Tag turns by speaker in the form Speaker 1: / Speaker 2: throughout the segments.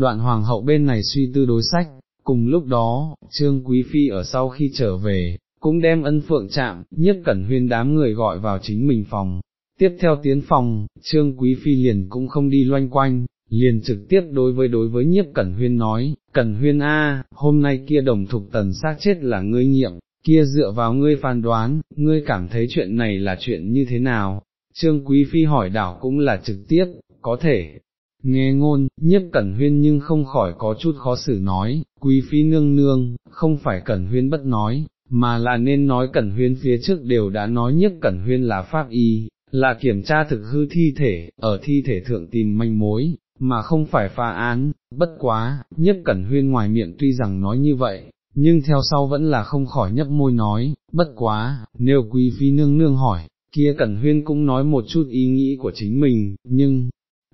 Speaker 1: đoạn hoàng hậu bên này suy tư đối sách, cùng lúc đó, Trương Quý Phi ở sau khi trở về, cũng đem ân phượng chạm, nhất cẩn huyên đám người gọi vào chính mình phòng. Tiếp theo tiến phòng, Trương Quý Phi liền cũng không đi loanh quanh, liền trực tiếp đối với đối với nhiếp cẩn huyên nói, cẩn huyên a, hôm nay kia đồng thục tần xác chết là ngươi nhiệm, kia dựa vào ngươi phán đoán, ngươi cảm thấy chuyện này là chuyện như thế nào, trương quý phi hỏi đảo cũng là trực tiếp, có thể, nghe ngôn, nhiếp cẩn huyên nhưng không khỏi có chút khó xử nói, quý phi nương nương, không phải cẩn huyên bất nói, mà là nên nói cẩn huyên phía trước đều đã nói nhiếp cẩn huyên là pháp y, là kiểm tra thực hư thi thể, ở thi thể thượng tìm manh mối, mà không phải phá án, bất quá, nhất cẩn huyên ngoài miệng tuy rằng nói như vậy, nhưng theo sau vẫn là không khỏi nhấp môi nói, bất quá, nếu quý phi nương nương hỏi, kia cẩn huyên cũng nói một chút ý nghĩ của chính mình, nhưng,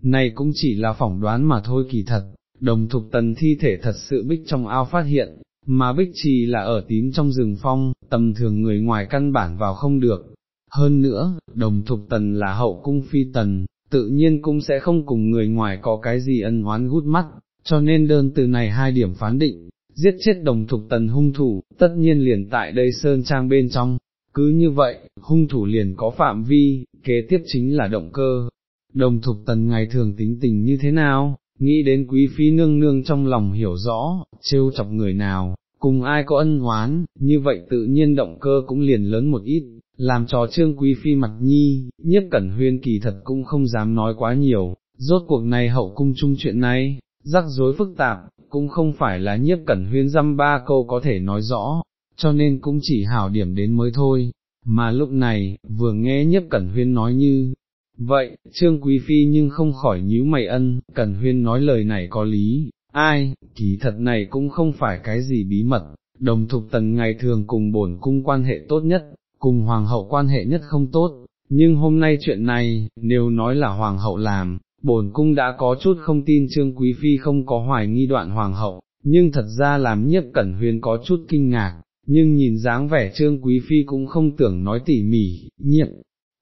Speaker 1: này cũng chỉ là phỏng đoán mà thôi kỳ thật, đồng thục tần thi thể thật sự bích trong ao phát hiện, mà bích trì là ở tím trong rừng phong, tầm thường người ngoài căn bản vào không được. Hơn nữa, đồng thục tần là hậu cung phi tần, tự nhiên cũng sẽ không cùng người ngoài có cái gì ân oán gút mắt, cho nên đơn từ này hai điểm phán định, giết chết đồng thục tần hung thủ, tất nhiên liền tại đây sơn trang bên trong, cứ như vậy, hung thủ liền có phạm vi, kế tiếp chính là động cơ. Đồng thục tần ngày thường tính tình như thế nào, nghĩ đến quý phi nương nương trong lòng hiểu rõ, trêu chọc người nào, cùng ai có ân oán, như vậy tự nhiên động cơ cũng liền lớn một ít, làm trò trương quý phi mặt nhi, nhiếp cẩn huyên kỳ thật cũng không dám nói quá nhiều, rốt cuộc này hậu cung chung chuyện này, rắc rối phức tạp, cũng không phải là nhiếp cẩn huyên dăm ba câu có thể nói rõ, cho nên cũng chỉ hảo điểm đến mới thôi, mà lúc này, vừa nghe nhiếp cẩn huyên nói như, vậy, trương quý phi nhưng không khỏi nhíu mày ân, cẩn huyên nói lời này có lý, ai, kỳ thật này cũng không phải cái gì bí mật, đồng thục tần ngày thường cùng bổn cung quan hệ tốt nhất, cùng hoàng hậu quan hệ nhất không tốt, nhưng hôm nay chuyện này, nếu nói là hoàng hậu làm, bổn cung đã có chút không tin trương quý phi không có hoài nghi đoạn hoàng hậu, nhưng thật ra làm nhiếp cẩn huyền có chút kinh ngạc, nhưng nhìn dáng vẻ trương quý phi cũng không tưởng nói tỉ mỉ, nhiếp,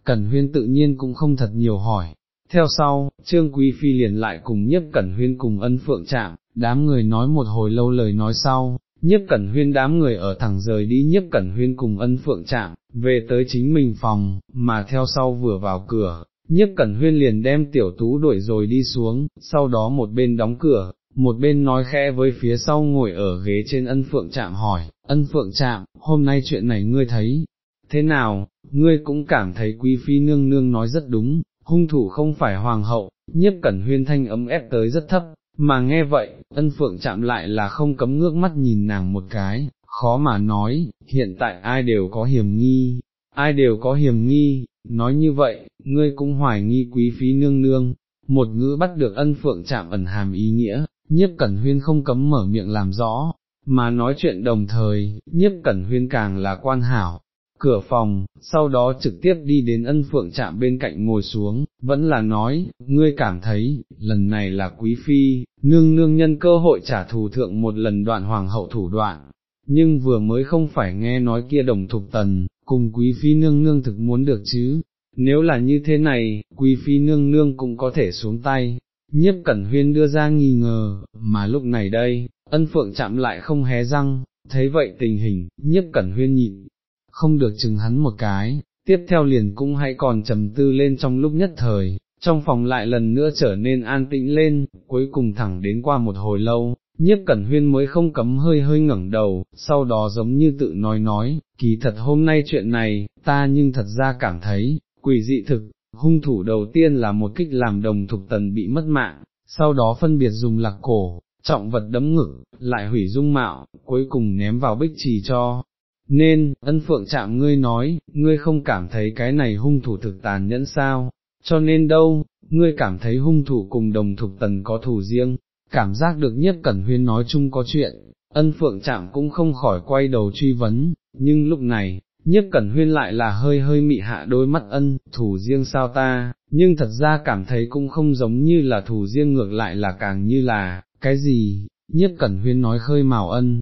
Speaker 1: cẩn huyên tự nhiên cũng không thật nhiều hỏi. Theo sau, trương quý phi liền lại cùng nhiếp cẩn huyên cùng ân phượng chạm, đám người nói một hồi lâu lời nói sau, nhiếp cẩn huyên đám người ở thẳng rời đi nhiếp cẩn huyên cùng ân phượng chạm, về tới chính mình phòng, mà theo sau vừa vào cửa, nhiếp cẩn huyên liền đem tiểu tú đuổi rồi đi xuống, sau đó một bên đóng cửa, một bên nói khẽ với phía sau ngồi ở ghế trên ân phượng chạm hỏi, ân phượng chạm, hôm nay chuyện này ngươi thấy, thế nào, ngươi cũng cảm thấy quý phi nương nương nói rất đúng, hung thủ không phải hoàng hậu, nhiếp cẩn huyên thanh ấm ép tới rất thấp, mà nghe vậy, ân phượng chạm lại là không cấm ngước mắt nhìn nàng một cái, khó mà nói, hiện tại ai đều có hiểm nghi, ai đều có hiểm nghi, nói như vậy, ngươi cũng hoài nghi quý phí nương nương, một ngữ bắt được ân phượng chạm ẩn hàm ý nghĩa, nhiếp cẩn huyên không cấm mở miệng làm rõ, mà nói chuyện đồng thời, nhiếp cẩn huyên càng là quan hảo, cửa phòng, sau đó trực tiếp đi đến ân phượng chạm bên cạnh ngồi xuống, vẫn là nói, ngươi cảm thấy, lần này là quý phi, nương nương nhân cơ hội trả thù thượng một lần đoạn hoàng hậu thủ đoạn, nhưng vừa mới không phải nghe nói kia đồng thục tần, cùng quý phi nương nương thực muốn được chứ, nếu là như thế này, quý phi nương nương cũng có thể xuống tay. Nhiếp Cẩn Huyên đưa ra nghi ngờ, mà lúc này đây, ân phượng chạm lại không hé răng, thấy vậy tình hình, nhiếp Cẩn Huyên nhịn, không được chừng hắn một cái, tiếp theo liền cũng hãy còn trầm tư lên trong lúc nhất thời, trong phòng lại lần nữa trở nên an tĩnh lên, cuối cùng thẳng đến qua một hồi lâu, nhiếp cẩn huyên mới không cấm hơi hơi ngẩng đầu, sau đó giống như tự nói nói, kỳ thật hôm nay chuyện này, ta nhưng thật ra cảm thấy, quỷ dị thực, hung thủ đầu tiên là một kích làm đồng thục tần bị mất mạng, sau đó phân biệt dùng lạc cổ, trọng vật đấm ngực, lại hủy dung mạo, cuối cùng ném vào bích trì cho. Nên, ân phượng chạm ngươi nói, ngươi không cảm thấy cái này hung thủ thực tàn nhẫn sao, cho nên đâu, ngươi cảm thấy hung thủ cùng đồng thục tần có thù riêng, cảm giác được nhất cẩn huyên nói chung có chuyện, ân phượng chạm cũng không khỏi quay đầu truy vấn, nhưng lúc này, nhiếp cẩn huyên lại là hơi hơi mị hạ đôi mắt ân, thủ riêng sao ta, nhưng thật ra cảm thấy cũng không giống như là thủ riêng ngược lại là càng như là, cái gì, nhiếp cẩn huyên nói khơi màu ân,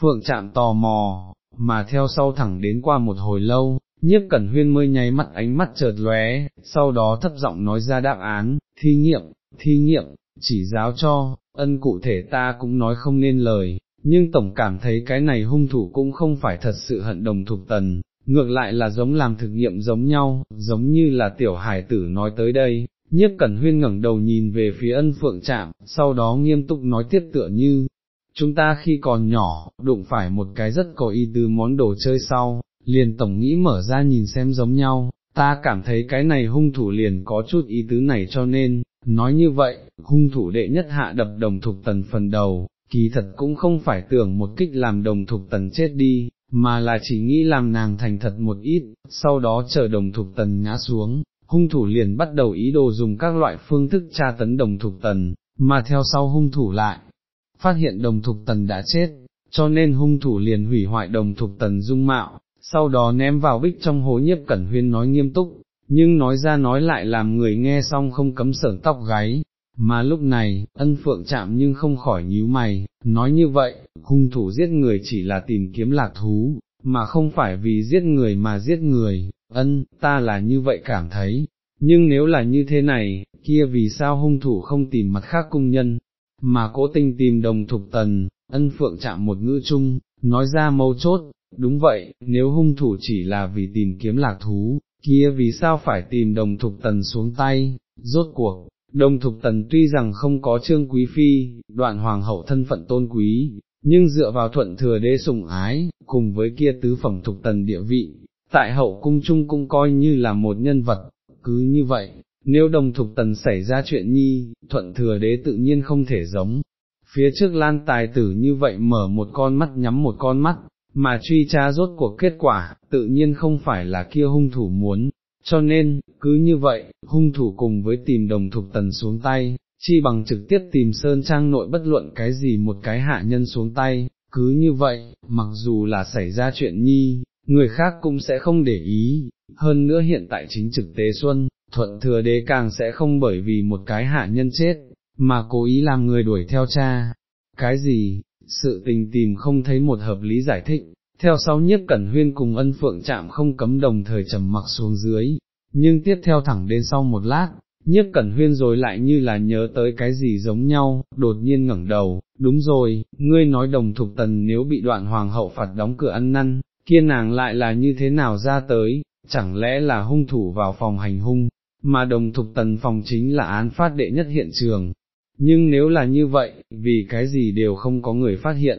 Speaker 1: phượng chạm tò mò, mà theo sau thẳng đến qua một hồi lâu, nhiếp cẩn huyên mới nháy mắt ánh mắt chợt lóe, sau đó thấp giọng nói ra đáp án, thi nghiệm, thi nghiệm, chỉ giáo cho, ân cụ thể ta cũng nói không nên lời, nhưng tổng cảm thấy cái này hung thủ cũng không phải thật sự hận đồng thuộc tần, ngược lại là giống làm thực nghiệm giống nhau, giống như là tiểu hải tử nói tới đây, nhiếp cẩn huyên ngẩng đầu nhìn về phía ân phượng trạm, sau đó nghiêm túc nói tiếp tựa như, chúng ta khi còn nhỏ, đụng phải một cái rất có ý tứ món đồ chơi sau, liền tổng nghĩ mở ra nhìn xem giống nhau, ta cảm thấy cái này hung thủ liền có chút ý tứ này cho nên, nói như vậy, hung thủ đệ nhất hạ đập đồng thục tần phần đầu, kỳ thật cũng không phải tưởng một kích làm đồng thục tần chết đi, mà là chỉ nghĩ làm nàng thành thật một ít, sau đó chờ đồng thục tần ngã xuống, hung thủ liền bắt đầu ý đồ dùng các loại phương thức tra tấn đồng thục tần, mà theo sau hung thủ lại, phát hiện đồng thục tần đã chết, cho nên hung thủ liền hủy hoại đồng thục tần dung mạo, sau đó ném vào bích trong hố nhiếp cẩn huyên nói nghiêm túc, nhưng nói ra nói lại làm người nghe xong không cấm sởn tóc gáy, mà lúc này, ân phượng chạm nhưng không khỏi nhíu mày, nói như vậy, hung thủ giết người chỉ là tìm kiếm lạc thú, mà không phải vì giết người mà giết người, ân, ta là như vậy cảm thấy, nhưng nếu là như thế này, kia vì sao hung thủ không tìm mặt khác cung nhân, mà cố tình tìm đồng thục tần, ân phượng chạm một ngữ chung, nói ra mâu chốt, đúng vậy, nếu hung thủ chỉ là vì tìm kiếm lạc thú, kia vì sao phải tìm đồng thục tần xuống tay, rốt cuộc, đồng thục tần tuy rằng không có trương quý phi, đoạn hoàng hậu thân phận tôn quý, nhưng dựa vào thuận thừa đế sủng ái, cùng với kia tứ phẩm thục tần địa vị, tại hậu cung chung cũng coi như là một nhân vật, cứ như vậy, nếu đồng thục tần xảy ra chuyện nhi, thuận thừa đế tự nhiên không thể giống. Phía trước lan tài tử như vậy mở một con mắt nhắm một con mắt, mà truy tra rốt cuộc kết quả, tự nhiên không phải là kia hung thủ muốn, cho nên, cứ như vậy, hung thủ cùng với tìm đồng thục tần xuống tay, chi bằng trực tiếp tìm Sơn Trang nội bất luận cái gì một cái hạ nhân xuống tay, cứ như vậy, mặc dù là xảy ra chuyện nhi, người khác cũng sẽ không để ý, hơn nữa hiện tại chính trực tế xuân, thuận thừa đế càng sẽ không bởi vì một cái hạ nhân chết, mà cố ý làm người đuổi theo cha. Cái gì, sự tình tìm không thấy một hợp lý giải thích, theo sau nhiếp cẩn huyên cùng ân phượng chạm không cấm đồng thời trầm mặc xuống dưới, nhưng tiếp theo thẳng đến sau một lát, nhiếp cẩn huyên rồi lại như là nhớ tới cái gì giống nhau, đột nhiên ngẩng đầu, đúng rồi, ngươi nói đồng thục tần nếu bị đoạn hoàng hậu phạt đóng cửa ăn năn, kia nàng lại là như thế nào ra tới, chẳng lẽ là hung thủ vào phòng hành hung, mà đồng thục tần phòng chính là án phát đệ nhất hiện trường. Nhưng nếu là như vậy, vì cái gì đều không có người phát hiện,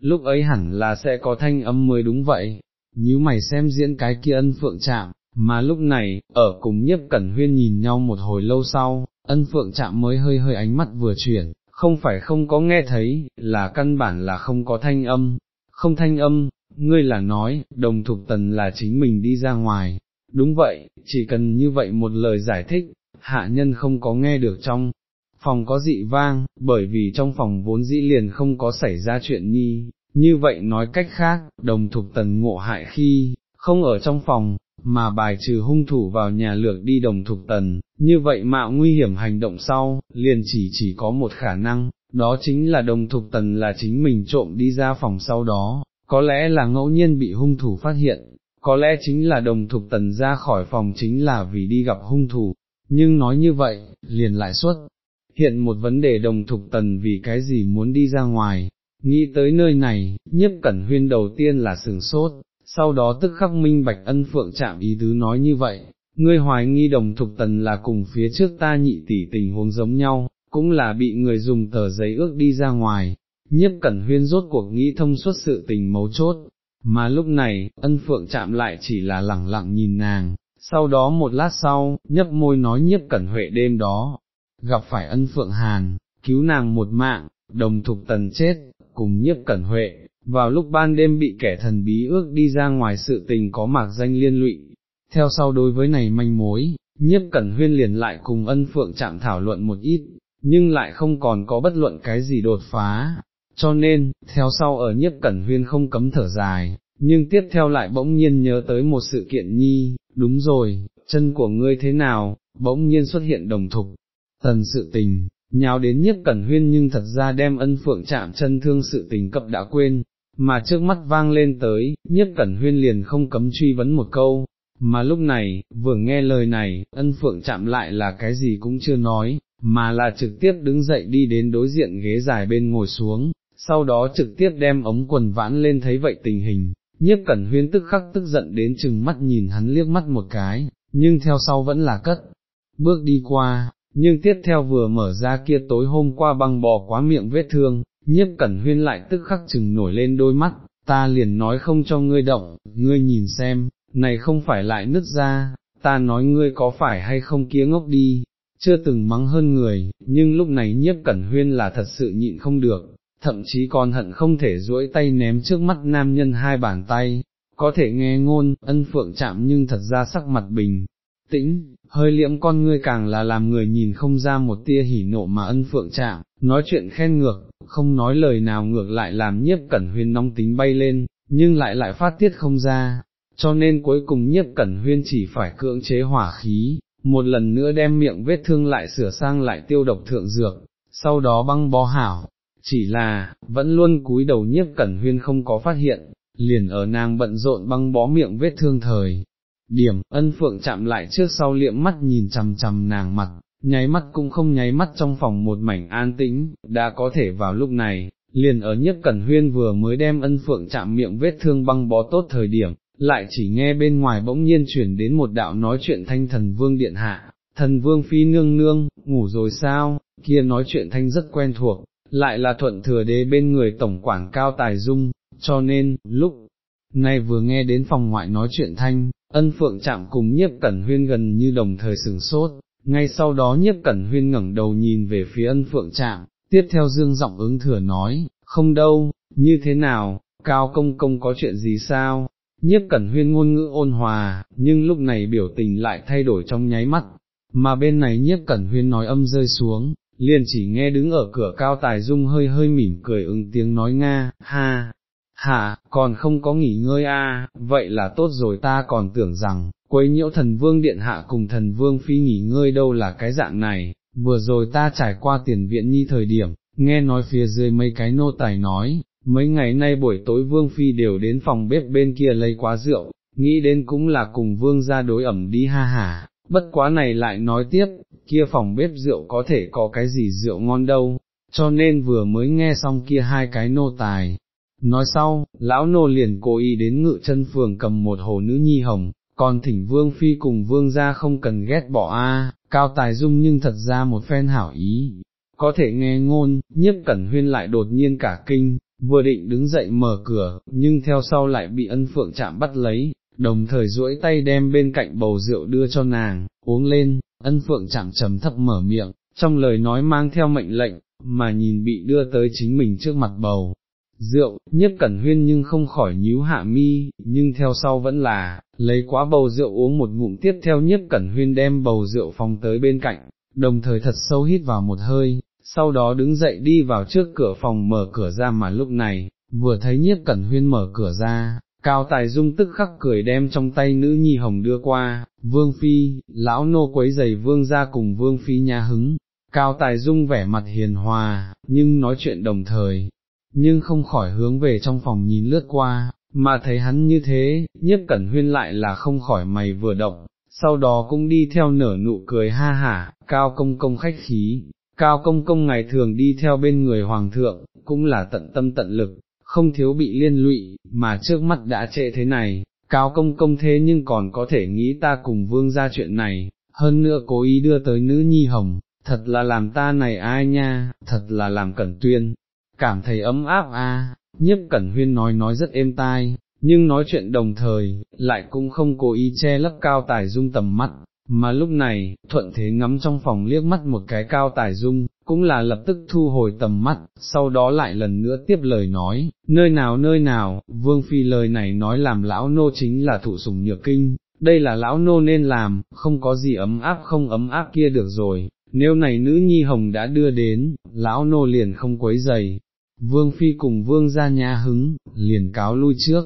Speaker 1: lúc ấy hẳn là sẽ có thanh âm mới đúng vậy, nếu mày xem diễn cái kia ân phượng chạm, mà lúc này, ở cùng nhiếp cẩn huyên nhìn nhau một hồi lâu sau, ân phượng chạm mới hơi hơi ánh mắt vừa chuyển, không phải không có nghe thấy, là căn bản là không có thanh âm, không thanh âm, ngươi là nói, đồng thục tần là chính mình đi ra ngoài, đúng vậy, chỉ cần như vậy một lời giải thích, hạ nhân không có nghe được trong phòng có dị vang, bởi vì trong phòng vốn dĩ liền không có xảy ra chuyện nhi, như vậy nói cách khác, đồng thục tần ngộ hại khi, không ở trong phòng, mà bài trừ hung thủ vào nhà lược đi đồng thục tần, như vậy mạo nguy hiểm hành động sau, liền chỉ chỉ có một khả năng, đó chính là đồng thục tần là chính mình trộm đi ra phòng sau đó, có lẽ là ngẫu nhiên bị hung thủ phát hiện, có lẽ chính là đồng thục tần ra khỏi phòng chính là vì đi gặp hung thủ, nhưng nói như vậy, liền lại xuất. Hiện một vấn đề đồng thục tần vì cái gì muốn đi ra ngoài, nghĩ tới nơi này, nhiếp cẩn huyên đầu tiên là sừng sốt, sau đó tức khắc minh bạch ân phượng chạm ý tứ nói như vậy, ngươi hoài nghi đồng thục tần là cùng phía trước ta nhị tỷ tình huống giống nhau, cũng là bị người dùng tờ giấy ước đi ra ngoài, nhiếp cẩn huyên rốt cuộc nghĩ thông suốt sự tình mấu chốt, mà lúc này, ân phượng chạm lại chỉ là lẳng lặng nhìn nàng, sau đó một lát sau, nhấp môi nói nhiếp cẩn huệ đêm đó, gặp phải ân phượng hàn, cứu nàng một mạng, đồng thục tần chết, cùng nhiếp cẩn huệ, vào lúc ban đêm bị kẻ thần bí ước đi ra ngoài sự tình có mạc danh liên lụy. Theo sau đối với này manh mối, nhiếp cẩn huyên liền lại cùng ân phượng chạm thảo luận một ít, nhưng lại không còn có bất luận cái gì đột phá, cho nên, theo sau ở nhiếp cẩn huyên không cấm thở dài, nhưng tiếp theo lại bỗng nhiên nhớ tới một sự kiện nhi, đúng rồi, chân của ngươi thế nào, bỗng nhiên xuất hiện đồng thục, tần sự tình, nhào đến nhiếp cẩn huyên nhưng thật ra đem ân phượng chạm chân thương sự tình cập đã quên, mà trước mắt vang lên tới, nhiếp cẩn huyên liền không cấm truy vấn một câu, mà lúc này, vừa nghe lời này, ân phượng chạm lại là cái gì cũng chưa nói, mà là trực tiếp đứng dậy đi đến đối diện ghế dài bên ngồi xuống, sau đó trực tiếp đem ống quần vãn lên thấy vậy tình hình, nhiếp cẩn huyên tức khắc tức giận đến chừng mắt nhìn hắn liếc mắt một cái, nhưng theo sau vẫn là cất, bước đi qua, nhưng tiếp theo vừa mở ra kia tối hôm qua băng bò quá miệng vết thương, nhiếp cẩn huyên lại tức khắc chừng nổi lên đôi mắt, ta liền nói không cho ngươi động, ngươi nhìn xem, này không phải lại nứt ra, ta nói ngươi có phải hay không kia ngốc đi, chưa từng mắng hơn người, nhưng lúc này nhiếp cẩn huyên là thật sự nhịn không được, thậm chí còn hận không thể duỗi tay ném trước mắt nam nhân hai bàn tay, có thể nghe ngôn, ân phượng chạm nhưng thật ra sắc mặt bình, tĩnh, hơi liễm con ngươi càng là làm người nhìn không ra một tia hỉ nộ mà ân phượng chạm, nói chuyện khen ngược, không nói lời nào ngược lại làm nhiếp cẩn huyên nóng tính bay lên, nhưng lại lại phát tiết không ra, cho nên cuối cùng nhiếp cẩn huyên chỉ phải cưỡng chế hỏa khí, một lần nữa đem miệng vết thương lại sửa sang lại tiêu độc thượng dược, sau đó băng bó hảo, chỉ là, vẫn luôn cúi đầu nhiếp cẩn huyên không có phát hiện, liền ở nàng bận rộn băng bó miệng vết thương thời. Điểm, ân phượng chạm lại trước sau liệm mắt nhìn chằm chằm nàng mặt, nháy mắt cũng không nháy mắt trong phòng một mảnh an tĩnh, đã có thể vào lúc này, liền ở nhất cẩn huyên vừa mới đem ân phượng chạm miệng vết thương băng bó tốt thời điểm, lại chỉ nghe bên ngoài bỗng nhiên chuyển đến một đạo nói chuyện thanh thần vương điện hạ, thần vương phi nương nương, ngủ rồi sao, kia nói chuyện thanh rất quen thuộc, lại là thuận thừa đế bên người tổng quản cao tài dung, cho nên, lúc này vừa nghe đến phòng ngoại nói chuyện thanh, ân phượng chạm cùng nhiếp cẩn huyên gần như đồng thời sừng sốt, ngay sau đó nhiếp cẩn huyên ngẩng đầu nhìn về phía ân phượng chạm, tiếp theo dương giọng ứng thừa nói, không đâu, như thế nào, cao công công có chuyện gì sao, nhiếp cẩn huyên ngôn ngữ ôn hòa, nhưng lúc này biểu tình lại thay đổi trong nháy mắt, mà bên này nhiếp cẩn huyên nói âm rơi xuống, liền chỉ nghe đứng ở cửa cao tài dung hơi hơi mỉm cười ứng tiếng nói Nga, ha, hả, còn không có nghỉ ngơi a, à, vậy là tốt rồi ta còn tưởng rằng, quấy nhiễu thần vương điện hạ cùng thần vương phi nghỉ ngơi đâu là cái dạng này, vừa rồi ta trải qua tiền viện nhi thời điểm, nghe nói phía dưới mấy cái nô tài nói, mấy ngày nay buổi tối vương phi đều đến phòng bếp bên kia lấy quá rượu, nghĩ đến cũng là cùng vương ra đối ẩm đi ha hả, bất quá này lại nói tiếp, kia phòng bếp rượu có thể có cái gì rượu ngon đâu, cho nên vừa mới nghe xong kia hai cái nô tài. Nói sau, lão nô liền cố ý đến ngự chân phường cầm một hồ nữ nhi hồng, còn thỉnh vương phi cùng vương ra không cần ghét bỏ a cao tài dung nhưng thật ra một phen hảo ý, có thể nghe ngôn, nhiếp cẩn huyên lại đột nhiên cả kinh, vừa định đứng dậy mở cửa, nhưng theo sau lại bị ân phượng chạm bắt lấy, đồng thời duỗi tay đem bên cạnh bầu rượu đưa cho nàng, uống lên, ân phượng chẳng trầm thấp mở miệng, trong lời nói mang theo mệnh lệnh, mà nhìn bị đưa tới chính mình trước mặt bầu. Rượu, nhất cẩn huyên nhưng không khỏi nhíu hạ mi, nhưng theo sau vẫn là, lấy quá bầu rượu uống một ngụm tiếp theo nhất cẩn huyên đem bầu rượu phòng tới bên cạnh, đồng thời thật sâu hít vào một hơi, sau đó đứng dậy đi vào trước cửa phòng mở cửa ra mà lúc này, vừa thấy nhiếp cẩn huyên mở cửa ra, cao tài dung tức khắc cười đem trong tay nữ nhi hồng đưa qua, vương phi, lão nô quấy giày vương ra cùng vương phi nhà hứng, cao tài dung vẻ mặt hiền hòa, nhưng nói chuyện đồng thời, nhưng không khỏi hướng về trong phòng nhìn lướt qua, mà thấy hắn như thế, nhiếp cẩn huyên lại là không khỏi mày vừa động, sau đó cũng đi theo nở nụ cười ha hả, cao công công khách khí, cao công công ngày thường đi theo bên người hoàng thượng, cũng là tận tâm tận lực, không thiếu bị liên lụy, mà trước mắt đã trễ thế này, cao công công thế nhưng còn có thể nghĩ ta cùng vương ra chuyện này, hơn nữa cố ý đưa tới nữ nhi hồng, thật là làm ta này ai nha, thật là làm cẩn tuyên, cảm thấy ấm áp a. nhiếp cẩn huyên nói nói rất êm tai, nhưng nói chuyện đồng thời, lại cũng không cố ý che lấp cao tài dung tầm mắt, mà lúc này, thuận thế ngắm trong phòng liếc mắt một cái cao tài dung, cũng là lập tức thu hồi tầm mắt, sau đó lại lần nữa tiếp lời nói, nơi nào nơi nào, vương phi lời này nói làm lão nô chính là thụ sủng nhược kinh, đây là lão nô nên làm, không có gì ấm áp không ấm áp kia được rồi, nếu này nữ nhi hồng đã đưa đến, lão nô liền không quấy giày. Vương Phi cùng Vương ra nhà hứng, liền cáo lui trước,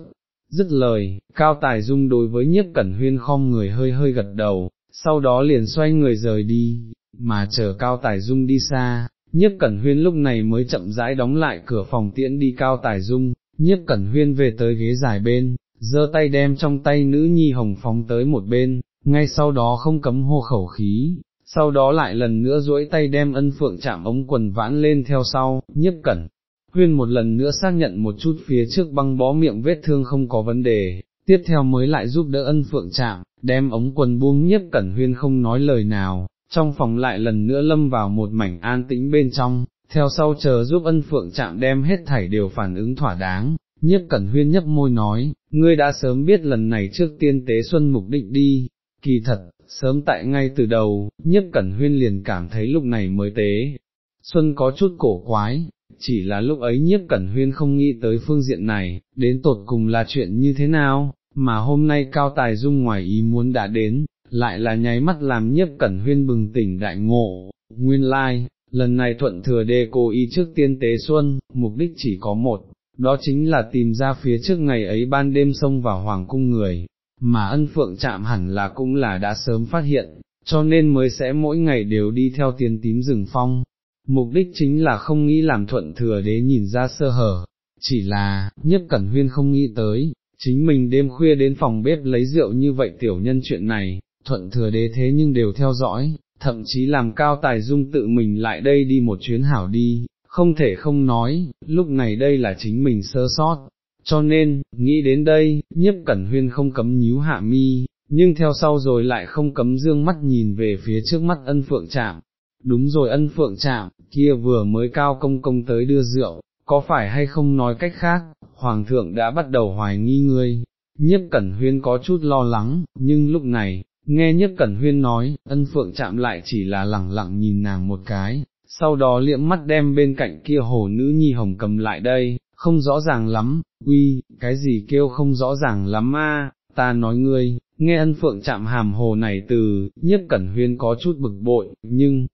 Speaker 1: dứt lời, Cao Tài Dung đối với nhiếp cẩn huyên khom người hơi hơi gật đầu, sau đó liền xoay người rời đi, mà chờ Cao Tài Dung đi xa, nhiếp cẩn huyên lúc này mới chậm rãi đóng lại cửa phòng tiễn đi Cao Tài Dung, nhiếp cẩn huyên về tới ghế dài bên, giơ tay đem trong tay nữ nhi hồng phóng tới một bên, ngay sau đó không cấm hô khẩu khí, sau đó lại lần nữa duỗi tay đem ân phượng chạm ống quần vãn lên theo sau, nhiếp cẩn. Huyên một lần nữa xác nhận một chút phía trước băng bó miệng vết thương không có vấn đề, tiếp theo mới lại giúp đỡ ân phượng chạm, đem ống quần buông nhiếp cẩn huyên không nói lời nào, trong phòng lại lần nữa lâm vào một mảnh an tĩnh bên trong, theo sau chờ giúp ân phượng chạm đem hết thảy đều phản ứng thỏa đáng, nhiếp cẩn huyên nhấp môi nói, ngươi đã sớm biết lần này trước tiên tế xuân mục định đi, kỳ thật, sớm tại ngay từ đầu, nhiếp cẩn huyên liền cảm thấy lúc này mới tế. Xuân có chút cổ quái, chỉ là lúc ấy nhiếp cẩn huyên không nghĩ tới phương diện này, đến tột cùng là chuyện như thế nào, mà hôm nay cao tài dung ngoài ý muốn đã đến, lại là nháy mắt làm nhiếp cẩn huyên bừng tỉnh đại ngộ, nguyên lai, like, lần này thuận thừa đề cố ý trước tiên tế xuân, mục đích chỉ có một, đó chính là tìm ra phía trước ngày ấy ban đêm xông vào hoàng cung người, mà ân phượng chạm hẳn là cũng là đã sớm phát hiện, cho nên mới sẽ mỗi ngày đều đi theo tiền tím rừng phong. Mục đích chính là không nghĩ làm thuận thừa đế nhìn ra sơ hở, chỉ là, nhất cẩn huyên không nghĩ tới, chính mình đêm khuya đến phòng bếp lấy rượu như vậy tiểu nhân chuyện này, thuận thừa đế thế nhưng đều theo dõi, thậm chí làm cao tài dung tự mình lại đây đi một chuyến hảo đi, không thể không nói, lúc này đây là chính mình sơ sót, cho nên, nghĩ đến đây, nhiếp cẩn huyên không cấm nhíu hạ mi, nhưng theo sau rồi lại không cấm dương mắt nhìn về phía trước mắt ân phượng chạm. Đúng rồi ân phượng chạm, kia vừa mới cao công công tới đưa rượu, có phải hay không nói cách khác, hoàng thượng đã bắt đầu hoài nghi ngươi, nhiếp cẩn huyên có chút lo lắng, nhưng lúc này, nghe nhất cẩn huyên nói, ân phượng chạm lại chỉ là lẳng lặng nhìn nàng một cái, sau đó liễm mắt đem bên cạnh kia hồ nữ nhi hồng cầm lại đây, không rõ ràng lắm, uy, cái gì kêu không rõ ràng lắm a, ta nói ngươi, nghe ân phượng chạm hàm hồ này từ, nhiếp cẩn huyên có chút bực bội, nhưng,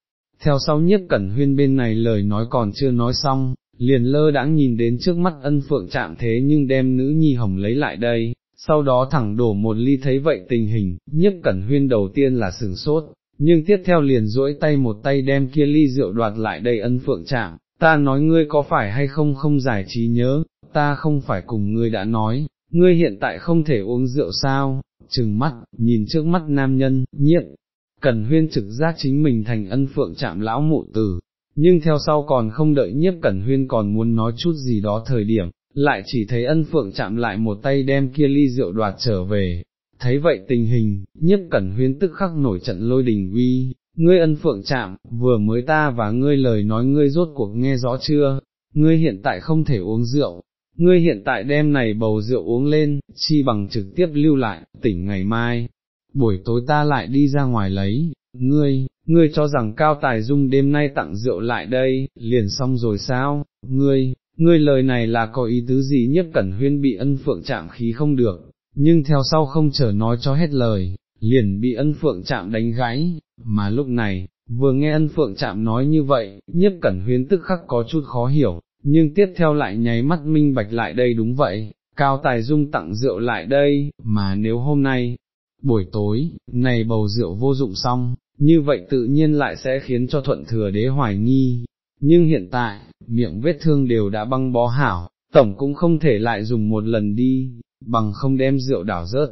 Speaker 1: theo sau nhiếp cẩn huyên bên này lời nói còn chưa nói xong, liền lơ đãng nhìn đến trước mắt ân phượng chạm thế nhưng đem nữ nhi hồng lấy lại đây, sau đó thẳng đổ một ly thấy vậy tình hình, nhiếp cẩn huyên đầu tiên là sừng sốt, nhưng tiếp theo liền duỗi tay một tay đem kia ly rượu đoạt lại đây ân phượng chạm, ta nói ngươi có phải hay không không giải trí nhớ, ta không phải cùng ngươi đã nói, ngươi hiện tại không thể uống rượu sao, trừng mắt, nhìn trước mắt nam nhân, nhiếp, cẩn huyên trực giác chính mình thành ân phượng chạm lão mụ tử, nhưng theo sau còn không đợi nhiếp cẩn huyên còn muốn nói chút gì đó thời điểm, lại chỉ thấy ân phượng chạm lại một tay đem kia ly rượu đoạt trở về. Thấy vậy tình hình, nhiếp cẩn huyên tức khắc nổi trận lôi đình uy, ngươi ân phượng chạm, vừa mới ta và ngươi lời nói ngươi rốt cuộc nghe rõ chưa, ngươi hiện tại không thể uống rượu, ngươi hiện tại đem này bầu rượu uống lên, chi bằng trực tiếp lưu lại, tỉnh ngày mai, buổi tối ta lại đi ra ngoài lấy, ngươi, ngươi cho rằng cao tài dung đêm nay tặng rượu lại đây, liền xong rồi sao, ngươi, ngươi lời này là có ý tứ gì nhất cẩn huyên bị ân phượng chạm khí không được, nhưng theo sau không chờ nói cho hết lời, liền bị ân phượng chạm đánh gãy, mà lúc này, vừa nghe ân phượng chạm nói như vậy, nhất cẩn huyên tức khắc có chút khó hiểu, nhưng tiếp theo lại nháy mắt minh bạch lại đây đúng vậy, cao tài dung tặng rượu lại đây, mà nếu hôm nay, buổi tối, này bầu rượu vô dụng xong, như vậy tự nhiên lại sẽ khiến cho thuận thừa đế hoài nghi, nhưng hiện tại, miệng vết thương đều đã băng bó hảo, tổng cũng không thể lại dùng một lần đi, bằng không đem rượu đảo rớt.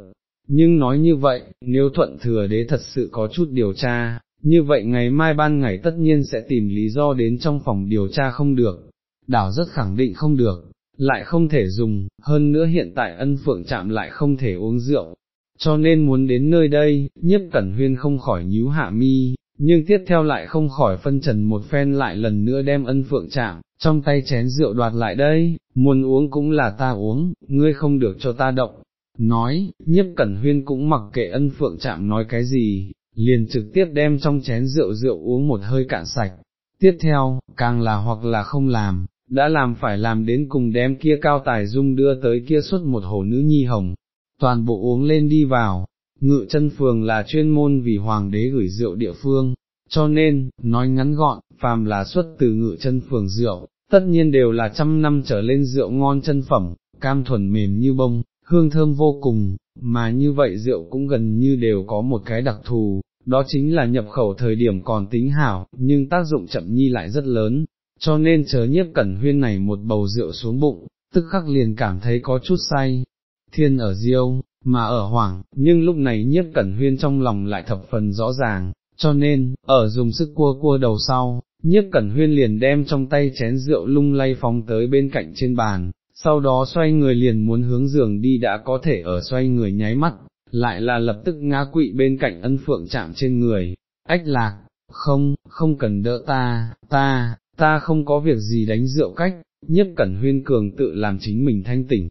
Speaker 1: Nhưng nói như vậy, nếu thuận thừa đế thật sự có chút điều tra, như vậy ngày mai ban ngày tất nhiên sẽ tìm lý do đến trong phòng điều tra không được, đảo rất khẳng định không được, lại không thể dùng, hơn nữa hiện tại ân phượng chạm lại không thể uống rượu, cho nên muốn đến nơi đây, nhiếp cẩn huyên không khỏi nhíu hạ mi, nhưng tiếp theo lại không khỏi phân trần một phen lại lần nữa đem ân phượng chạm, trong tay chén rượu đoạt lại đây, muốn uống cũng là ta uống, ngươi không được cho ta động. Nói, nhiếp cẩn huyên cũng mặc kệ ân phượng chạm nói cái gì, liền trực tiếp đem trong chén rượu rượu uống một hơi cạn sạch. Tiếp theo, càng là hoặc là không làm, đã làm phải làm đến cùng đem kia cao tài dung đưa tới kia suốt một hồ nữ nhi hồng, toàn bộ uống lên đi vào, ngự chân phường là chuyên môn vì hoàng đế gửi rượu địa phương, cho nên, nói ngắn gọn, phàm là xuất từ ngự chân phường rượu, tất nhiên đều là trăm năm trở lên rượu ngon chân phẩm, cam thuần mềm như bông, hương thơm vô cùng, mà như vậy rượu cũng gần như đều có một cái đặc thù, đó chính là nhập khẩu thời điểm còn tính hảo, nhưng tác dụng chậm nhi lại rất lớn, cho nên chớ nhiếp cẩn huyên này một bầu rượu xuống bụng, tức khắc liền cảm thấy có chút say. Thiên ở diêu, mà ở hoảng, nhưng lúc này nhiếp cẩn huyên trong lòng lại thập phần rõ ràng, cho nên, ở dùng sức cua cua đầu sau, nhiếp cẩn huyên liền đem trong tay chén rượu lung lay phóng tới bên cạnh trên bàn, sau đó xoay người liền muốn hướng giường đi đã có thể ở xoay người nháy mắt, lại là lập tức ngã quỵ bên cạnh ân phượng chạm trên người, ách lạc, không, không cần đỡ ta, ta, ta không có việc gì đánh rượu cách, nhiếp cẩn huyên cường tự làm chính mình thanh tỉnh,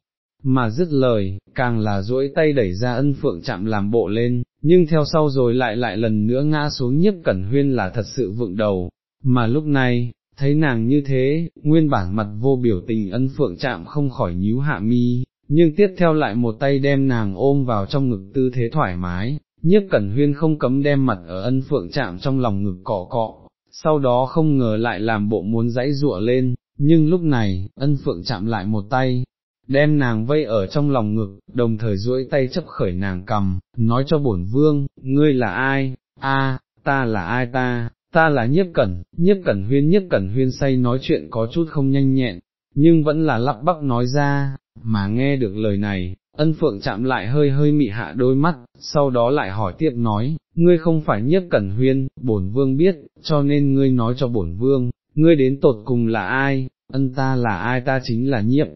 Speaker 1: mà dứt lời, càng là duỗi tay đẩy ra ân phượng chạm làm bộ lên, nhưng theo sau rồi lại lại lần nữa ngã xuống nhiếp cẩn huyên là thật sự vượng đầu, mà lúc này, thấy nàng như thế, nguyên bản mặt vô biểu tình ân phượng chạm không khỏi nhíu hạ mi, nhưng tiếp theo lại một tay đem nàng ôm vào trong ngực tư thế thoải mái, nhiếp cẩn huyên không cấm đem mặt ở ân phượng chạm trong lòng ngực cọ cọ, sau đó không ngờ lại làm bộ muốn dãy rụa lên, nhưng lúc này, ân phượng chạm lại một tay, đem nàng vây ở trong lòng ngực, đồng thời duỗi tay chấp khởi nàng cầm, nói cho bổn vương, ngươi là ai, a, ta là ai ta, ta là nhiếp cẩn, nhiếp cẩn huyên nhiếp cẩn huyên say nói chuyện có chút không nhanh nhẹn, nhưng vẫn là lắp bắp nói ra, mà nghe được lời này, ân phượng chạm lại hơi hơi mị hạ đôi mắt, sau đó lại hỏi tiếp nói, ngươi không phải nhiếp cẩn huyên, bổn vương biết, cho nên ngươi nói cho bổn vương, ngươi đến tột cùng là ai, ân ta là ai ta chính là nhiếp,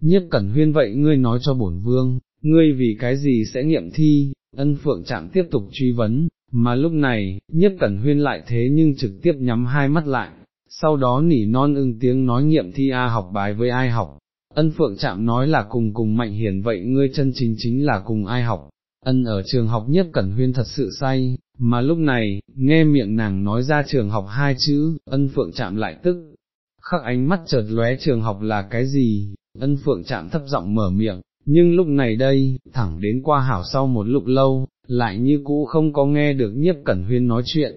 Speaker 1: nhiếp cẩn huyên vậy ngươi nói cho bổn vương, ngươi vì cái gì sẽ nghiệm thi, ân phượng chạm tiếp tục truy vấn, mà lúc này, nhiếp cẩn huyên lại thế nhưng trực tiếp nhắm hai mắt lại, sau đó nỉ non ưng tiếng nói nghiệm thi A học bài với ai học, ân phượng chạm nói là cùng cùng mạnh hiển vậy ngươi chân chính chính là cùng ai học, ân ở trường học nhiếp cẩn huyên thật sự say, mà lúc này, nghe miệng nàng nói ra trường học hai chữ, ân phượng chạm lại tức, khắc ánh mắt chợt lóe trường học là cái gì, ân phượng chạm thấp giọng mở miệng, nhưng lúc này đây, thẳng đến qua hảo sau một lúc lâu, lại như cũ không có nghe được nhiếp cẩn huyên nói chuyện.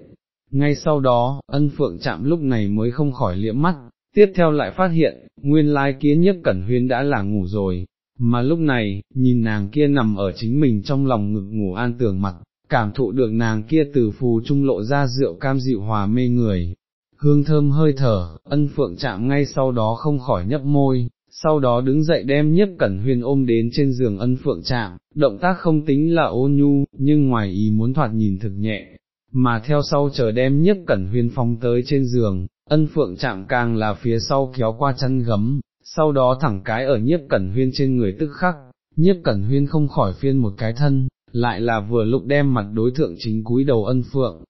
Speaker 1: Ngay sau đó, ân phượng chạm lúc này mới không khỏi liễm mắt, tiếp theo lại phát hiện, nguyên lai kiến nhiếp cẩn huyên đã là ngủ rồi, mà lúc này, nhìn nàng kia nằm ở chính mình trong lòng ngực ngủ an tường mặt, cảm thụ được nàng kia từ phù trung lộ ra rượu cam dịu hòa mê người. Hương thơm hơi thở, ân phượng chạm ngay sau đó không khỏi nhấp môi, sau đó đứng dậy đem nhiếp cẩn huyền ôm đến trên giường ân phượng chạm, động tác không tính là ô nhu, nhưng ngoài ý muốn thoạt nhìn thực nhẹ, mà theo sau chờ đem nhiếp cẩn huyền phong tới trên giường, ân phượng chạm càng là phía sau kéo qua chân gấm, sau đó thẳng cái ở nhiếp cẩn huyên trên người tức khắc, nhiếp cẩn huyên không khỏi phiên một cái thân, lại là vừa lúc đem mặt đối thượng chính cúi đầu ân phượng.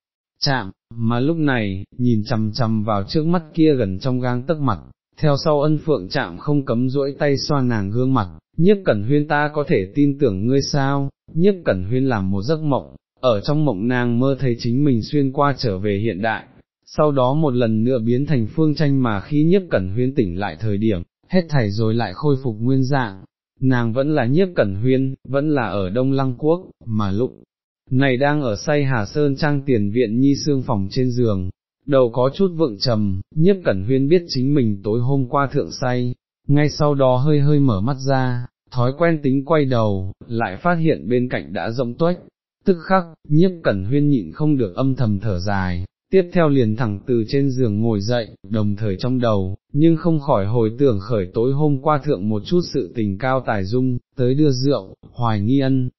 Speaker 1: Chạm, mà lúc này, nhìn chằm chằm vào trước mắt kia gần trong gang tấc mặt, theo sau ân phượng chạm không cấm duỗi tay xoa nàng gương mặt, nhiếp cẩn huyên ta có thể tin tưởng ngươi sao, nhiếp cẩn huyên làm một giấc mộng, ở trong mộng nàng mơ thấy chính mình xuyên qua trở về hiện đại, sau đó một lần nữa biến thành phương tranh mà khi nhiếp cẩn huyên tỉnh lại thời điểm, hết thảy rồi lại khôi phục nguyên dạng, nàng vẫn là nhiếp cẩn huyên, vẫn là ở Đông Lăng Quốc, mà lụng, này đang ở say Hà Sơn Trang tiền viện nhi xương phòng trên giường, đầu có chút vượng trầm, nhiếp cẩn huyên biết chính mình tối hôm qua thượng say, ngay sau đó hơi hơi mở mắt ra, thói quen tính quay đầu, lại phát hiện bên cạnh đã rộng tuếch, tức khắc, nhiếp cẩn huyên nhịn không được âm thầm thở dài, tiếp theo liền thẳng từ trên giường ngồi dậy, đồng thời trong đầu, nhưng không khỏi hồi tưởng khởi tối hôm qua thượng một chút sự tình cao tài dung, tới đưa rượu, hoài nghi ân.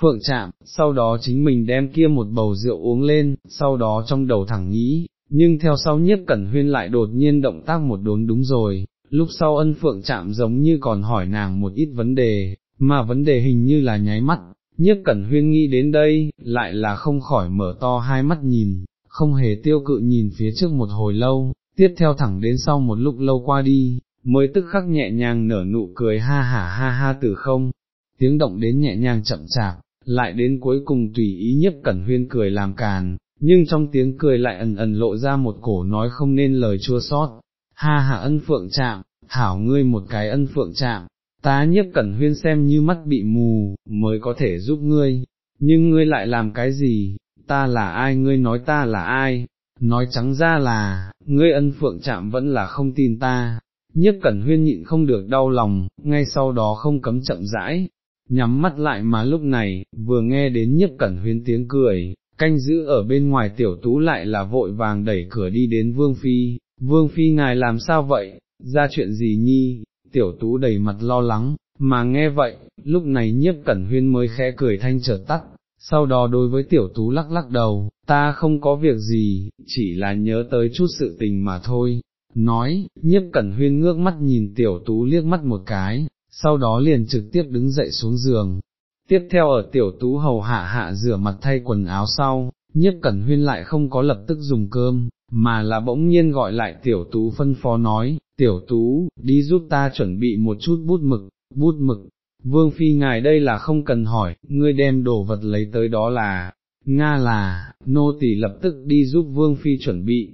Speaker 1: Phượng chạm, sau đó chính mình đem kia một bầu rượu uống lên, sau đó trong đầu thẳng nghĩ, nhưng theo sau nhiếp cẩn huyên lại đột nhiên động tác một đốn đúng rồi, lúc sau ân phượng chạm giống như còn hỏi nàng một ít vấn đề, mà vấn đề hình như là nháy mắt, nhiếp cẩn huyên nghĩ đến đây, lại là không khỏi mở to hai mắt nhìn, không hề tiêu cự nhìn phía trước một hồi lâu, tiếp theo thẳng đến sau một lúc lâu qua đi, mới tức khắc nhẹ nhàng nở nụ cười ha ha ha ha từ không, tiếng động đến nhẹ nhàng chậm chạp, lại đến cuối cùng tùy ý nhiếp cẩn huyên cười làm càn, nhưng trong tiếng cười lại ẩn ẩn lộ ra một cổ nói không nên lời chua sót, ha ha ân phượng chạm, hảo ngươi một cái ân phượng chạm, tá nhiếp cẩn huyên xem như mắt bị mù, mới có thể giúp ngươi, nhưng ngươi lại làm cái gì, ta là ai? Ngươi nói ta là ai, nói trắng ra là, ngươi ân phượng chạm vẫn là không tin ta, nhiếp cẩn huyên nhịn không được đau lòng, ngay sau đó không cấm chậm rãi, nhắm mắt lại mà lúc này, vừa nghe đến nhiếp cẩn huyên tiếng cười, canh giữ ở bên ngoài tiểu tú lại là vội vàng đẩy cửa đi đến vương phi, vương phi ngài làm sao vậy, ra chuyện gì nhi, tiểu tú đầy mặt lo lắng, mà nghe vậy, lúc này nhiếp cẩn huyên mới khẽ cười thanh chợt tắt, sau đó đối với tiểu tú lắc lắc đầu, ta không có việc gì, chỉ là nhớ tới chút sự tình mà thôi. Nói, nhiếp cẩn huyên ngước mắt nhìn tiểu tú liếc mắt một cái, sau đó liền trực tiếp đứng dậy xuống giường. Tiếp theo ở tiểu tú hầu hạ hạ rửa mặt thay quần áo sau, nhiếp cẩn huyên lại không có lập tức dùng cơm, mà là bỗng nhiên gọi lại tiểu tú phân phó nói, tiểu tú, đi giúp ta chuẩn bị một chút bút mực, bút mực, vương phi ngài đây là không cần hỏi, ngươi đem đồ vật lấy tới đó là, Nga là, nô tỳ lập tức đi giúp vương phi chuẩn bị,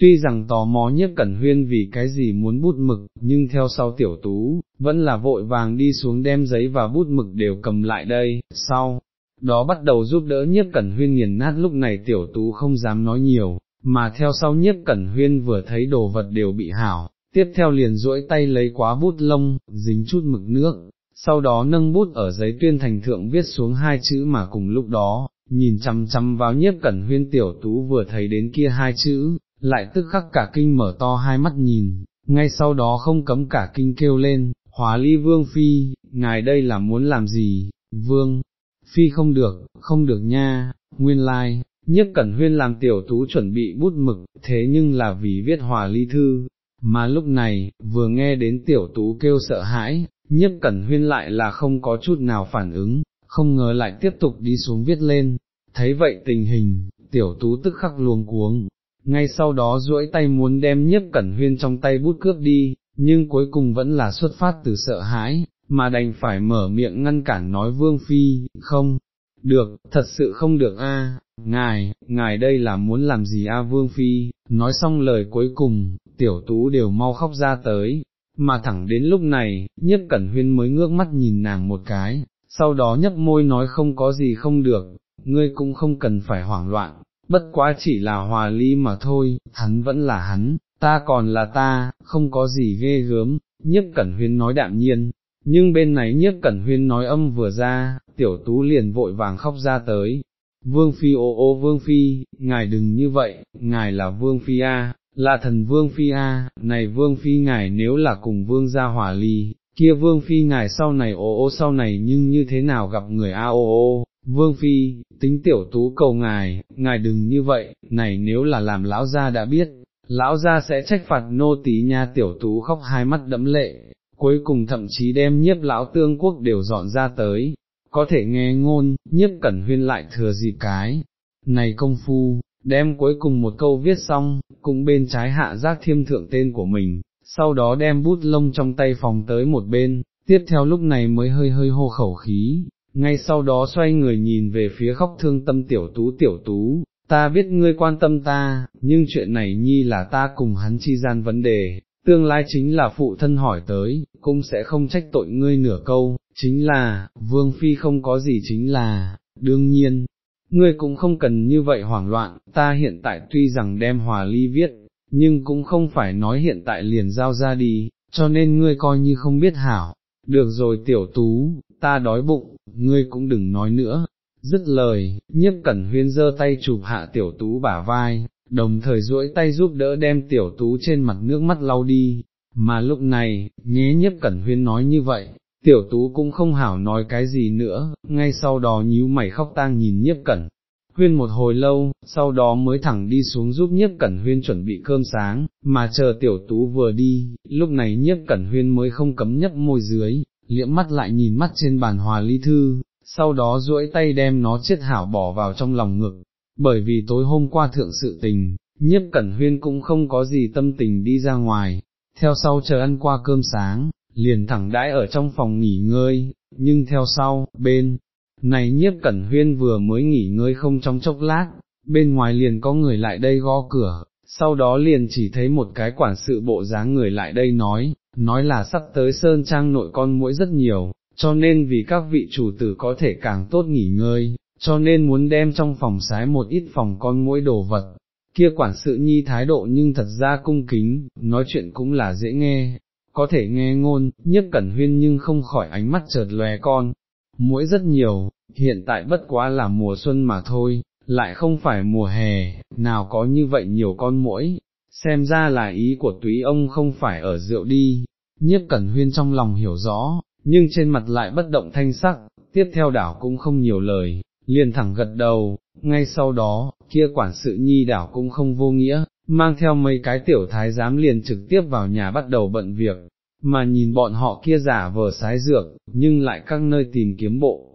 Speaker 1: tuy rằng tò mò nhất cẩn huyên vì cái gì muốn bút mực, nhưng theo sau tiểu tú, vẫn là vội vàng đi xuống đem giấy và bút mực đều cầm lại đây, sau. Đó bắt đầu giúp đỡ nhất cẩn huyên nghiền nát lúc này tiểu tú không dám nói nhiều, mà theo sau nhất cẩn huyên vừa thấy đồ vật đều bị hảo, tiếp theo liền duỗi tay lấy quá bút lông, dính chút mực nước, sau đó nâng bút ở giấy tuyên thành thượng viết xuống hai chữ mà cùng lúc đó, nhìn chăm chăm vào nhiếp cẩn huyên tiểu tú vừa thấy đến kia hai chữ, lại tức khắc cả kinh mở to hai mắt nhìn, ngay sau đó không cấm cả kinh kêu lên, hóa ly vương phi, ngài đây là muốn làm gì, vương, phi không được, không được nha, nguyên lai, like, nhất cẩn huyên làm tiểu tú chuẩn bị bút mực, thế nhưng là vì viết hòa ly thư, mà lúc này, vừa nghe đến tiểu tú kêu sợ hãi, nhất cẩn huyên lại là không có chút nào phản ứng, không ngờ lại tiếp tục đi xuống viết lên, thấy vậy tình hình, tiểu tú tức khắc luống cuống, ngay sau đó duỗi tay muốn đem nhiếp cẩn huyên trong tay bút cướp đi, nhưng cuối cùng vẫn là xuất phát từ sợ hãi, mà đành phải mở miệng ngăn cản nói vương phi, không, được, thật sự không được a, ngài, ngài đây là muốn làm gì a vương phi, nói xong lời cuối cùng, tiểu tú đều mau khóc ra tới, mà thẳng đến lúc này, nhiếp cẩn huyên mới ngước mắt nhìn nàng một cái, sau đó nhấp môi nói không có gì không được, ngươi cũng không cần phải hoảng loạn, bất quá chỉ là hòa ly mà thôi, hắn vẫn là hắn, ta còn là ta, không có gì ghê gớm, Nhất cẩn huyên nói đạm nhiên, nhưng bên này Nhất cẩn huyên nói âm vừa ra, tiểu tú liền vội vàng khóc ra tới. Vương Phi ô ô Vương Phi, ngài đừng như vậy, ngài là Vương Phi A, là thần Vương Phi A, này Vương Phi ngài nếu là cùng Vương gia hỏa ly, kia Vương Phi ngài sau này ô ô sau này nhưng như thế nào gặp người A ô ô, Vương Phi, tính tiểu tú cầu ngài, ngài đừng như vậy, này nếu là làm lão gia đã biết, lão gia sẽ trách phạt nô tí nha tiểu tú khóc hai mắt đẫm lệ, cuối cùng thậm chí đem nhiếp lão tương quốc đều dọn ra tới, có thể nghe ngôn, nhiếp cẩn huyên lại thừa dịp cái, này công phu, đem cuối cùng một câu viết xong, cũng bên trái hạ giác thiêm thượng tên của mình, sau đó đem bút lông trong tay phòng tới một bên, tiếp theo lúc này mới hơi hơi hô khẩu khí, ngay sau đó xoay người nhìn về phía khóc thương tâm tiểu tú tiểu tú, ta biết ngươi quan tâm ta, nhưng chuyện này nhi là ta cùng hắn chi gian vấn đề, tương lai chính là phụ thân hỏi tới, cũng sẽ không trách tội ngươi nửa câu, chính là, vương phi không có gì chính là, đương nhiên, ngươi cũng không cần như vậy hoảng loạn, ta hiện tại tuy rằng đem hòa ly viết, nhưng cũng không phải nói hiện tại liền giao ra đi, cho nên ngươi coi như không biết hảo, được rồi tiểu tú, ta đói bụng, ngươi cũng đừng nói nữa. Dứt lời, nhiếp cẩn huyên giơ tay chụp hạ tiểu tú bả vai, đồng thời duỗi tay giúp đỡ đem tiểu tú trên mặt nước mắt lau đi, mà lúc này, nhé nhiếp cẩn huyên nói như vậy, tiểu tú cũng không hảo nói cái gì nữa, ngay sau đó nhíu mày khóc tang nhìn nhiếp cẩn. Huyên một hồi lâu, sau đó mới thẳng đi xuống giúp nhiếp cẩn huyên chuẩn bị cơm sáng, mà chờ tiểu tú vừa đi, lúc này nhiếp cẩn huyên mới không cấm nhấp môi dưới, liễm mắt lại nhìn mắt trên bàn hòa ly thư, sau đó duỗi tay đem nó chết hảo bỏ vào trong lòng ngực, bởi vì tối hôm qua thượng sự tình, nhiếp cẩn huyên cũng không có gì tâm tình đi ra ngoài, theo sau chờ ăn qua cơm sáng, liền thẳng đãi ở trong phòng nghỉ ngơi, nhưng theo sau, bên, này nhiếp cẩn huyên vừa mới nghỉ ngơi không trong chốc lát, bên ngoài liền có người lại đây gõ cửa, sau đó liền chỉ thấy một cái quản sự bộ dáng người lại đây nói, nói là sắp tới sơn trang nội con mũi rất nhiều, cho nên vì các vị chủ tử có thể càng tốt nghỉ ngơi, cho nên muốn đem trong phòng sái một ít phòng con mũi đồ vật. Kia quản sự nhi thái độ nhưng thật ra cung kính, nói chuyện cũng là dễ nghe, có thể nghe ngôn, nhất cẩn huyên nhưng không khỏi ánh mắt chợt lòe con, mũi rất nhiều, hiện tại bất quá là mùa xuân mà thôi, lại không phải mùa hè, nào có như vậy nhiều con mũi, xem ra là ý của túy ông không phải ở rượu đi, nhiếp cẩn huyên trong lòng hiểu rõ, nhưng trên mặt lại bất động thanh sắc, tiếp theo đảo cũng không nhiều lời, liền thẳng gật đầu, ngay sau đó, kia quản sự nhi đảo cũng không vô nghĩa, mang theo mấy cái tiểu thái giám liền trực tiếp vào nhà bắt đầu bận việc, mà nhìn bọn họ kia giả vờ sái dược, nhưng lại các nơi tìm kiếm bộ.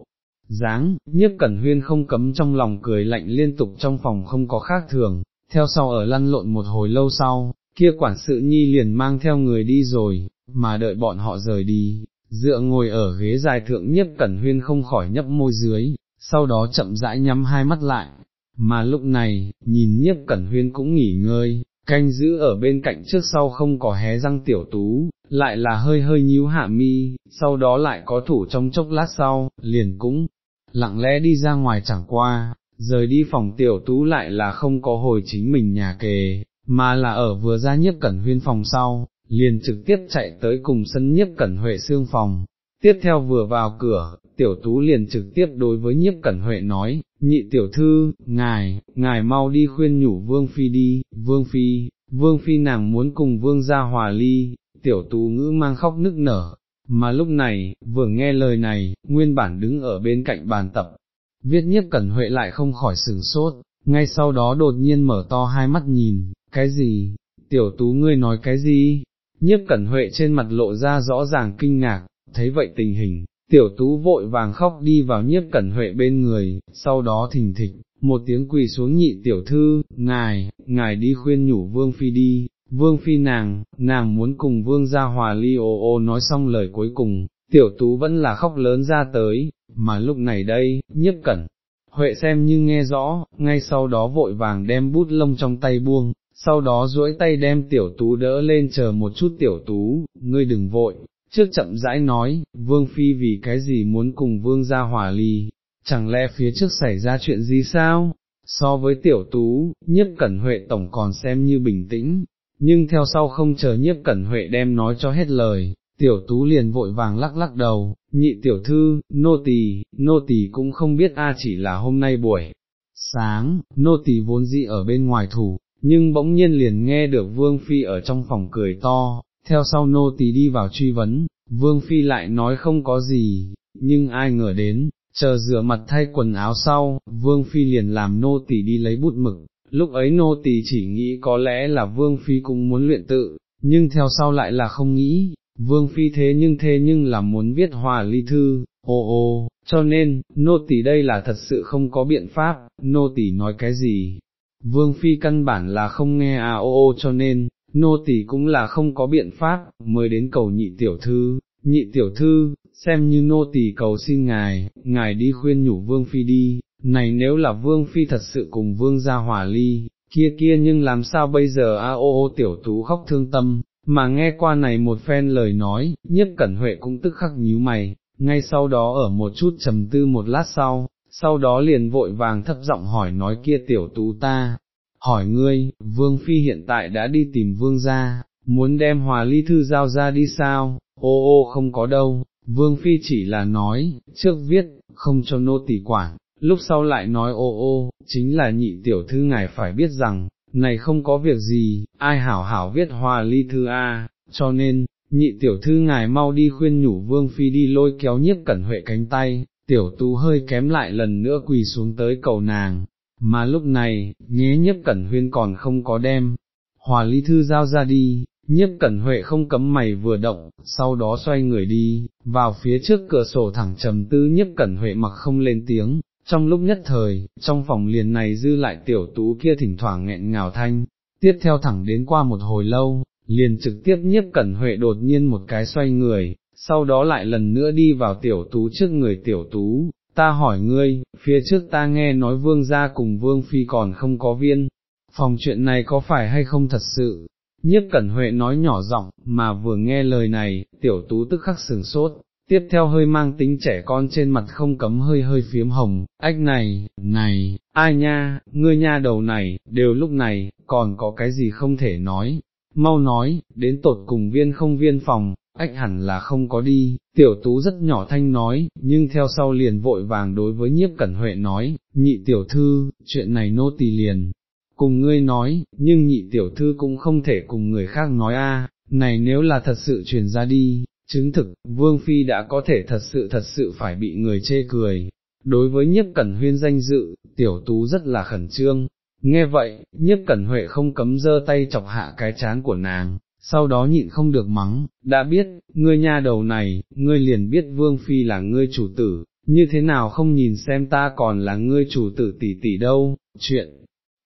Speaker 1: Giáng nhiếp cẩn huyên không cấm trong lòng cười lạnh liên tục trong phòng không có khác thường, theo sau ở lăn lộn một hồi lâu sau, kia quản sự nhi liền mang theo người đi rồi, mà đợi bọn họ rời đi, dựa ngồi ở ghế dài thượng nhiếp cẩn huyên không khỏi nhấp môi dưới, sau đó chậm rãi nhắm hai mắt lại, mà lúc này, nhìn nhiếp cẩn huyên cũng nghỉ ngơi, canh giữ ở bên cạnh trước sau không có hé răng tiểu tú, lại là hơi hơi nhíu hạ mi, sau đó lại có thủ trong chốc lát sau, liền cũng, lặng lẽ đi ra ngoài chẳng qua, rời đi phòng tiểu tú lại là không có hồi chính mình nhà kề, mà là ở vừa ra nhiếp cẩn huyên phòng sau, liền trực tiếp chạy tới cùng sân nhiếp cẩn huệ xương phòng. Tiếp theo vừa vào cửa, tiểu tú liền trực tiếp đối với nhiếp cẩn huệ nói, nhị tiểu thư, ngài, ngài mau đi khuyên nhủ vương phi đi, vương phi, vương phi nàng muốn cùng vương gia hòa ly, tiểu tú ngữ mang khóc nức nở, mà lúc này, vừa nghe lời này, nguyên bản đứng ở bên cạnh bàn tập, viết nhiếp cẩn huệ lại không khỏi sừng sốt, ngay sau đó đột nhiên mở to hai mắt nhìn, cái gì, tiểu tú ngươi nói cái gì, nhiếp cẩn huệ trên mặt lộ ra rõ ràng kinh ngạc, thấy vậy tình hình, tiểu tú vội vàng khóc đi vào nhiếp cẩn huệ bên người, sau đó thình thịch, một tiếng quỳ xuống nhị tiểu thư, ngài, ngài đi khuyên nhủ vương phi đi, vương phi nàng, nàng muốn cùng vương gia hòa ly ô ô nói xong lời cuối cùng, tiểu tú vẫn là khóc lớn ra tới, mà lúc này đây, nhiếp cẩn. Huệ xem như nghe rõ, ngay sau đó vội vàng đem bút lông trong tay buông, sau đó duỗi tay đem tiểu tú đỡ lên chờ một chút tiểu tú, ngươi đừng vội, trước chậm rãi nói, vương phi vì cái gì muốn cùng vương gia hòa ly, chẳng lẽ phía trước xảy ra chuyện gì sao? So với tiểu tú, nhiếp cẩn huệ tổng còn xem như bình tĩnh, nhưng theo sau không chờ nhiếp cẩn huệ đem nói cho hết lời, tiểu tú liền vội vàng lắc lắc đầu, nhị tiểu thư, nô tỳ, nô tỳ cũng không biết a chỉ là hôm nay buổi sáng, nô tỳ vốn dĩ ở bên ngoài thủ, nhưng bỗng nhiên liền nghe được vương phi ở trong phòng cười to, theo sau nô tỳ đi vào truy vấn, vương phi lại nói không có gì, nhưng ai ngờ đến, chờ rửa mặt thay quần áo sau, vương phi liền làm nô tỳ đi lấy bút mực, lúc ấy nô tỳ chỉ nghĩ có lẽ là vương phi cũng muốn luyện tự, nhưng theo sau lại là không nghĩ, vương phi thế nhưng thế nhưng là muốn viết hòa ly thư, ô ô, cho nên, nô tỳ đây là thật sự không có biện pháp, nô tỳ nói cái gì. Vương Phi căn bản là không nghe à ô ô cho nên, nô tỳ cũng là không có biện pháp, mới đến cầu nhị tiểu thư, nhị tiểu thư, xem như nô tỳ cầu xin ngài, ngài đi khuyên nhủ vương phi đi, này nếu là vương phi thật sự cùng vương gia hòa ly, kia kia nhưng làm sao bây giờ a ô ô tiểu tú khóc thương tâm, mà nghe qua này một phen lời nói, nhất cẩn huệ cũng tức khắc nhíu mày, ngay sau đó ở một chút trầm tư một lát sau, sau đó liền vội vàng thấp giọng hỏi nói kia tiểu tú ta, hỏi ngươi, vương phi hiện tại đã đi tìm vương gia, muốn đem hòa ly thư giao ra đi sao, ô ô không có đâu, vương phi chỉ là nói, trước viết, không cho nô tỳ quản, lúc sau lại nói ô ô, chính là nhị tiểu thư ngài phải biết rằng, này không có việc gì, ai hảo hảo viết hòa ly thư A, cho nên, nhị tiểu thư ngài mau đi khuyên nhủ vương phi đi lôi kéo nhiếp cẩn huệ cánh tay, tiểu tú hơi kém lại lần nữa quỳ xuống tới cầu nàng, mà lúc này, nhé nhiếp cẩn huyên còn không có đem, hòa ly thư giao ra đi, nhiếp cẩn huệ không cấm mày vừa động, sau đó xoay người đi, vào phía trước cửa sổ thẳng trầm tư nhiếp cẩn huệ mặc không lên tiếng, trong lúc nhất thời, trong phòng liền này dư lại tiểu tú kia thỉnh thoảng nghẹn ngào thanh, tiếp theo thẳng đến qua một hồi lâu, liền trực tiếp nhiếp cẩn huệ đột nhiên một cái xoay người, sau đó lại lần nữa đi vào tiểu tú trước người tiểu tú, ta hỏi ngươi, phía trước ta nghe nói vương gia cùng vương phi còn không có viên, phòng chuyện này có phải hay không thật sự, nhiếp cẩn huệ nói nhỏ giọng, mà vừa nghe lời này, tiểu tú tức khắc sừng sốt, tiếp theo hơi mang tính trẻ con trên mặt không cấm hơi hơi phiếm hồng, ách này, này, ai nha, ngươi nha đầu này, đều lúc này, còn có cái gì không thể nói, mau nói, đến tột cùng viên không viên phòng, ách hẳn là không có đi, tiểu tú rất nhỏ thanh nói, nhưng theo sau liền vội vàng đối với nhiếp cẩn huệ nói, nhị tiểu thư, chuyện này nô tỳ liền, cùng ngươi nói, nhưng nhị tiểu thư cũng không thể cùng người khác nói a. này nếu là thật sự truyền ra đi, chứng thực, Vương Phi đã có thể thật sự thật sự phải bị người chê cười. đối với nhiếp cẩn huyên danh dự, tiểu tú rất là khẩn trương, nghe vậy, nhiếp cẩn huệ không cấm dơ tay chọc hạ cái chán của nàng, sau đó nhịn không được mắng, đã biết, ngươi nha đầu này, ngươi liền biết vương phi là ngươi chủ tử, như thế nào không nhìn xem ta còn là ngươi chủ tử tỷ tỷ đâu, chuyện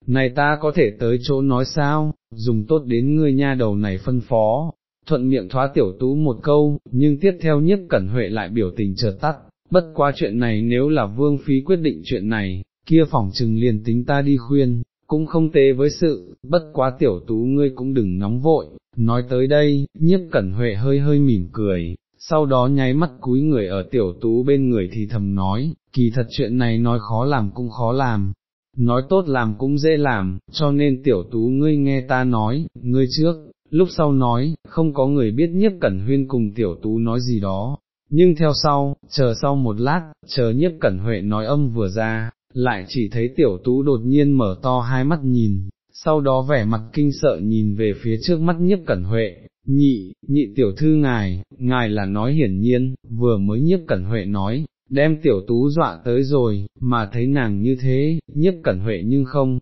Speaker 1: này ta có thể tới chỗ nói sao, dùng tốt đến ngươi nha đầu này phân phó, thuận miệng thoá tiểu tú một câu, nhưng tiếp theo nhiếp cẩn huệ lại biểu tình chợt tắt, bất qua chuyện này nếu là vương phi quyết định chuyện này, kia phỏng chừng liền tính ta đi khuyên, cũng không tế với sự, bất quá tiểu tú ngươi cũng đừng nóng vội, nói tới đây, nhiếp cẩn huệ hơi hơi mỉm cười, sau đó nháy mắt cúi người ở tiểu tú bên người thì thầm nói, kỳ thật chuyện này nói khó làm cũng khó làm, nói tốt làm cũng dễ làm, cho nên tiểu tú ngươi nghe ta nói, ngươi trước, lúc sau nói, không có người biết nhiếp cẩn huyên cùng tiểu tú nói gì đó, nhưng theo sau, chờ sau một lát, chờ nhiếp cẩn huệ nói âm vừa ra, lại chỉ thấy tiểu tú đột nhiên mở to hai mắt nhìn, sau đó vẻ mặt kinh sợ nhìn về phía trước mắt nhiếp cẩn huệ, nhị, nhị tiểu thư ngài, ngài là nói hiển nhiên, vừa mới nhiếp cẩn huệ nói, đem tiểu tú dọa tới rồi, mà thấy nàng như thế, nhiếp cẩn huệ nhưng không,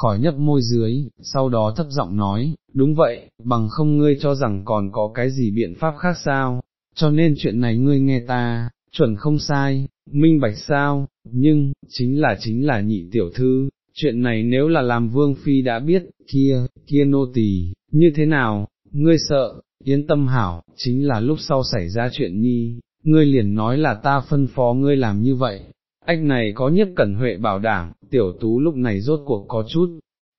Speaker 1: khỏi nhấp môi dưới, sau đó thấp giọng nói, đúng vậy, bằng không ngươi cho rằng còn có cái gì biện pháp khác sao, cho nên chuyện này ngươi nghe ta, chuẩn không sai, minh bạch sao, nhưng, chính là chính là nhị tiểu thư, chuyện này nếu là làm vương phi đã biết, kia, kia nô tỳ, như thế nào, ngươi sợ, yên tâm hảo, chính là lúc sau xảy ra chuyện nhi, ngươi liền nói là ta phân phó ngươi làm như vậy, ách này có nhất cẩn huệ bảo đảm, tiểu tú lúc này rốt cuộc có chút,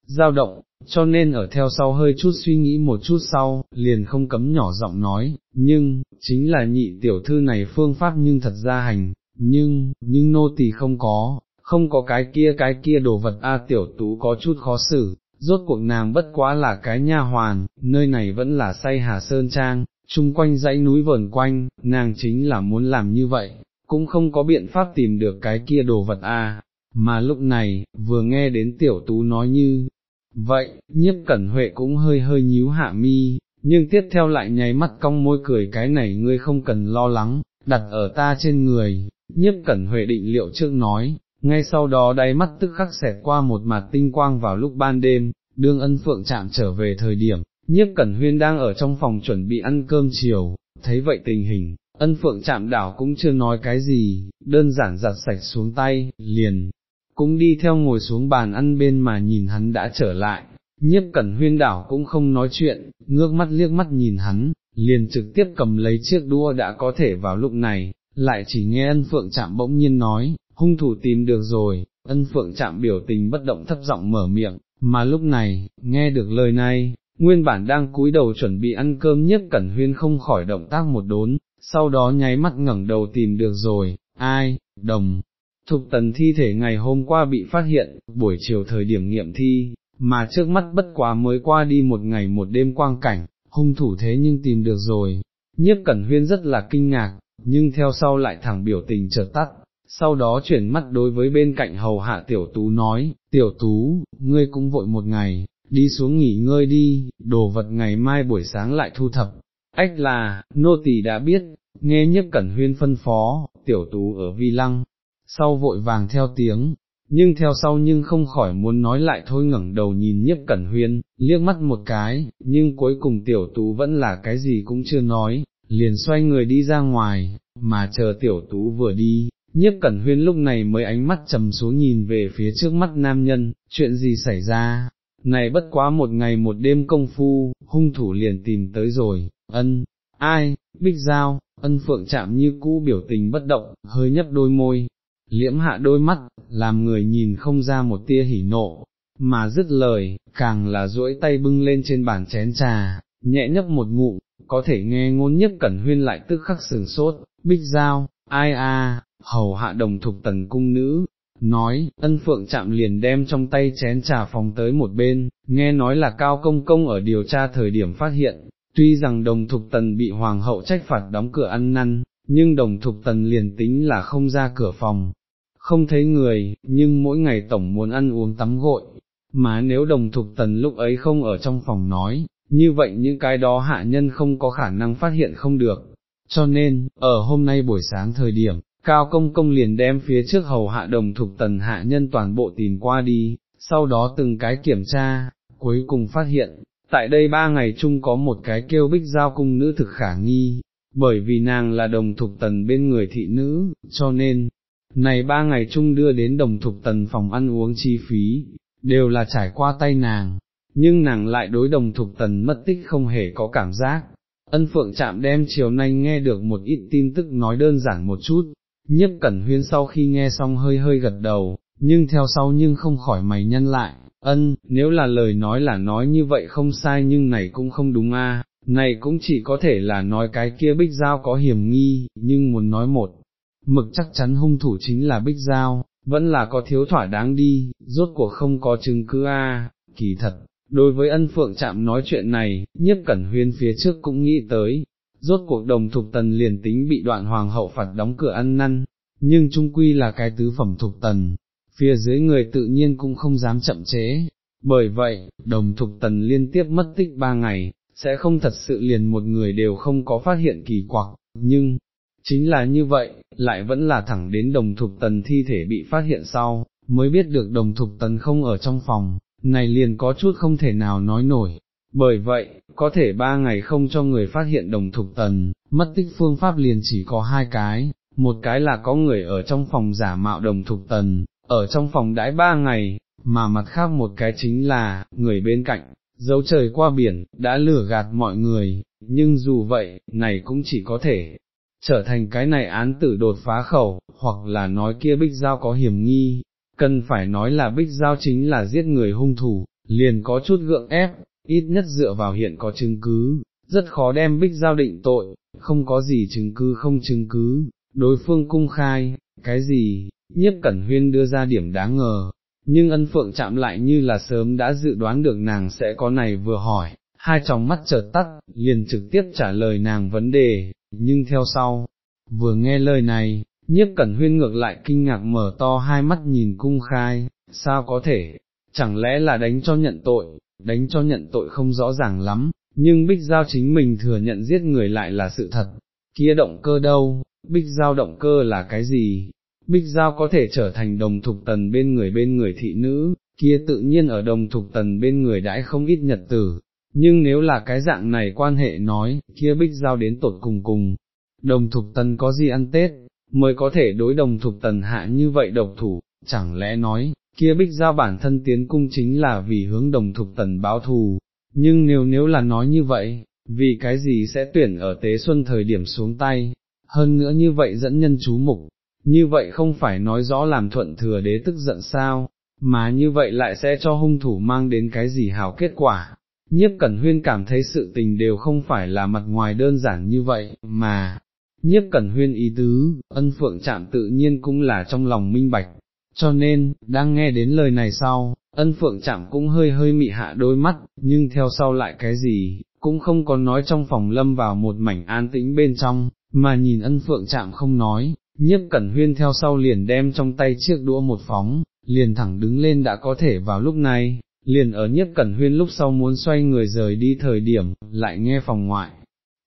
Speaker 1: dao động, cho nên ở theo sau hơi chút suy nghĩ một chút sau, liền không cấm nhỏ giọng nói, nhưng, chính là nhị tiểu thư này phương pháp nhưng thật ra hành, nhưng, nhưng nô tỳ không có, không có cái kia cái kia đồ vật. A tiểu tú có chút khó xử, rốt cuộc nàng bất quá là cái nha hoàn, nơi này vẫn là say hà sơn trang, chung quanh dãy núi vờn quanh, nàng chính là muốn làm như vậy, cũng không có biện pháp tìm được cái kia đồ vật a. Mà lúc này, vừa nghe đến tiểu tú nói như, vậy, nhiếp cẩn huệ cũng hơi hơi nhíu hạ mi, nhưng tiếp theo lại nháy mắt cong môi cười cái này ngươi không cần lo lắng, đặt ở ta trên người, nhiếp cẩn huệ định liệu trước nói, ngay sau đó đáy mắt tức khắc xẹt qua một mặt tinh quang vào lúc ban đêm, đương ân phượng chạm trở về thời điểm, nhiếp cẩn huyên đang ở trong phòng chuẩn bị ăn cơm chiều, thấy vậy tình hình, ân phượng chạm đảo cũng chưa nói cái gì, đơn giản giặt sạch xuống tay, liền, cũng đi theo ngồi xuống bàn ăn bên mà nhìn hắn đã trở lại, nhiếp cẩn huyên đảo cũng không nói chuyện, ngước mắt liếc mắt nhìn hắn, liền trực tiếp cầm lấy chiếc đua đã có thể vào lúc này, lại chỉ nghe ân phượng chạm bỗng nhiên nói, hung thủ tìm được rồi, ân phượng chạm biểu tình bất động thấp giọng mở miệng, mà lúc này, nghe được lời này, nguyên bản đang cúi đầu chuẩn bị ăn cơm nhất cẩn huyên không khỏi động tác một đốn, sau đó nháy mắt ngẩng đầu tìm được rồi, ai, đồng, thục tần thi thể ngày hôm qua bị phát hiện, buổi chiều thời điểm nghiệm thi, mà trước mắt bất quá mới qua đi một ngày một đêm quang cảnh, hung thủ thế nhưng tìm được rồi, nhiếp cẩn huyên rất là kinh ngạc, nhưng theo sau lại thẳng biểu tình chợt tắt, sau đó chuyển mắt đối với bên cạnh hầu hạ tiểu tú nói, tiểu tú, ngươi cũng vội một ngày, đi xuống nghỉ ngơi đi, đồ vật ngày mai buổi sáng lại thu thập, ách là, nô tỳ đã biết, nghe nhất cẩn huyên phân phó, tiểu tú ở vi lăng, sau vội vàng theo tiếng, nhưng theo sau nhưng không khỏi muốn nói lại thôi ngẩng đầu nhìn nhiếp cẩn huyên, liếc mắt một cái, nhưng cuối cùng tiểu tú vẫn là cái gì cũng chưa nói, liền xoay người đi ra ngoài, mà chờ tiểu tú vừa đi, nhiếp cẩn huyên lúc này mới ánh mắt trầm xuống nhìn về phía trước mắt nam nhân, chuyện gì xảy ra, này bất quá một ngày một đêm công phu, hung thủ liền tìm tới rồi, ân, ai, bích giao, ân phượng chạm như cũ biểu tình bất động, hơi nhấp đôi môi, liễm hạ đôi mắt, làm người nhìn không ra một tia hỉ nộ, mà dứt lời, càng là duỗi tay bưng lên trên bàn chén trà, nhẹ nhấp một ngụm, có thể nghe ngôn nhất cẩn huyên lại tức khắc sừng sốt, bích giao, ai a, hầu hạ đồng thục tần cung nữ, nói, ân phượng chạm liền đem trong tay chén trà phòng tới một bên, nghe nói là cao công công ở điều tra thời điểm phát hiện, tuy rằng đồng thục tần bị hoàng hậu trách phạt đóng cửa ăn năn, nhưng đồng thục tần liền tính là không ra cửa phòng, không thấy người, nhưng mỗi ngày tổng muốn ăn uống tắm gội, mà nếu đồng thục tần lúc ấy không ở trong phòng nói, như vậy những cái đó hạ nhân không có khả năng phát hiện không được, cho nên, ở hôm nay buổi sáng thời điểm, cao công công liền đem phía trước hầu hạ đồng thục tần hạ nhân toàn bộ tìm qua đi, sau đó từng cái kiểm tra, cuối cùng phát hiện, tại đây ba ngày chung có một cái kêu bích giao cung nữ thực khả nghi, bởi vì nàng là đồng thục tần bên người thị nữ, cho nên, này ba ngày chung đưa đến đồng thục tần phòng ăn uống chi phí, đều là trải qua tay nàng, nhưng nàng lại đối đồng thục tần mất tích không hề có cảm giác. Ân phượng chạm đem chiều nay nghe được một ít tin tức nói đơn giản một chút, nhiếp cẩn huyên sau khi nghe xong hơi hơi gật đầu, nhưng theo sau nhưng không khỏi mày nhân lại, ân, nếu là lời nói là nói như vậy không sai nhưng này cũng không đúng a, này cũng chỉ có thể là nói cái kia bích giao có hiểm nghi, nhưng muốn nói một, mực chắc chắn hung thủ chính là bích giao, vẫn là có thiếu thỏa đáng đi, rốt cuộc không có chứng cứ a, kỳ thật. Đối với ân phượng chạm nói chuyện này, nhiếp cẩn huyên phía trước cũng nghĩ tới, rốt cuộc đồng thục tần liền tính bị đoạn hoàng hậu phạt đóng cửa ăn năn, nhưng trung quy là cái tứ phẩm thục tần, phía dưới người tự nhiên cũng không dám chậm chế, bởi vậy, đồng thục tần liên tiếp mất tích ba ngày, sẽ không thật sự liền một người đều không có phát hiện kỳ quặc, nhưng, chính là như vậy, lại vẫn là thẳng đến đồng thục tần thi thể bị phát hiện sau, mới biết được đồng thục tần không ở trong phòng, này liền có chút không thể nào nói nổi. Bởi vậy, có thể ba ngày không cho người phát hiện đồng thục tần, mất tích phương pháp liền chỉ có hai cái, một cái là có người ở trong phòng giả mạo đồng thục tần, ở trong phòng đãi ba ngày, mà mặt khác một cái chính là, người bên cạnh, dấu trời qua biển, đã lừa gạt mọi người, nhưng dù vậy, này cũng chỉ có thể trở thành cái này án tử đột phá khẩu, hoặc là nói kia bích giao có hiểm nghi, cần phải nói là bích giao chính là giết người hung thủ, liền có chút gượng ép, ít nhất dựa vào hiện có chứng cứ, rất khó đem bích giao định tội, không có gì chứng cứ không chứng cứ, đối phương cung khai, cái gì, nhiếp cẩn huyên đưa ra điểm đáng ngờ, nhưng ân phượng chạm lại như là sớm đã dự đoán được nàng sẽ có này vừa hỏi, hai tròng mắt chợt tắt, liền trực tiếp trả lời nàng vấn đề, nhưng theo sau, vừa nghe lời này, nhiếp cẩn huyên ngược lại kinh ngạc mở to hai mắt nhìn cung khai, sao có thể, chẳng lẽ là đánh cho nhận tội, đánh cho nhận tội không rõ ràng lắm, nhưng bích giao chính mình thừa nhận giết người lại là sự thật, kia động cơ đâu, bích giao động cơ là cái gì, Bích Giao có thể trở thành đồng thục tần bên người bên người thị nữ, kia tự nhiên ở đồng thục tần bên người đãi không ít nhật tử, nhưng nếu là cái dạng này quan hệ nói, kia Bích Giao đến tột cùng cùng, đồng thục tần có gì ăn Tết, mới có thể đối đồng thục tần hạ như vậy độc thủ, chẳng lẽ nói, kia Bích Giao bản thân tiến cung chính là vì hướng đồng thục tần báo thù, nhưng nếu nếu là nói như vậy, vì cái gì sẽ tuyển ở tế xuân thời điểm xuống tay, hơn nữa như vậy dẫn nhân chú mục, như vậy không phải nói rõ làm thuận thừa đế tức giận sao, mà như vậy lại sẽ cho hung thủ mang đến cái gì hảo kết quả. Nhiếp Cẩn Huyên cảm thấy sự tình đều không phải là mặt ngoài đơn giản như vậy, mà, nhiếp Cẩn Huyên ý tứ, ân phượng chạm tự nhiên cũng là trong lòng minh bạch, cho nên, đang nghe đến lời này sau, ân phượng chạm cũng hơi hơi mị hạ đôi mắt, nhưng theo sau lại cái gì, cũng không có nói trong phòng lâm vào một mảnh an tĩnh bên trong, mà nhìn ân phượng chạm không nói, nhiếp cẩn huyên theo sau liền đem trong tay chiếc đũa một phóng, liền thẳng đứng lên đã có thể vào lúc này, liền ở nhiếp cẩn huyên lúc sau muốn xoay người rời đi thời điểm, lại nghe phòng ngoại.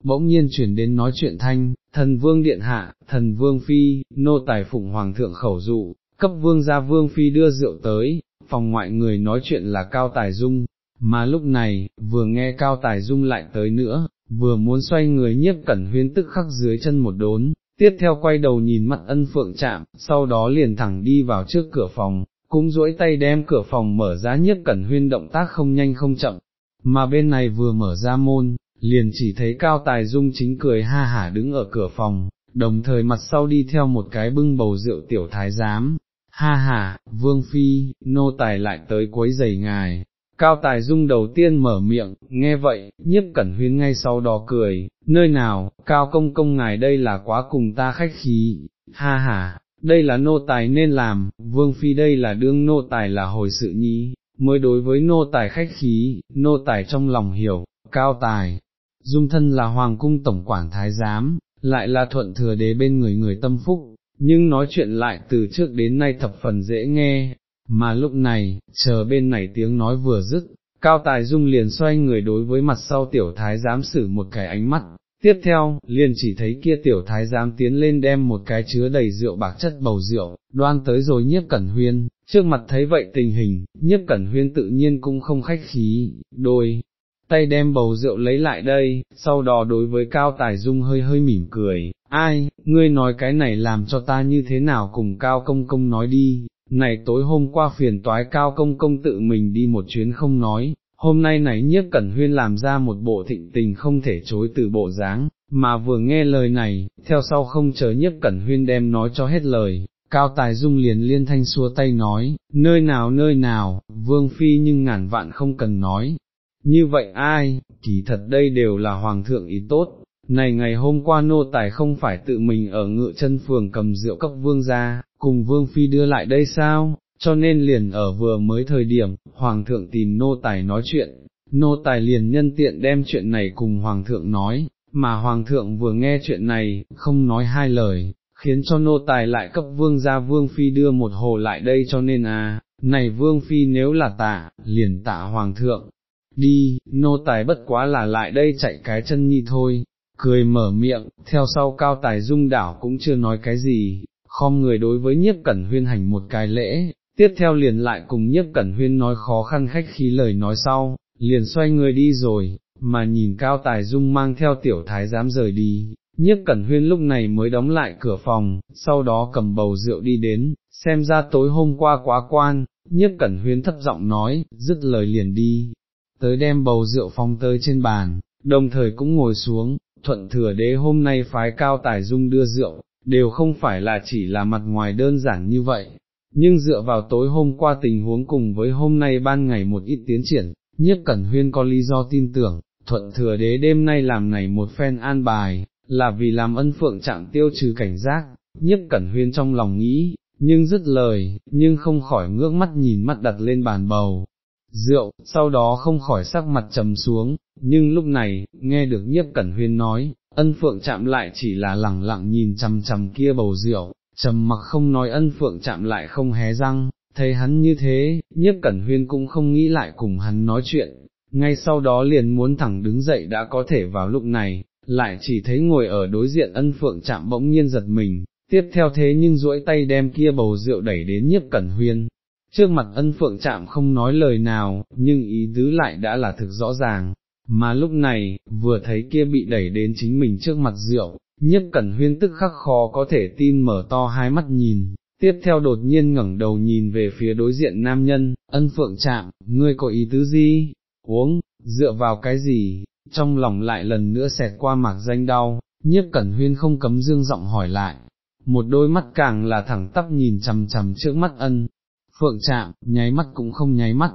Speaker 1: Bỗng nhiên chuyển đến nói chuyện thanh, thần vương điện hạ, thần vương phi, nô tài phụng hoàng thượng khẩu dụ, cấp vương gia vương phi đưa rượu tới, phòng ngoại người nói chuyện là cao tài dung, mà lúc này, vừa nghe cao tài dung lại tới nữa, vừa muốn xoay người nhiếp cẩn huyên tức khắc dưới chân một đốn, tiếp theo quay đầu nhìn mặt ân phượng chạm, sau đó liền thẳng đi vào trước cửa phòng, cũng duỗi tay đem cửa phòng mở ra nhiếp cẩn huyên động tác không nhanh không chậm, mà bên này vừa mở ra môn, liền chỉ thấy cao tài dung chính cười ha hả đứng ở cửa phòng, đồng thời mặt sau đi theo một cái bưng bầu rượu tiểu thái giám, ha ha, vương phi, nô tài lại tới quấy giày ngài, Cao Tài Dung đầu tiên mở miệng, nghe vậy, nhiếp cẩn huyên ngay sau đó cười, nơi nào, Cao Công Công ngài đây là quá cùng ta khách khí, ha ha, đây là nô tài nên làm, Vương Phi đây là đương nô tài là hồi sự nhi, mới đối với nô tài khách khí, nô tài trong lòng hiểu, Cao Tài, Dung thân là Hoàng Cung Tổng Quản Thái Giám, lại là thuận thừa đế bên người người tâm phúc, nhưng nói chuyện lại từ trước đến nay thập phần dễ nghe, mà lúc này, chờ bên này tiếng nói vừa dứt, Cao Tài Dung liền xoay người đối với mặt sau tiểu thái giám sử một cái ánh mắt, Tiếp theo, liền chỉ thấy kia tiểu thái giám tiến lên đem một cái chứa đầy rượu bạc chất bầu rượu, đoan tới rồi nhiếp cẩn huyên, trước mặt thấy vậy tình hình, nhiếp cẩn huyên tự nhiên cũng không khách khí, đôi, tay đem bầu rượu lấy lại đây, sau đó đối với Cao Tài Dung hơi hơi mỉm cười, ai, ngươi nói cái này làm cho ta như thế nào cùng Cao Công Công nói đi, này tối hôm qua phiền toái Cao Công Công tự mình đi một chuyến không nói, hôm nay này nhiếp cẩn huyên làm ra một bộ thịnh tình không thể chối từ bộ dáng, mà vừa nghe lời này, theo sau không chờ nhiếp cẩn huyên đem nói cho hết lời. Cao Tài Dung liền liên thanh xua tay nói, nơi nào nơi nào, vương phi nhưng ngàn vạn không cần nói, như vậy ai, kỳ thật đây đều là hoàng thượng ý tốt, này ngày hôm qua nô tài không phải tự mình ở ngựa chân phường cầm rượu cấp vương ra, cùng vương phi đưa lại đây sao, cho nên liền ở vừa mới thời điểm, hoàng thượng tìm nô tài nói chuyện, nô tài liền nhân tiện đem chuyện này cùng hoàng thượng nói, mà hoàng thượng vừa nghe chuyện này, không nói hai lời, khiến cho nô tài lại cấp vương ra vương phi đưa một hồ lại đây cho nên à, này vương phi nếu là tạ, liền tạ hoàng thượng, đi, nô tài bất quá là lại đây chạy cái chân nhi thôi, cười mở miệng, theo sau cao tài dung đảo cũng chưa nói cái gì, khom người đối với nhiếp cẩn huyên hành một cái lễ, tiếp theo liền lại cùng nhiếp cẩn huyên nói khó khăn khách khí lời nói sau, liền xoay người đi rồi, mà nhìn cao tài dung mang theo tiểu thái dám rời đi. Nhiếp Cẩn Huyên lúc này mới đóng lại cửa phòng, sau đó cầm bầu rượu đi đến, xem ra tối hôm qua quá quan, Nhiếp Cẩn Huyên thấp giọng nói, dứt lời liền đi, tới đem bầu rượu phong tới trên bàn, đồng thời cũng ngồi xuống, thuận thừa đế hôm nay phái cao tài dung đưa rượu, đều không phải là chỉ là mặt ngoài đơn giản như vậy, nhưng dựa vào tối hôm qua tình huống cùng với hôm nay ban ngày một ít tiến triển, nhất cẩn huyên có lý do tin tưởng, thuận thừa đế đêm nay làm này một phen an bài, là vì làm ân phượng trạng tiêu trừ cảnh giác, nhất cẩn huyên trong lòng nghĩ, nhưng dứt lời, nhưng không khỏi ngước mắt nhìn mắt đặt lên bàn bầu, rượu, sau đó không khỏi sắc mặt trầm xuống, nhưng lúc này, nghe được nhiếp cẩn huyên nói, ân phượng chạm lại chỉ là lẳng lặng nhìn chằm chằm kia bầu rượu, trầm mặc không nói ân phượng chạm lại không hé răng, thấy hắn như thế, nhiếp cẩn huyên cũng không nghĩ lại cùng hắn nói chuyện, ngay sau đó liền muốn thẳng đứng dậy đã có thể vào lúc này, lại chỉ thấy ngồi ở đối diện ân phượng chạm bỗng nhiên giật mình, tiếp theo thế nhưng duỗi tay đem kia bầu rượu đẩy đến nhiếp cẩn huyên, trước mặt ân phượng chạm không nói lời nào, nhưng ý tứ lại đã là thực rõ ràng, mà lúc này, vừa thấy kia bị đẩy đến chính mình trước mặt rượu, nhất cẩn huyên tức khắc khó có thể tin mở to hai mắt nhìn, tiếp theo đột nhiên ngẩng đầu nhìn về phía đối diện nam nhân, ân phượng chạm, ngươi có ý tứ gì, uống, dựa vào cái gì, trong lòng lại lần nữa xẹt qua mạc danh đau, nhiếp cẩn huyên không cấm dương giọng hỏi lại, một đôi mắt càng là thẳng tắp nhìn chằm chằm trước mắt ân, phượng chạm, nháy mắt cũng không nháy mắt,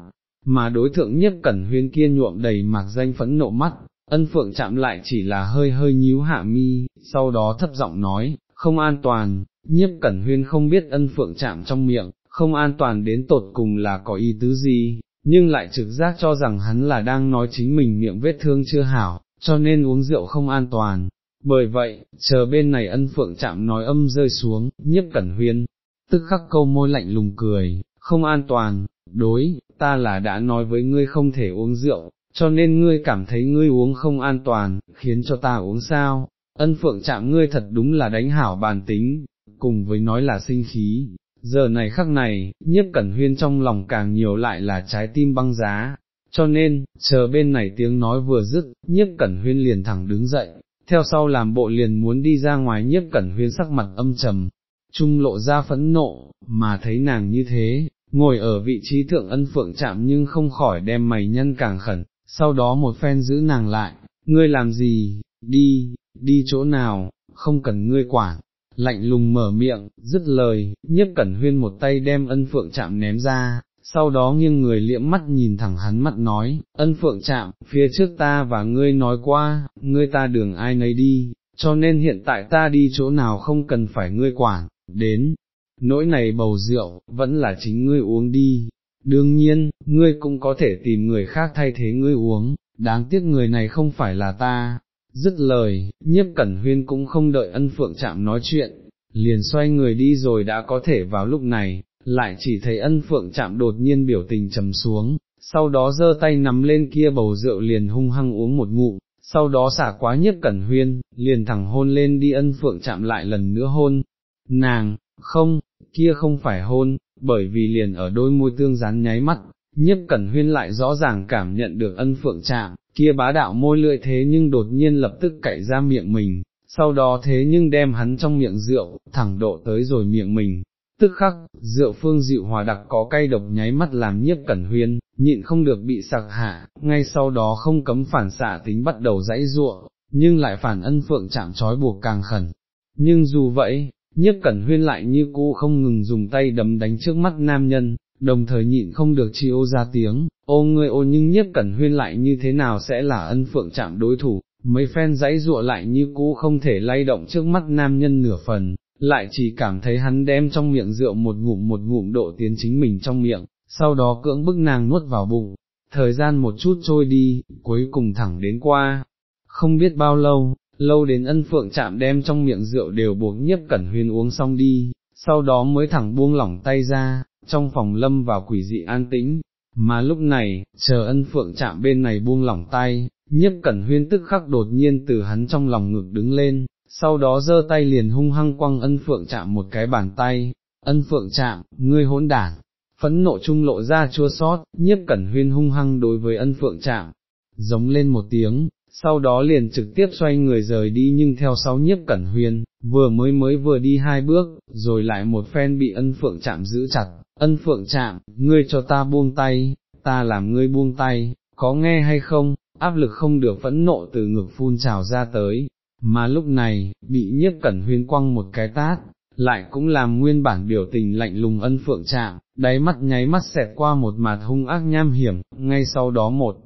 Speaker 1: mà đối thượng nhất cẩn huyên kia nhuộm đầy mạc danh phẫn nộ mắt, ân phượng chạm lại chỉ là hơi hơi nhíu hạ mi, sau đó thấp giọng nói, không an toàn, nhiếp cẩn huyên không biết ân phượng chạm trong miệng, không an toàn đến tột cùng là có ý tứ gì, nhưng lại trực giác cho rằng hắn là đang nói chính mình miệng vết thương chưa hảo, cho nên uống rượu không an toàn. Bởi vậy, chờ bên này ân phượng chạm nói âm rơi xuống, nhiếp cẩn huyên, tức khắc câu môi lạnh lùng cười, không an toàn, đối, ta là đã nói với ngươi không thể uống rượu, cho nên ngươi cảm thấy ngươi uống không an toàn, khiến cho ta uống sao, ân phượng chạm ngươi thật đúng là đánh hảo bàn tính, cùng với nói là sinh khí, giờ này khắc này, nhiếp cẩn huyên trong lòng càng nhiều lại là trái tim băng giá, cho nên, chờ bên này tiếng nói vừa dứt, nhiếp cẩn huyên liền thẳng đứng dậy, theo sau làm bộ liền muốn đi ra ngoài nhiếp cẩn huyên sắc mặt âm trầm, trung lộ ra phẫn nộ, mà thấy nàng như thế, ngồi ở vị trí thượng ân phượng chạm nhưng không khỏi đem mày nhân càng khẩn, sau đó một phen giữ nàng lại, ngươi làm gì, đi, đi chỗ nào, không cần ngươi quản, lạnh lùng mở miệng, dứt lời, nhiếp cẩn huyên một tay đem ân phượng chạm ném ra, sau đó nghiêng người liễm mắt nhìn thẳng hắn mắt nói, ân phượng chạm, phía trước ta và ngươi nói qua, ngươi ta đường ai nấy đi, cho nên hiện tại ta đi chỗ nào không cần phải ngươi quản, đến, nỗi này bầu rượu, vẫn là chính ngươi uống đi, đương nhiên, ngươi cũng có thể tìm người khác thay thế ngươi uống, đáng tiếc người này không phải là ta. Dứt lời, nhiếp cẩn huyên cũng không đợi ân phượng chạm nói chuyện, liền xoay người đi rồi đã có thể vào lúc này, lại chỉ thấy ân phượng chạm đột nhiên biểu tình trầm xuống, sau đó giơ tay nắm lên kia bầu rượu liền hung hăng uống một ngụm, sau đó xả quá nhiếp cẩn huyên, liền thẳng hôn lên đi ân phượng chạm lại lần nữa hôn, nàng, không, kia không phải hôn, bởi vì liền ở đôi môi tương rán nháy mắt, nhiếp cẩn huyên lại rõ ràng cảm nhận được ân phượng chạm, kia bá đạo môi lưỡi thế nhưng đột nhiên lập tức cậy ra miệng mình, sau đó thế nhưng đem hắn trong miệng rượu, thẳng độ tới rồi miệng mình. Tức khắc, rượu phương dịu hòa đặc có cay độc nháy mắt làm nhiếp cẩn huyên, nhịn không được bị sặc hạ, ngay sau đó không cấm phản xạ tính bắt đầu dãy ruộng, nhưng lại phản ân phượng chạm trói buộc càng khẩn. Nhưng dù vậy, Nhất cẩn huyên lại như cũ không ngừng dùng tay đấm đánh trước mắt nam nhân, đồng thời nhịn không được chi ô ra tiếng, ô ngươi ô nhưng nhất cẩn huyên lại như thế nào sẽ là ân phượng chạm đối thủ, mấy phen dãy dụa lại như cũ không thể lay động trước mắt nam nhân nửa phần, lại chỉ cảm thấy hắn đem trong miệng rượu một ngụm một ngụm độ tiến chính mình trong miệng, sau đó cưỡng bức nàng nuốt vào bụng, thời gian một chút trôi đi, cuối cùng thẳng đến qua, không biết bao lâu, lâu đến ân phượng chạm đem trong miệng rượu đều buộc nhiếp cẩn huyên uống xong đi, sau đó mới thẳng buông lỏng tay ra, trong phòng lâm vào quỷ dị an tĩnh, mà lúc này, chờ ân phượng chạm bên này buông lỏng tay, nhiếp cẩn huyên tức khắc đột nhiên từ hắn trong lòng ngực đứng lên, sau đó giơ tay liền hung hăng quăng ân phượng chạm một cái bàn tay, ân phượng chạm, ngươi hỗn đản, phẫn nộ trung lộ ra chua sót, nhiếp cẩn huyên hung hăng đối với ân phượng chạm, giống lên một tiếng, sau đó liền trực tiếp xoay người rời đi nhưng theo sau nhiếp cẩn huyên, vừa mới mới vừa đi hai bước, rồi lại một phen bị ân phượng chạm giữ chặt, ân phượng chạm, ngươi cho ta buông tay, ta làm ngươi buông tay, có nghe hay không, áp lực không được phẫn nộ từ ngực phun trào ra tới, mà lúc này, bị nhiếp cẩn huyên quăng một cái tát, lại cũng làm nguyên bản biểu tình lạnh lùng ân phượng chạm, đáy mắt nháy mắt xẹt qua một mặt hung ác nham hiểm, ngay sau đó một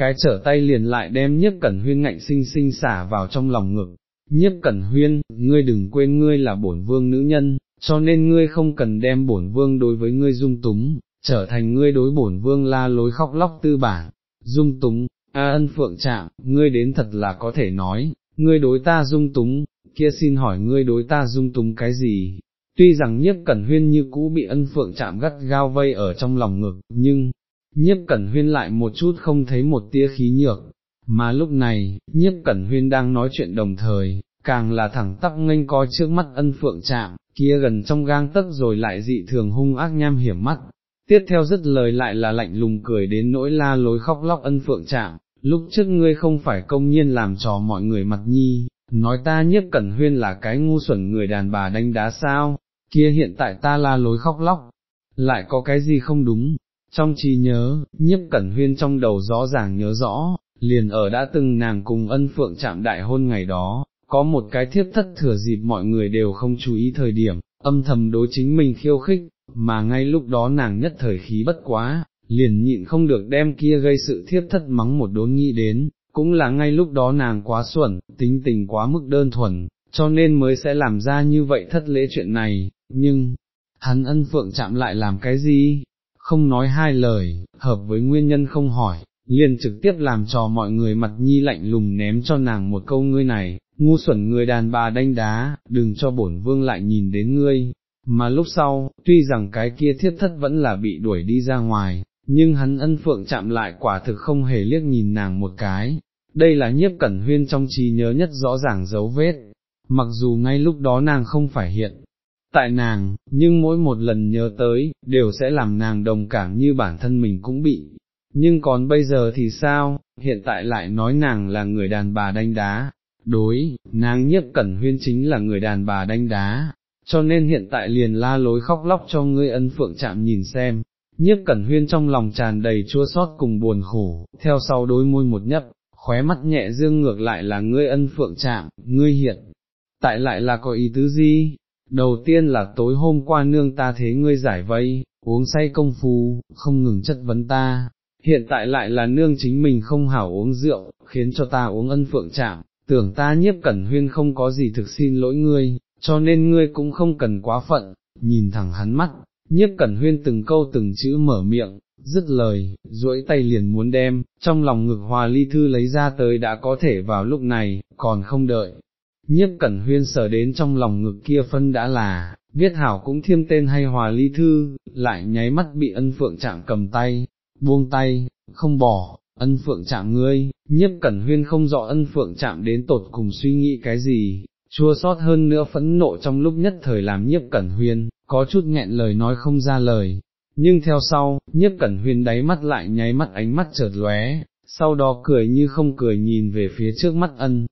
Speaker 1: cái trở tay liền lại đem nhiếp cẩn huyên ngạnh sinh sinh xả vào trong lòng ngực. Nhiếp cẩn huyên, ngươi đừng quên ngươi là bổn vương nữ nhân, cho nên ngươi không cần đem bổn vương đối với ngươi dung túng, trở thành ngươi đối bổn vương la lối khóc lóc tư bản, dung túng, a ân phượng chạm, ngươi đến thật là có thể nói, ngươi đối ta dung túng, kia xin hỏi ngươi đối ta dung túng cái gì? Tuy rằng nhiếp cẩn huyên như cũ bị ân phượng chạm gắt gao vây ở trong lòng ngực, nhưng, nhiếp cẩn huyên lại một chút không thấy một tia khí nhược, mà lúc này, nhiếp cẩn huyên đang nói chuyện đồng thời, càng là thẳng tắp nghênh coi trước mắt ân phượng chạm, kia gần trong gang tấc rồi lại dị thường hung ác nham hiểm mắt. Tiếp theo dứt lời lại là lạnh lùng cười đến nỗi la lối khóc lóc ân phượng chạm, lúc trước ngươi không phải công nhiên làm trò mọi người mặt nhi, nói ta nhiếp cẩn huyên là cái ngu xuẩn người đàn bà đánh đá sao, kia hiện tại ta la lối khóc lóc, lại có cái gì không đúng, trong trí nhớ, nhiếp cẩn huyên trong đầu rõ ràng nhớ rõ, liền ở đã từng nàng cùng ân phượng chạm đại hôn ngày đó, có một cái thiếp thất thừa dịp mọi người đều không chú ý thời điểm, âm thầm đối chính mình khiêu khích, mà ngay lúc đó nàng nhất thời khí bất quá, liền nhịn không được đem kia gây sự thiếp thất mắng một đốn nghĩ đến, cũng là ngay lúc đó nàng quá xuẩn, tính tình quá mức đơn thuần, cho nên mới sẽ làm ra như vậy thất lễ chuyện này, nhưng, hắn ân phượng chạm lại làm cái gì, không nói hai lời, hợp với nguyên nhân không hỏi, liền trực tiếp làm trò mọi người mặt nhi lạnh lùng ném cho nàng một câu ngươi này, ngu xuẩn người đàn bà đanh đá, đừng cho bổn vương lại nhìn đến ngươi, mà lúc sau, tuy rằng cái kia thiết thất vẫn là bị đuổi đi ra ngoài, nhưng hắn ân phượng chạm lại quả thực không hề liếc nhìn nàng một cái, đây là nhiếp cẩn huyên trong trí nhớ nhất rõ ràng dấu vết, mặc dù ngay lúc đó nàng không phải hiện tại nàng, nhưng mỗi một lần nhớ tới, đều sẽ làm nàng đồng cảm như bản thân mình cũng bị. Nhưng còn bây giờ thì sao, hiện tại lại nói nàng là người đàn bà đánh đá, đối, nàng nhiếp cẩn huyên chính là người đàn bà đánh đá, cho nên hiện tại liền la lối khóc lóc cho ngươi ân phượng chạm nhìn xem, nhiếp cẩn huyên trong lòng tràn đầy chua xót cùng buồn khổ, theo sau đôi môi một nhấp, khóe mắt nhẹ dương ngược lại là ngươi ân phượng chạm, ngươi hiện, tại lại là có ý tứ gì, đầu tiên là tối hôm qua nương ta thế ngươi giải vây, uống say công phu, không ngừng chất vấn ta, hiện tại lại là nương chính mình không hảo uống rượu, khiến cho ta uống ân phượng chạm, tưởng ta nhiếp cẩn huyên không có gì thực xin lỗi ngươi, cho nên ngươi cũng không cần quá phận, nhìn thẳng hắn mắt, nhiếp cẩn huyên từng câu từng chữ mở miệng, dứt lời, duỗi tay liền muốn đem, trong lòng ngực hòa ly thư lấy ra tới đã có thể vào lúc này, còn không đợi. Nhiếp cẩn huyên sở đến trong lòng ngực kia phân đã là, viết hảo cũng thiêm tên hay hòa ly thư, lại nháy mắt bị ân phượng chạm cầm tay, buông tay, không bỏ, ân phượng chạm ngươi, nhiếp cẩn huyên không rõ ân phượng chạm đến tột cùng suy nghĩ cái gì, chua sót hơn nữa phẫn nộ trong lúc nhất thời làm nhiếp cẩn huyên, có chút nghẹn lời nói không ra lời, nhưng theo sau, nhiếp cẩn huyên đáy mắt lại nháy mắt ánh mắt chợt lóe, sau đó cười như không cười nhìn về phía trước mắt ân.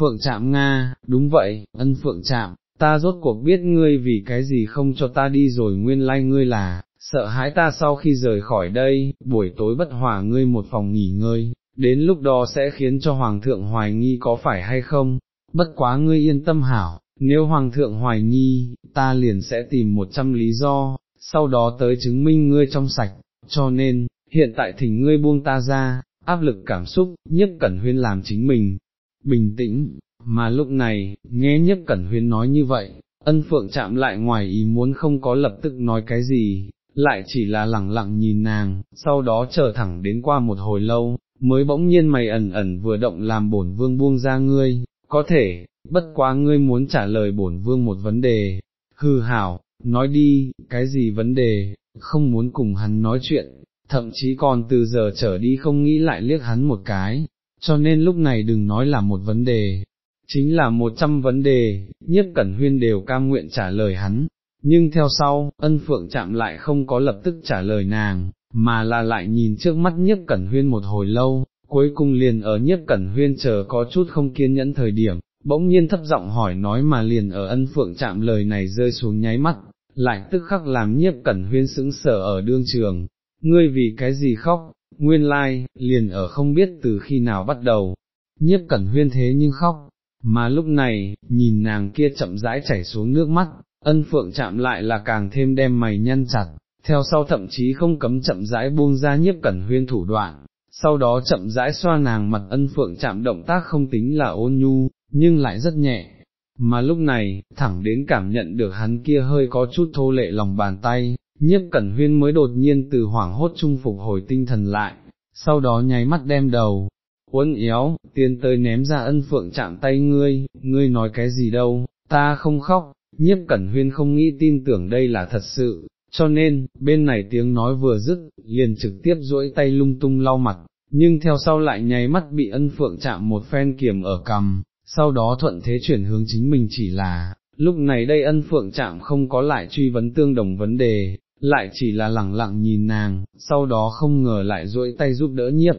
Speaker 1: Phượng chạm Nga, đúng vậy, ân phượng chạm, ta rốt cuộc biết ngươi vì cái gì không cho ta đi rồi nguyên lai like ngươi là, sợ hãi ta sau khi rời khỏi đây, buổi tối bất hòa ngươi một phòng nghỉ ngơi, đến lúc đó sẽ khiến cho Hoàng thượng hoài nghi có phải hay không, bất quá ngươi yên tâm hảo, nếu Hoàng thượng hoài nghi, ta liền sẽ tìm một trăm lý do, sau đó tới chứng minh ngươi trong sạch, cho nên, hiện tại thỉnh ngươi buông ta ra, áp lực cảm xúc, nhất cẩn huyên làm chính mình, bình tĩnh, mà lúc này, nghe nhất cẩn huyên nói như vậy, ân phượng chạm lại ngoài ý muốn không có lập tức nói cái gì, lại chỉ là lẳng lặng nhìn nàng, sau đó chờ thẳng đến qua một hồi lâu, mới bỗng nhiên mày ẩn ẩn vừa động làm bổn vương buông ra ngươi, có thể, bất quá ngươi muốn trả lời bổn vương một vấn đề, hư hảo, nói đi, cái gì vấn đề, không muốn cùng hắn nói chuyện, thậm chí còn từ giờ trở đi không nghĩ lại liếc hắn một cái, cho nên lúc này đừng nói là một vấn đề, chính là một trăm vấn đề, nhất cẩn huyên đều cam nguyện trả lời hắn, nhưng theo sau, ân phượng chạm lại không có lập tức trả lời nàng, mà là lại nhìn trước mắt nhất cẩn huyên một hồi lâu, cuối cùng liền ở nhất cẩn huyên chờ có chút không kiên nhẫn thời điểm, bỗng nhiên thấp giọng hỏi nói mà liền ở ân phượng chạm lời này rơi xuống nháy mắt, lại tức khắc làm nhiếp cẩn huyên sững sờ ở đương trường, ngươi vì cái gì khóc, nguyên lai, like, liền ở không biết từ khi nào bắt đầu, nhiếp cẩn huyên thế nhưng khóc, mà lúc này, nhìn nàng kia chậm rãi chảy xuống nước mắt, ân phượng chạm lại là càng thêm đem mày nhăn chặt, theo sau thậm chí không cấm chậm rãi buông ra nhiếp cẩn huyên thủ đoạn, sau đó chậm rãi xoa nàng mặt ân phượng chạm động tác không tính là ôn nhu, nhưng lại rất nhẹ, mà lúc này, thẳng đến cảm nhận được hắn kia hơi có chút thô lệ lòng bàn tay, nhiếp cẩn huyên mới đột nhiên từ hoảng hốt trung phục hồi tinh thần lại, sau đó nháy mắt đem đầu, uốn éo, tiến tới ném ra ân phượng chạm tay ngươi, ngươi nói cái gì đâu, ta không khóc, nhiếp cẩn huyên không nghĩ tin tưởng đây là thật sự, cho nên, bên này tiếng nói vừa dứt, liền trực tiếp duỗi tay lung tung lau mặt, nhưng theo sau lại nháy mắt bị ân phượng chạm một phen kiềm ở cầm, sau đó thuận thế chuyển hướng chính mình chỉ là, lúc này đây ân phượng chạm không có lại truy vấn tương đồng vấn đề, lại chỉ là lẳng lặng nhìn nàng, sau đó không ngờ lại duỗi tay giúp đỡ nhiếp.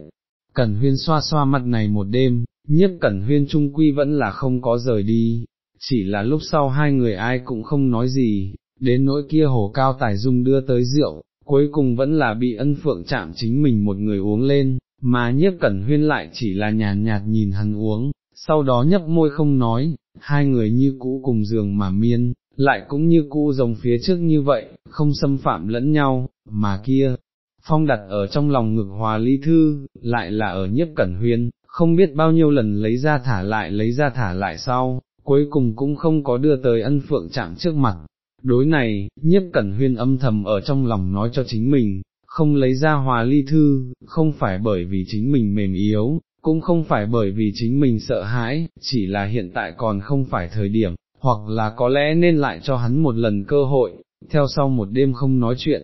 Speaker 1: Cẩn huyên xoa xoa mặt này một đêm, nhiếp cẩn huyên trung quy vẫn là không có rời đi, chỉ là lúc sau hai người ai cũng không nói gì, đến nỗi kia hồ cao tài dung đưa tới rượu, cuối cùng vẫn là bị ân phượng chạm chính mình một người uống lên, mà nhiếp cẩn huyên lại chỉ là nhàn nhạt nhìn hắn uống, sau đó nhấp môi không nói, hai người như cũ cùng giường mà miên, lại cũng như cũ giống phía trước như vậy, không xâm phạm lẫn nhau, mà kia, phong đặt ở trong lòng ngực hòa ly thư, lại là ở nhiếp cẩn huyên, không biết bao nhiêu lần lấy ra thả lại lấy ra thả lại sau, cuối cùng cũng không có đưa tới ân phượng chạm trước mặt. Đối này, nhiếp cẩn huyên âm thầm ở trong lòng nói cho chính mình, không lấy ra hòa ly thư, không phải bởi vì chính mình mềm yếu, cũng không phải bởi vì chính mình sợ hãi, chỉ là hiện tại còn không phải thời điểm, hoặc là có lẽ nên lại cho hắn một lần cơ hội, theo sau một đêm không nói chuyện,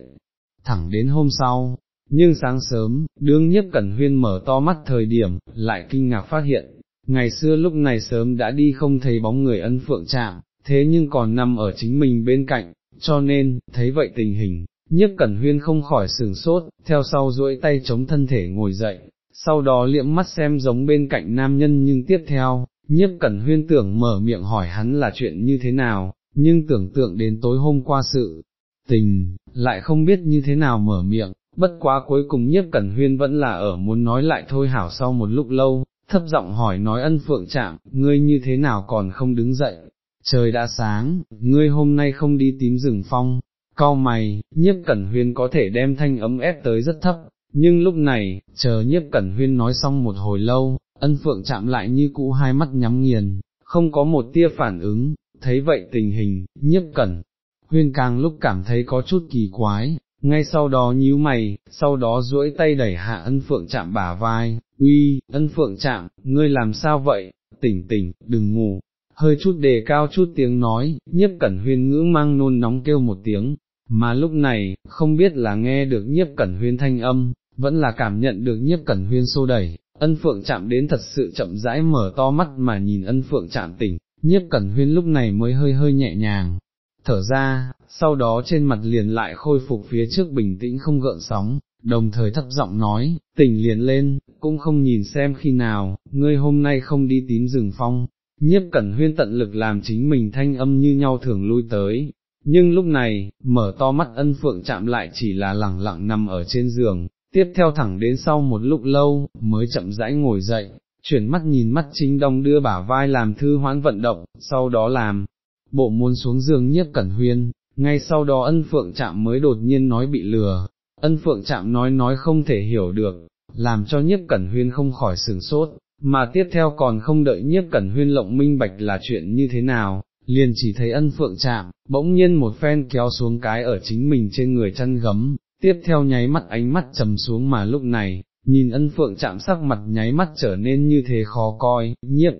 Speaker 1: thẳng đến hôm sau, nhưng sáng sớm, đương nhất cẩn huyên mở to mắt thời điểm, lại kinh ngạc phát hiện, ngày xưa lúc này sớm đã đi không thấy bóng người ân phượng chạm, thế nhưng còn nằm ở chính mình bên cạnh, cho nên, thấy vậy tình hình, nhiếp cẩn huyên không khỏi sừng sốt, theo sau duỗi tay chống thân thể ngồi dậy, sau đó liệm mắt xem giống bên cạnh nam nhân nhưng tiếp theo, nhiếp cẩn huyên tưởng mở miệng hỏi hắn là chuyện như thế nào, nhưng tưởng tượng đến tối hôm qua sự tình, lại không biết như thế nào mở miệng, bất quá cuối cùng nhiếp cẩn huyên vẫn là ở muốn nói lại thôi hảo sau một lúc lâu, thấp giọng hỏi nói ân phượng chạm, ngươi như thế nào còn không đứng dậy, trời đã sáng, ngươi hôm nay không đi tím rừng phong, cao mày, nhiếp cẩn huyên có thể đem thanh ấm ép tới rất thấp, nhưng lúc này, chờ nhiếp cẩn huyên nói xong một hồi lâu, ân phượng chạm lại như cũ hai mắt nhắm nghiền, không có một tia phản ứng, thấy vậy tình hình, Nhất cẩn, huyên càng lúc cảm thấy có chút kỳ quái, ngay sau đó nhíu mày, sau đó duỗi tay đẩy hạ ân phượng chạm bả vai, uy, ân phượng chạm, ngươi làm sao vậy, tỉnh tỉnh, đừng ngủ, hơi chút đề cao chút tiếng nói, nhiếp cẩn huyên ngữ mang nôn nóng kêu một tiếng, mà lúc này, không biết là nghe được nhiếp cẩn huyên thanh âm, vẫn là cảm nhận được nhiếp cẩn huyên xô đẩy, ân phượng chạm đến thật sự chậm rãi mở to mắt mà nhìn ân phượng chạm tỉnh, nhiếp cẩn huyên lúc này mới hơi hơi nhẹ nhàng, thở ra, sau đó trên mặt liền lại khôi phục phía trước bình tĩnh không gợn sóng, đồng thời thấp giọng nói, tỉnh liền lên, cũng không nhìn xem khi nào, ngươi hôm nay không đi tím rừng phong, nhiếp cẩn huyên tận lực làm chính mình thanh âm như nhau thường lui tới, nhưng lúc này, mở to mắt ân phượng chạm lại chỉ là lẳng lặng nằm ở trên giường, tiếp theo thẳng đến sau một lúc lâu, mới chậm rãi ngồi dậy, chuyển mắt nhìn mắt chính đông đưa bả vai làm thư hoãn vận động, sau đó làm, bộ muốn xuống giường nhiếp cẩn huyên, ngay sau đó ân phượng chạm mới đột nhiên nói bị lừa, ân phượng chạm nói nói không thể hiểu được, làm cho nhiếp cẩn huyên không khỏi sừng sốt, mà tiếp theo còn không đợi nhiếp cẩn huyên lộng minh bạch là chuyện như thế nào, liền chỉ thấy ân phượng chạm, bỗng nhiên một phen kéo xuống cái ở chính mình trên người chăn gấm, tiếp theo nháy mắt ánh mắt trầm xuống mà lúc này, nhìn ân phượng chạm sắc mặt nháy mắt trở nên như thế khó coi, nhiếp,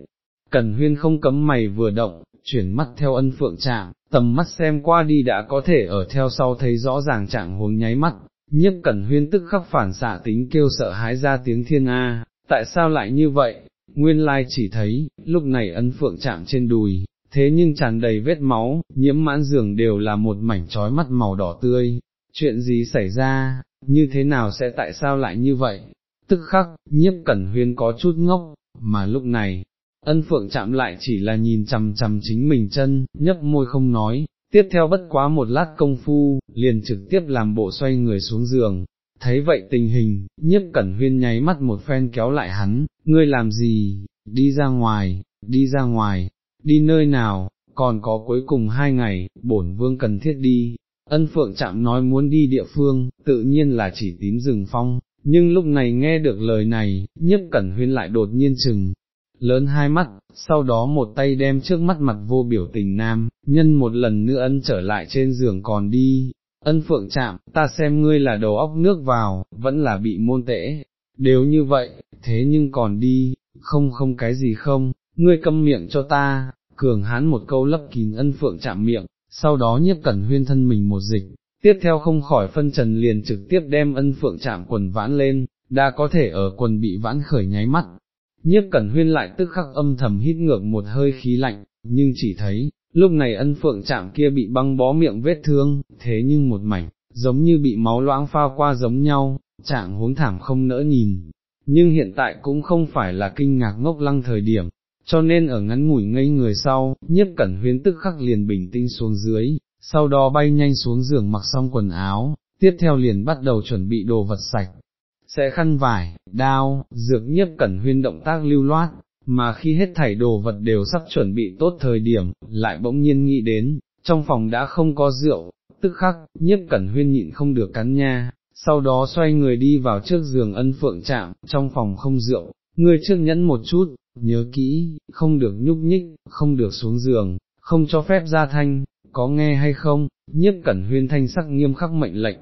Speaker 1: cẩn huyên không cấm mày vừa động, chuyển mắt theo ân phượng chạm, tầm mắt xem qua đi đã có thể ở theo sau thấy rõ ràng trạng huống nháy mắt, nhiếp cẩn huyên tức khắc phản xạ tính kêu sợ hãi ra tiếng thiên A, tại sao lại như vậy, nguyên lai chỉ thấy, lúc này ân phượng chạm trên đùi, thế nhưng tràn đầy vết máu, nhiễm mãn giường đều là một mảnh trói mắt màu đỏ tươi, chuyện gì xảy ra, như thế nào sẽ tại sao lại như vậy, tức khắc, nhiếp cẩn huyên có chút ngốc, mà lúc này, ân phượng chạm lại chỉ là nhìn chằm chằm chính mình chân, nhấp môi không nói, tiếp theo bất quá một lát công phu, liền trực tiếp làm bộ xoay người xuống giường, thấy vậy tình hình, nhiếp cẩn huyên nháy mắt một phen kéo lại hắn, ngươi làm gì, đi ra ngoài, đi ra ngoài, đi nơi nào, còn có cuối cùng hai ngày, bổn vương cần thiết đi. Ân phượng chạm nói muốn đi địa phương, tự nhiên là chỉ tím rừng phong, nhưng lúc này nghe được lời này, nhiếp cẩn huyên lại đột nhiên chừng, lớn hai mắt, sau đó một tay đem trước mắt mặt vô biểu tình nam, nhân một lần nữa ân trở lại trên giường còn đi, ân phượng chạm, ta xem ngươi là đầu óc nước vào, vẫn là bị môn tễ, đều như vậy, thế nhưng còn đi, không không cái gì không, ngươi câm miệng cho ta, cường hán một câu lấp kín ân phượng chạm miệng, sau đó nhiếp cẩn huyên thân mình một dịch, tiếp theo không khỏi phân trần liền trực tiếp đem ân phượng chạm quần vãn lên, đã có thể ở quần bị vãn khởi nháy mắt, nhiếp cẩn huyên lại tức khắc âm thầm hít ngược một hơi khí lạnh, nhưng chỉ thấy, lúc này ân phượng chạm kia bị băng bó miệng vết thương, thế nhưng một mảnh, giống như bị máu loãng pha qua giống nhau, trạng huống thảm không nỡ nhìn, nhưng hiện tại cũng không phải là kinh ngạc ngốc lăng thời điểm, cho nên ở ngắn ngủi ngây người sau, nhiếp cẩn huyên tức khắc liền bình tinh xuống dưới, sau đó bay nhanh xuống giường mặc xong quần áo, tiếp theo liền bắt đầu chuẩn bị đồ vật sạch, sẽ khăn vải, đao, dược nhiếp cẩn huyên động tác lưu loát, mà khi hết thảy đồ vật đều sắp chuẩn bị tốt thời điểm, lại bỗng nhiên nghĩ đến, trong phòng đã không có rượu, tức khắc, nhiếp cẩn huyên nhịn không được cắn nha, sau đó xoay người đi vào trước giường ân phượng chạm, trong phòng không rượu, người trước nhẫn một chút, nhớ kỹ, không được nhúc nhích, không được xuống giường, không cho phép ra thanh, có nghe hay không, nhiếp cẩn huyên thanh sắc nghiêm khắc mệnh lệnh,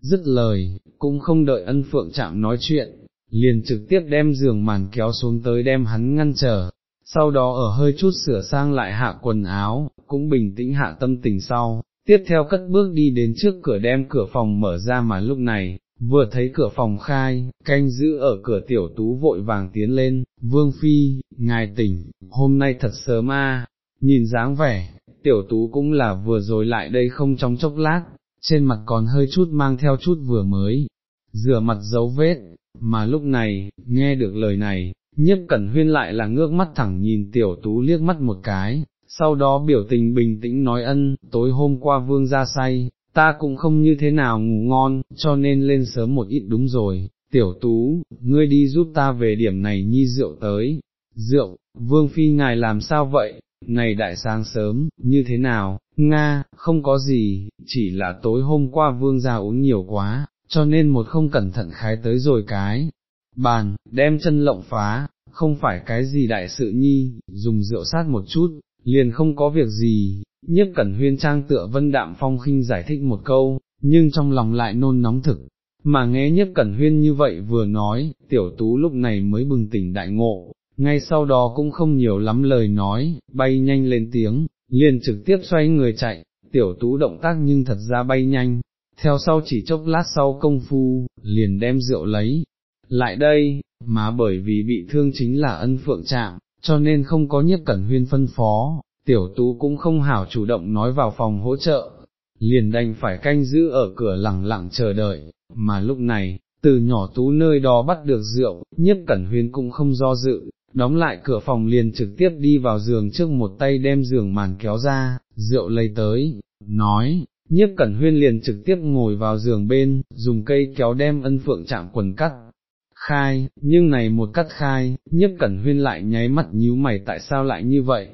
Speaker 1: dứt lời, cũng không đợi ân phượng chạm nói chuyện, liền trực tiếp đem giường màn kéo xuống tới đem hắn ngăn trở, sau đó ở hơi chút sửa sang lại hạ quần áo, cũng bình tĩnh hạ tâm tình sau, tiếp theo cất bước đi đến trước cửa đem cửa phòng mở ra mà lúc này, vừa thấy cửa phòng khai, canh giữ ở cửa tiểu tú vội vàng tiến lên, vương phi, ngài tỉnh, hôm nay thật sớm a. nhìn dáng vẻ, tiểu tú cũng là vừa rồi lại đây không trong chốc lát, trên mặt còn hơi chút mang theo chút vừa mới, rửa mặt dấu vết, mà lúc này, nghe được lời này, nhiếp cẩn huyên lại là ngước mắt thẳng nhìn tiểu tú liếc mắt một cái, sau đó biểu tình bình tĩnh nói ân, tối hôm qua vương ra say, ta cũng không như thế nào ngủ ngon, cho nên lên sớm một ít đúng rồi, tiểu tú, ngươi đi giúp ta về điểm này nhi rượu tới, rượu, vương phi ngài làm sao vậy, này đại sáng sớm, như thế nào, Nga, không có gì, chỉ là tối hôm qua vương gia uống nhiều quá, cho nên một không cẩn thận khái tới rồi cái, bàn, đem chân lộng phá, không phải cái gì đại sự nhi, dùng rượu sát một chút, liền không có việc gì, nhiếp cẩn huyên trang tựa vân đạm phong khinh giải thích một câu, nhưng trong lòng lại nôn nóng thực, mà nghe nhất cẩn huyên như vậy vừa nói, tiểu tú lúc này mới bừng tỉnh đại ngộ, ngay sau đó cũng không nhiều lắm lời nói, bay nhanh lên tiếng, liền trực tiếp xoay người chạy, tiểu tú động tác nhưng thật ra bay nhanh, theo sau chỉ chốc lát sau công phu, liền đem rượu lấy, lại đây, mà bởi vì bị thương chính là ân phượng chạm, cho nên không có nhất cẩn huyên phân phó, tiểu tú cũng không hảo chủ động nói vào phòng hỗ trợ, liền đành phải canh giữ ở cửa lẳng lặng chờ đợi, mà lúc này, từ nhỏ tú nơi đó bắt được rượu, nhiếp cẩn huyên cũng không do dự, đóng lại cửa phòng liền trực tiếp đi vào giường trước một tay đem giường màn kéo ra, rượu lấy tới, nói, nhiếp cẩn huyên liền trực tiếp ngồi vào giường bên, dùng cây kéo đem ân phượng chạm quần cắt. Khai, nhưng này một cắt khai, nhiếp cẩn huyên lại nháy mắt nhíu mày tại sao lại như vậy,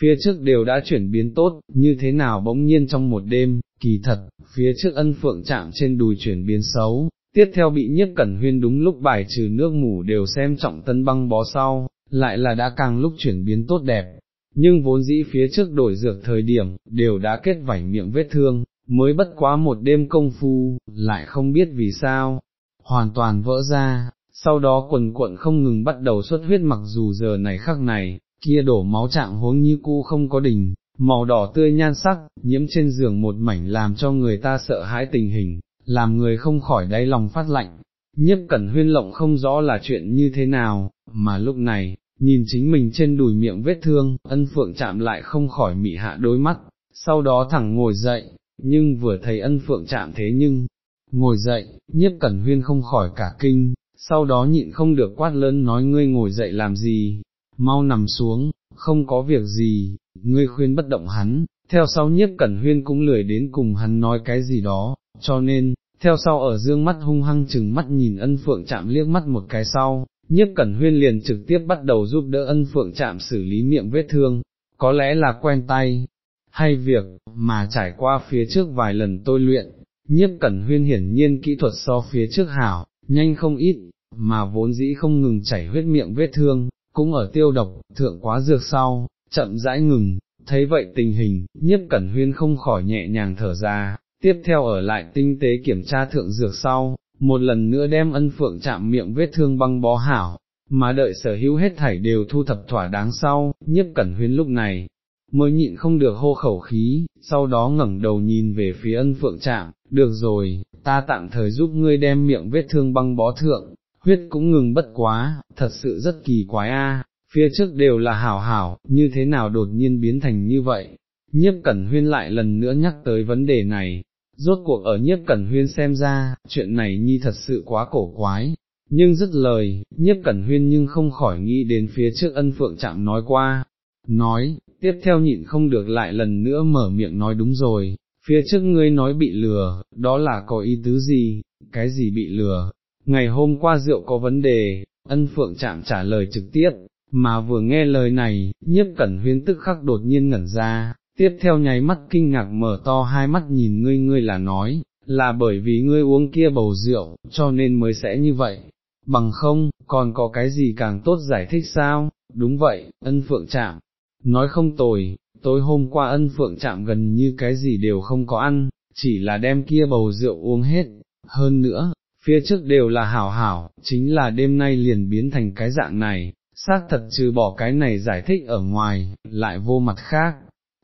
Speaker 1: phía trước đều đã chuyển biến tốt, như thế nào bỗng nhiên trong một đêm, kỳ thật, phía trước ân phượng chạm trên đùi chuyển biến xấu, tiếp theo bị nhiếp cẩn huyên đúng lúc bài trừ nước mủ đều xem trọng tân băng bó sau, lại là đã càng lúc chuyển biến tốt đẹp, nhưng vốn dĩ phía trước đổi dược thời điểm, đều đã kết vảy miệng vết thương, mới bất quá một đêm công phu, lại không biết vì sao, hoàn toàn vỡ ra, sau đó quần cuộn không ngừng bắt đầu xuất huyết mặc dù giờ này khắc này, kia đổ máu trạng huống như cu không có đỉnh, màu đỏ tươi nhan sắc, nhiễm trên giường một mảnh làm cho người ta sợ hãi tình hình, làm người không khỏi đáy lòng phát lạnh. Nhếp cẩn huyên lộng không rõ là chuyện như thế nào, mà lúc này, nhìn chính mình trên đùi miệng vết thương, ân phượng chạm lại không khỏi mị hạ đôi mắt, sau đó thẳng ngồi dậy, nhưng vừa thấy ân phượng chạm thế nhưng, ngồi dậy, nhiếp cẩn huyên không khỏi cả kinh, sau đó nhịn không được quát lớn nói ngươi ngồi dậy làm gì, mau nằm xuống, không có việc gì, ngươi khuyên bất động hắn, theo sau nhiếp cẩn huyên cũng lười đến cùng hắn nói cái gì đó, cho nên, theo sau ở dương mắt hung hăng chừng mắt nhìn ân phượng chạm liếc mắt một cái sau, nhiếp cẩn huyên liền trực tiếp bắt đầu giúp đỡ ân phượng chạm xử lý miệng vết thương, có lẽ là quen tay, hay việc, mà trải qua phía trước vài lần tôi luyện, nhiếp cẩn huyên hiển nhiên kỹ thuật so phía trước hảo, nhanh không ít, mà vốn dĩ không ngừng chảy huyết miệng vết thương, cũng ở tiêu độc, thượng quá dược sau, chậm rãi ngừng, thấy vậy tình hình, nhiếp cẩn huyên không khỏi nhẹ nhàng thở ra, tiếp theo ở lại tinh tế kiểm tra thượng dược sau, một lần nữa đem ân phượng chạm miệng vết thương băng bó hảo, mà đợi sở hữu hết thảy đều thu thập thỏa đáng sau, nhiếp cẩn huyên lúc này, mới nhịn không được hô khẩu khí, sau đó ngẩng đầu nhìn về phía ân phượng chạm, được rồi, ta tạm thời giúp ngươi đem miệng vết thương băng bó thượng, huyết cũng ngừng bất quá, thật sự rất kỳ quái a. phía trước đều là hảo hảo, như thế nào đột nhiên biến thành như vậy, nhiếp cẩn huyên lại lần nữa nhắc tới vấn đề này, rốt cuộc ở nhiếp cẩn huyên xem ra, chuyện này nhi thật sự quá cổ quái, nhưng dứt lời, nhiếp cẩn huyên nhưng không khỏi nghĩ đến phía trước ân phượng chạm nói qua, nói, tiếp theo nhịn không được lại lần nữa mở miệng nói đúng rồi, phía trước ngươi nói bị lừa, đó là có ý tứ gì, cái gì bị lừa, ngày hôm qua rượu có vấn đề, ân phượng chạm trả lời trực tiếp, mà vừa nghe lời này, nhiếp cẩn huyên tức khắc đột nhiên ngẩn ra, tiếp theo nháy mắt kinh ngạc mở to hai mắt nhìn ngươi ngươi là nói, là bởi vì ngươi uống kia bầu rượu, cho nên mới sẽ như vậy, bằng không, còn có cái gì càng tốt giải thích sao, đúng vậy, ân phượng chạm, nói không tồi, tối hôm qua ân phượng chạm gần như cái gì đều không có ăn, chỉ là đem kia bầu rượu uống hết, hơn nữa, phía trước đều là hảo hảo, chính là đêm nay liền biến thành cái dạng này, xác thật trừ bỏ cái này giải thích ở ngoài, lại vô mặt khác.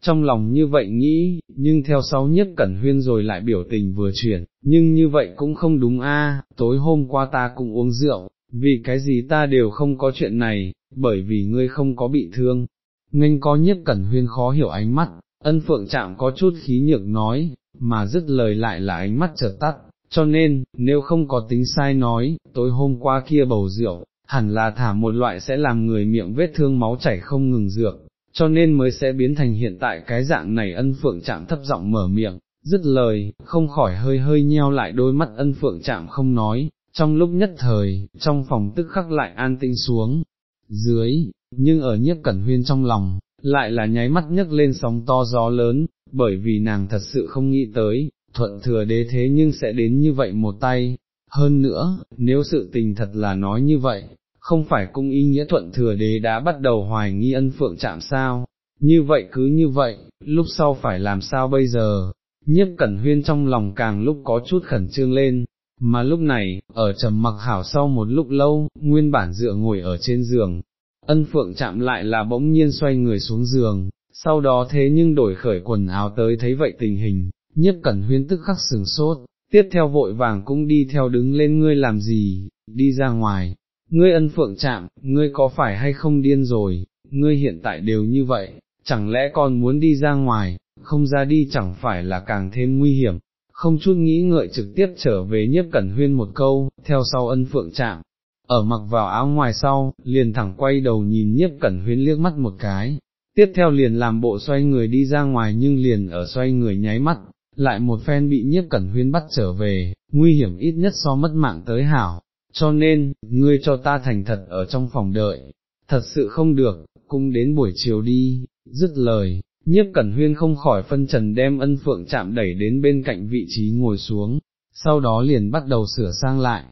Speaker 1: Trong lòng như vậy nghĩ, nhưng theo sau nhất cẩn huyên rồi lại biểu tình vừa chuyển, nhưng như vậy cũng không đúng a. tối hôm qua ta cũng uống rượu, vì cái gì ta đều không có chuyện này, bởi vì ngươi không có bị thương. Nghênh có nhất cẩn huyên khó hiểu ánh mắt, ân phượng chạm có chút khí nhược nói, mà dứt lời lại là ánh mắt chợt tắt, cho nên, nếu không có tính sai nói, tối hôm qua kia bầu rượu, hẳn là thả một loại sẽ làm người miệng vết thương máu chảy không ngừng dược, cho nên mới sẽ biến thành hiện tại cái dạng này. Ân phượng chạm thấp giọng mở miệng, dứt lời, không khỏi hơi hơi nheo lại đôi mắt. Ân phượng chạm không nói, trong lúc nhất thời, trong phòng tức khắc lại an tĩnh xuống, dưới, nhưng ở nhiếp cẩn huyên trong lòng, lại là nháy mắt nhấc lên sóng to gió lớn, bởi vì nàng thật sự không nghĩ tới, thuận thừa đế thế nhưng sẽ đến như vậy một tay, hơn nữa, nếu sự tình thật là nói như vậy, không phải cung ý nghĩa thuận thừa đế đã bắt đầu hoài nghi ân phượng chạm sao, như vậy cứ như vậy, lúc sau phải làm sao bây giờ, nhiếp cẩn huyên trong lòng càng lúc có chút khẩn trương lên, mà lúc này, ở trầm mặc hảo sau một lúc lâu, nguyên bản dựa ngồi ở trên giường, ân phượng chạm lại là bỗng nhiên xoay người xuống giường, sau đó thế nhưng đổi khởi quần áo tới thấy vậy tình hình, nhiếp cẩn huyên tức khắc sừng sốt, tiếp theo vội vàng cũng đi theo đứng lên ngươi làm gì, đi ra ngoài, ngươi ân phượng chạm, ngươi có phải hay không điên rồi, ngươi hiện tại đều như vậy, chẳng lẽ còn muốn đi ra ngoài, không ra đi chẳng phải là càng thêm nguy hiểm, không chút nghĩ ngợi trực tiếp trở về nhiếp cẩn huyên một câu, theo sau ân phượng chạm, ở mặc vào áo ngoài sau, liền thẳng quay đầu nhìn nhiếp cẩn huyên liếc mắt một cái, tiếp theo liền làm bộ xoay người đi ra ngoài nhưng liền ở xoay người nháy mắt, lại một phen bị nhiếp cẩn huyên bắt trở về, nguy hiểm ít nhất so mất mạng tới hảo, cho nên, ngươi cho ta thành thật ở trong phòng đợi, thật sự không được, cũng đến buổi chiều đi, dứt lời, nhiếp cẩn huyên không khỏi phân trần đem ân phượng chạm đẩy đến bên cạnh vị trí ngồi xuống, sau đó liền bắt đầu sửa sang lại.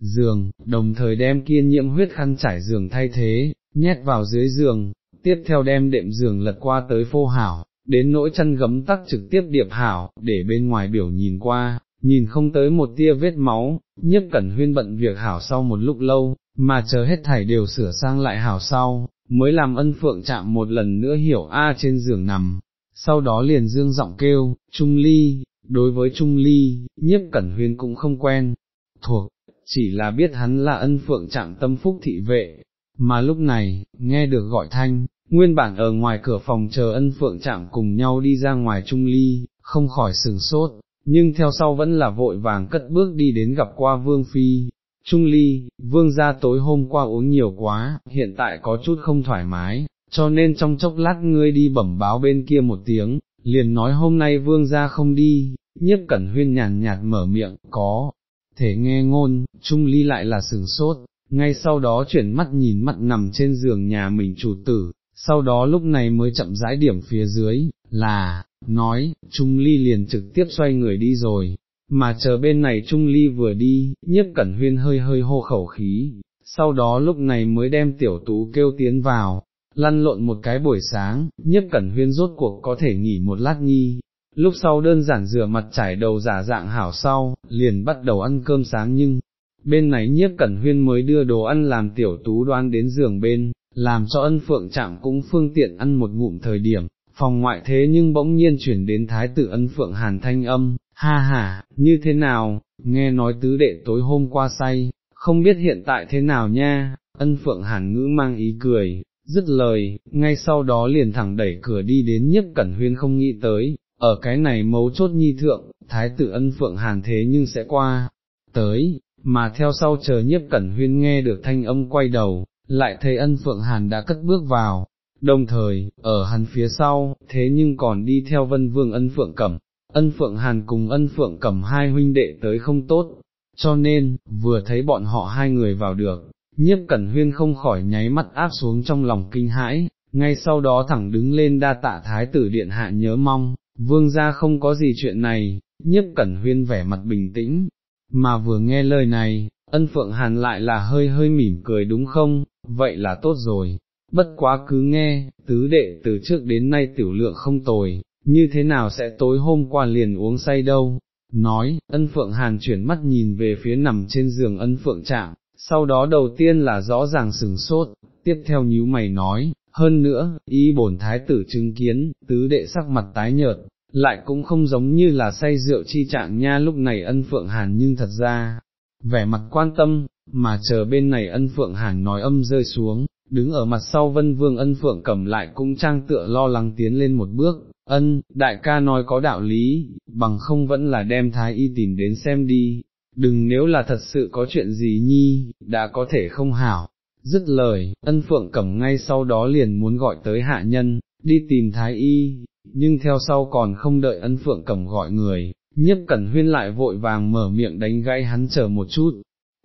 Speaker 1: Giường, đồng thời đem kiên nhiễm huyết khăn trải giường thay thế, nhét vào dưới giường, tiếp theo đem đệm giường lật qua tới phô hảo, đến nỗi chân gấm tắc trực tiếp điệp hảo, để bên ngoài biểu nhìn qua, nhìn không tới một tia vết máu, nhất cẩn huyên bận việc hảo sau một lúc lâu, mà chờ hết thảy đều sửa sang lại hảo sau, mới làm ân phượng chạm một lần nữa hiểu A trên giường nằm, sau đó liền dương giọng kêu, Trung Ly, đối với Trung Ly, nhiếp cẩn huyên cũng không quen, thuộc, chỉ là biết hắn là ân phượng chạm tâm phúc thị vệ, mà lúc này, nghe được gọi thanh, nguyên bản ở ngoài cửa phòng chờ ân phượng chạm cùng nhau đi ra ngoài Trung Ly, không khỏi sừng sốt, nhưng theo sau vẫn là vội vàng cất bước đi đến gặp qua Vương Phi. Trung Ly, Vương gia tối hôm qua uống nhiều quá, hiện tại có chút không thoải mái, cho nên trong chốc lát ngươi đi bẩm báo bên kia một tiếng, liền nói hôm nay Vương gia không đi, nhiếp cẩn huyên nhàn nhạt mở miệng, có, thể nghe ngôn, Trung Ly lại là sừng sốt, ngay sau đó chuyển mắt nhìn mặt nằm trên giường nhà mình chủ tử, sau đó lúc này mới chậm rãi điểm phía dưới, là, nói, Trung Ly liền trực tiếp xoay người đi rồi, mà chờ bên này Trung Ly vừa đi, nhiếp cẩn huyên hơi hơi hô khẩu khí, sau đó lúc này mới đem tiểu tú kêu tiến vào, lăn lộn một cái buổi sáng, nhiếp cẩn huyên rốt cuộc có thể nghỉ một lát nhi. Lúc sau đơn giản rửa mặt trải đầu giả dạng hảo sau, liền bắt đầu ăn cơm sáng nhưng, bên này nhiếp cẩn huyên mới đưa đồ ăn làm tiểu tú đoan đến giường bên, làm cho ân phượng chạm cũng phương tiện ăn một ngụm thời điểm, phòng ngoại thế nhưng bỗng nhiên chuyển đến thái tử ân phượng hàn thanh âm, ha ha, như thế nào, nghe nói tứ đệ tối hôm qua say, không biết hiện tại thế nào nha, ân phượng hàn ngữ mang ý cười, dứt lời, ngay sau đó liền thẳng đẩy cửa đi đến nhất cẩn huyên không nghĩ tới, ở cái này mấu chốt nhi thượng, thái tử ân phượng hàn thế nhưng sẽ qua, tới, mà theo sau chờ nhiếp cẩn huyên nghe được thanh âm quay đầu, lại thấy ân phượng hàn đã cất bước vào, đồng thời, ở hắn phía sau, thế nhưng còn đi theo vân vương ân phượng cẩm, ân phượng hàn cùng ân phượng cẩm hai huynh đệ tới không tốt, cho nên, vừa thấy bọn họ hai người vào được, nhiếp cẩn huyên không khỏi nháy mắt áp xuống trong lòng kinh hãi, ngay sau đó thẳng đứng lên đa tạ thái tử điện hạ nhớ mong, vương gia không có gì chuyện này, nhiếp cẩn huyên vẻ mặt bình tĩnh, mà vừa nghe lời này, ân phượng hàn lại là hơi hơi mỉm cười đúng không, vậy là tốt rồi, bất quá cứ nghe, tứ đệ từ trước đến nay tiểu lượng không tồi, như thế nào sẽ tối hôm qua liền uống say đâu, nói, ân phượng hàn chuyển mắt nhìn về phía nằm trên giường ân phượng trạng, sau đó đầu tiên là rõ ràng sừng sốt, tiếp theo nhíu mày nói, hơn nữa, y bổn thái tử chứng kiến, tứ đệ sắc mặt tái nhợt, lại cũng không giống như là say rượu chi trạng nha lúc này ân phượng hàn nhưng thật ra, vẻ mặt quan tâm, mà chờ bên này ân phượng hàn nói âm rơi xuống, đứng ở mặt sau vân vương ân phượng cầm lại cũng trang tựa lo lắng tiến lên một bước, ân, đại ca nói có đạo lý, bằng không vẫn là đem thái y tìm đến xem đi, đừng nếu là thật sự có chuyện gì nhi, đã có thể không hảo. Dứt lời, ân phượng cầm ngay sau đó liền muốn gọi tới hạ nhân, đi tìm thái y, nhưng theo sau còn không đợi ân phượng cầm gọi người, nhiếp cẩn huyên lại vội vàng mở miệng đánh gãy hắn chờ một chút.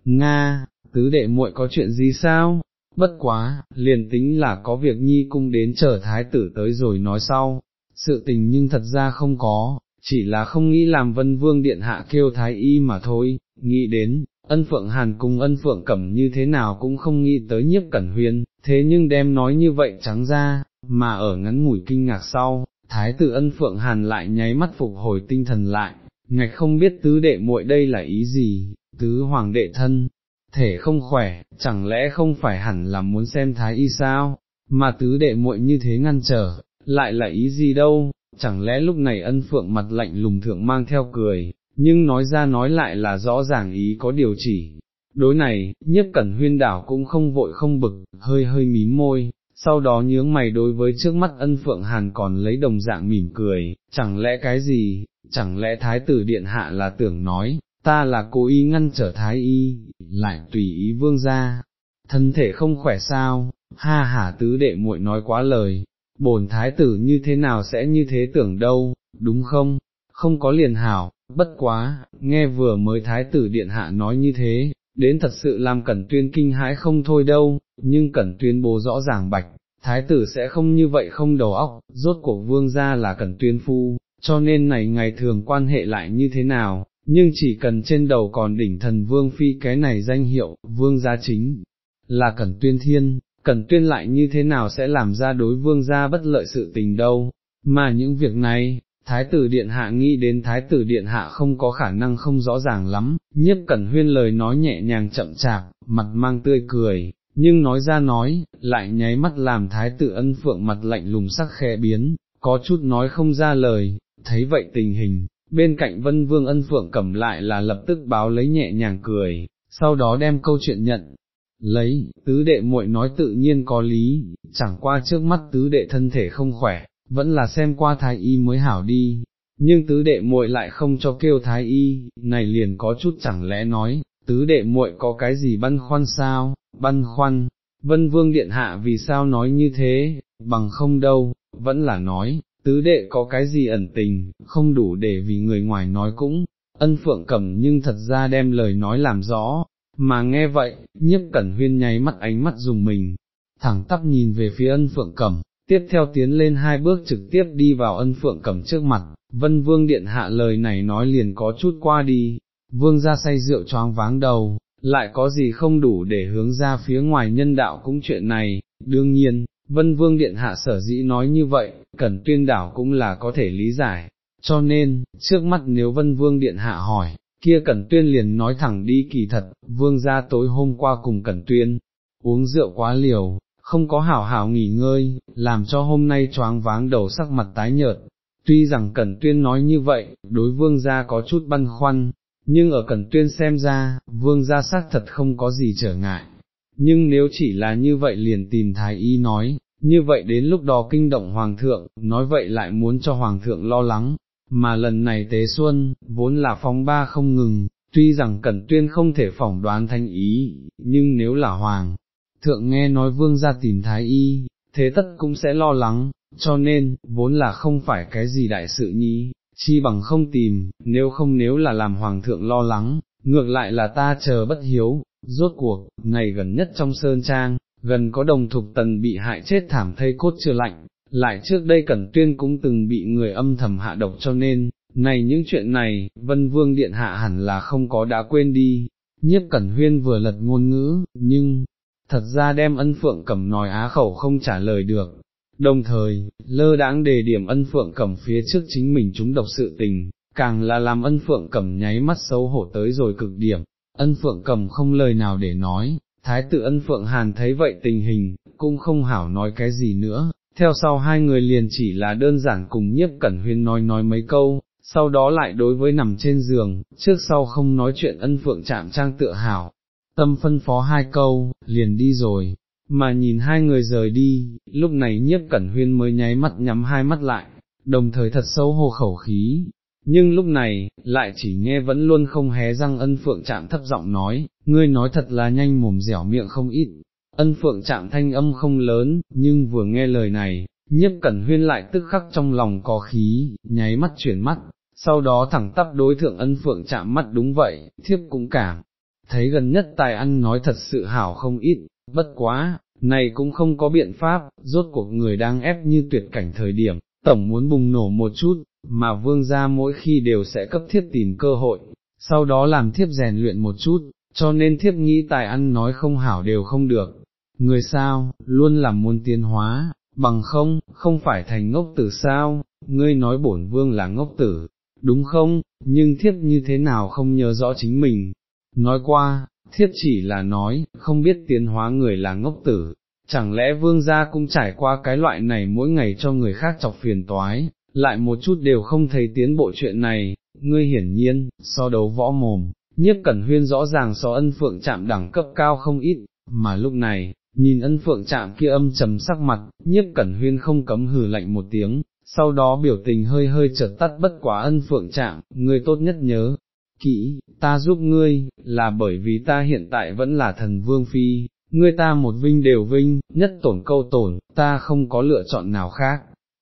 Speaker 1: Nga, tứ đệ muội có chuyện gì sao? Bất quá, liền tính là có việc nhi cung đến chờ thái tử tới rồi nói sau, sự tình nhưng thật ra không có, chỉ là không nghĩ làm vân vương điện hạ kêu thái y mà thôi, nghĩ đến, ân phượng hàn cùng ân phượng cẩm như thế nào cũng không nghĩ tới nhiếp cẩn huyên, thế nhưng đem nói như vậy trắng ra, mà ở ngắn ngủi kinh ngạc sau, thái tử ân phượng hàn lại nháy mắt phục hồi tinh thần lại, ngạch không biết tứ đệ muội đây là ý gì, tứ hoàng đệ thân, thể không khỏe, chẳng lẽ không phải hẳn là muốn xem thái y sao, mà tứ đệ muội như thế ngăn trở, lại là ý gì đâu, chẳng lẽ lúc này ân phượng mặt lạnh lùng thượng mang theo cười, nhưng nói ra nói lại là rõ ràng ý có điều chỉ. Đối này, nhiếp cẩn huyên đảo cũng không vội không bực, hơi hơi mím môi, sau đó nhướng mày đối với trước mắt ân phượng hàn còn lấy đồng dạng mỉm cười, chẳng lẽ cái gì, chẳng lẽ thái tử điện hạ là tưởng nói, ta là cố ý ngăn trở thái y, lại tùy ý vương ra, thân thể không khỏe sao, ha hả tứ đệ muội nói quá lời, bổn thái tử như thế nào sẽ như thế tưởng đâu, đúng không, không có liền hảo, bất quá, nghe vừa mới thái tử điện hạ nói như thế, đến thật sự làm cẩn tuyên kinh hãi không thôi đâu, nhưng cẩn tuyên bố rõ ràng bạch, thái tử sẽ không như vậy không đầu óc, rốt cuộc vương gia là cẩn tuyên phu, cho nên này ngày thường quan hệ lại như thế nào, nhưng chỉ cần trên đầu còn đỉnh thần vương phi cái này danh hiệu, vương gia chính, là cẩn tuyên thiên, cẩn tuyên lại như thế nào sẽ làm ra đối vương gia bất lợi sự tình đâu, mà những việc này, Thái tử Điện Hạ nghĩ đến Thái tử Điện Hạ không có khả năng không rõ ràng lắm, nhiếp cẩn huyên lời nói nhẹ nhàng chậm chạp, mặt mang tươi cười, nhưng nói ra nói, lại nháy mắt làm Thái tử ân phượng mặt lạnh lùng sắc khẽ biến, có chút nói không ra lời, thấy vậy tình hình, bên cạnh vân vương ân phượng cầm lại là lập tức báo lấy nhẹ nhàng cười, sau đó đem câu chuyện nhận. Lấy, tứ đệ muội nói tự nhiên có lý, chẳng qua trước mắt tứ đệ thân thể không khỏe, vẫn là xem qua thái y mới hảo đi, nhưng tứ đệ muội lại không cho kêu thái y, này liền có chút chẳng lẽ nói, tứ đệ muội có cái gì băn khoăn sao, băn khoăn, vân vương điện hạ vì sao nói như thế, bằng không đâu, vẫn là nói, tứ đệ có cái gì ẩn tình, không đủ để vì người ngoài nói cũng, ân phượng cẩm nhưng thật ra đem lời nói làm rõ, mà nghe vậy, nhiếp cẩn huyên nháy mắt ánh mắt dùng mình, thẳng tắp nhìn về phía ân phượng cẩm, tiếp theo tiến lên hai bước trực tiếp đi vào ân phượng cầm trước mặt, vân vương điện hạ lời này nói liền có chút qua đi, vương ra say rượu choáng váng đầu, lại có gì không đủ để hướng ra phía ngoài nhân đạo cũng chuyện này, đương nhiên, vân vương điện hạ sở dĩ nói như vậy, cần tuyên đảo cũng là có thể lý giải, cho nên, trước mắt nếu vân vương điện hạ hỏi, kia Cẩn Tuyên liền nói thẳng đi kỳ thật, vương gia tối hôm qua cùng Cẩn Tuyên, uống rượu quá liều, không có hảo hảo nghỉ ngơi, làm cho hôm nay choáng váng đầu sắc mặt tái nhợt. Tuy rằng Cẩn Tuyên nói như vậy, đối vương gia có chút băn khoăn, nhưng ở Cẩn Tuyên xem ra, vương gia xác thật không có gì trở ngại. Nhưng nếu chỉ là như vậy liền tìm Thái Y nói, như vậy đến lúc đó kinh động Hoàng thượng, nói vậy lại muốn cho Hoàng thượng lo lắng, mà lần này tế xuân, vốn là phong ba không ngừng, tuy rằng Cẩn Tuyên không thể phỏng đoán thanh ý, nhưng nếu là Hoàng thượng nghe nói vương ra tìm thái y, thế tất cũng sẽ lo lắng, cho nên, vốn là không phải cái gì đại sự nhí, chi bằng không tìm, nếu không nếu là làm hoàng thượng lo lắng, ngược lại là ta chờ bất hiếu, rốt cuộc, ngày gần nhất trong sơn trang, gần có đồng thục tần bị hại chết thảm thây cốt chưa lạnh, lại trước đây Cẩn Tuyên cũng từng bị người âm thầm hạ độc cho nên, này những chuyện này, Vân Vương Điện Hạ hẳn là không có đã quên đi, nhiếp Cẩn Huyên vừa lật ngôn ngữ, nhưng, thật ra đem ân phượng cẩm nói á khẩu không trả lời được. Đồng thời, lơ đãng đề điểm ân phượng cẩm phía trước chính mình chúng độc sự tình, càng là làm ân phượng cẩm nháy mắt xấu hổ tới rồi cực điểm, ân phượng cẩm không lời nào để nói, thái tử ân phượng hàn thấy vậy tình hình, cũng không hảo nói cái gì nữa, theo sau hai người liền chỉ là đơn giản cùng nhiếp cẩn huyên nói nói mấy câu, sau đó lại đối với nằm trên giường, trước sau không nói chuyện ân phượng chạm trang tựa hảo, tâm phân phó hai câu, liền đi rồi, mà nhìn hai người rời đi, lúc này nhiếp cẩn huyên mới nháy mắt nhắm hai mắt lại, đồng thời thật sâu hô khẩu khí, nhưng lúc này, lại chỉ nghe vẫn luôn không hé răng ân phượng chạm thấp giọng nói, ngươi nói thật là nhanh mồm dẻo miệng không ít, ân phượng chạm thanh âm không lớn, nhưng vừa nghe lời này, nhiếp cẩn huyên lại tức khắc trong lòng có khí, nháy mắt chuyển mắt, sau đó thẳng tắp đối thượng ân phượng chạm mắt đúng vậy, thiếp cũng cảm thấy gần nhất tài ăn nói thật sự hảo không ít, bất quá, này cũng không có biện pháp, rốt cuộc người đang ép như tuyệt cảnh thời điểm, tổng muốn bùng nổ một chút, mà vương gia mỗi khi đều sẽ cấp thiết tìm cơ hội, sau đó làm thiếp rèn luyện một chút, cho nên thiếp nghĩ tài ăn nói không hảo đều không được. Người sao, luôn làm muốn tiến hóa, bằng không, không phải thành ngốc tử sao, ngươi nói bổn vương là ngốc tử, đúng không, nhưng thiếp như thế nào không nhớ rõ chính mình, Nói qua, thiết chỉ là nói, không biết tiến hóa người là ngốc tử, chẳng lẽ vương gia cũng trải qua cái loại này mỗi ngày cho người khác chọc phiền toái, lại một chút đều không thấy tiến bộ chuyện này, ngươi hiển nhiên, so đấu võ mồm, nhiếp cẩn huyên rõ ràng so ân phượng chạm đẳng cấp cao không ít, mà lúc này, nhìn ân phượng chạm kia âm trầm sắc mặt, nhiếp cẩn huyên không cấm hừ lạnh một tiếng, sau đó biểu tình hơi hơi chợt tắt bất quá ân phượng chạm, ngươi tốt nhất nhớ, kỹ, ta giúp ngươi, là bởi vì ta hiện tại vẫn là thần vương phi, ngươi ta một vinh đều vinh, nhất tổn câu tổn, ta không có lựa chọn nào khác.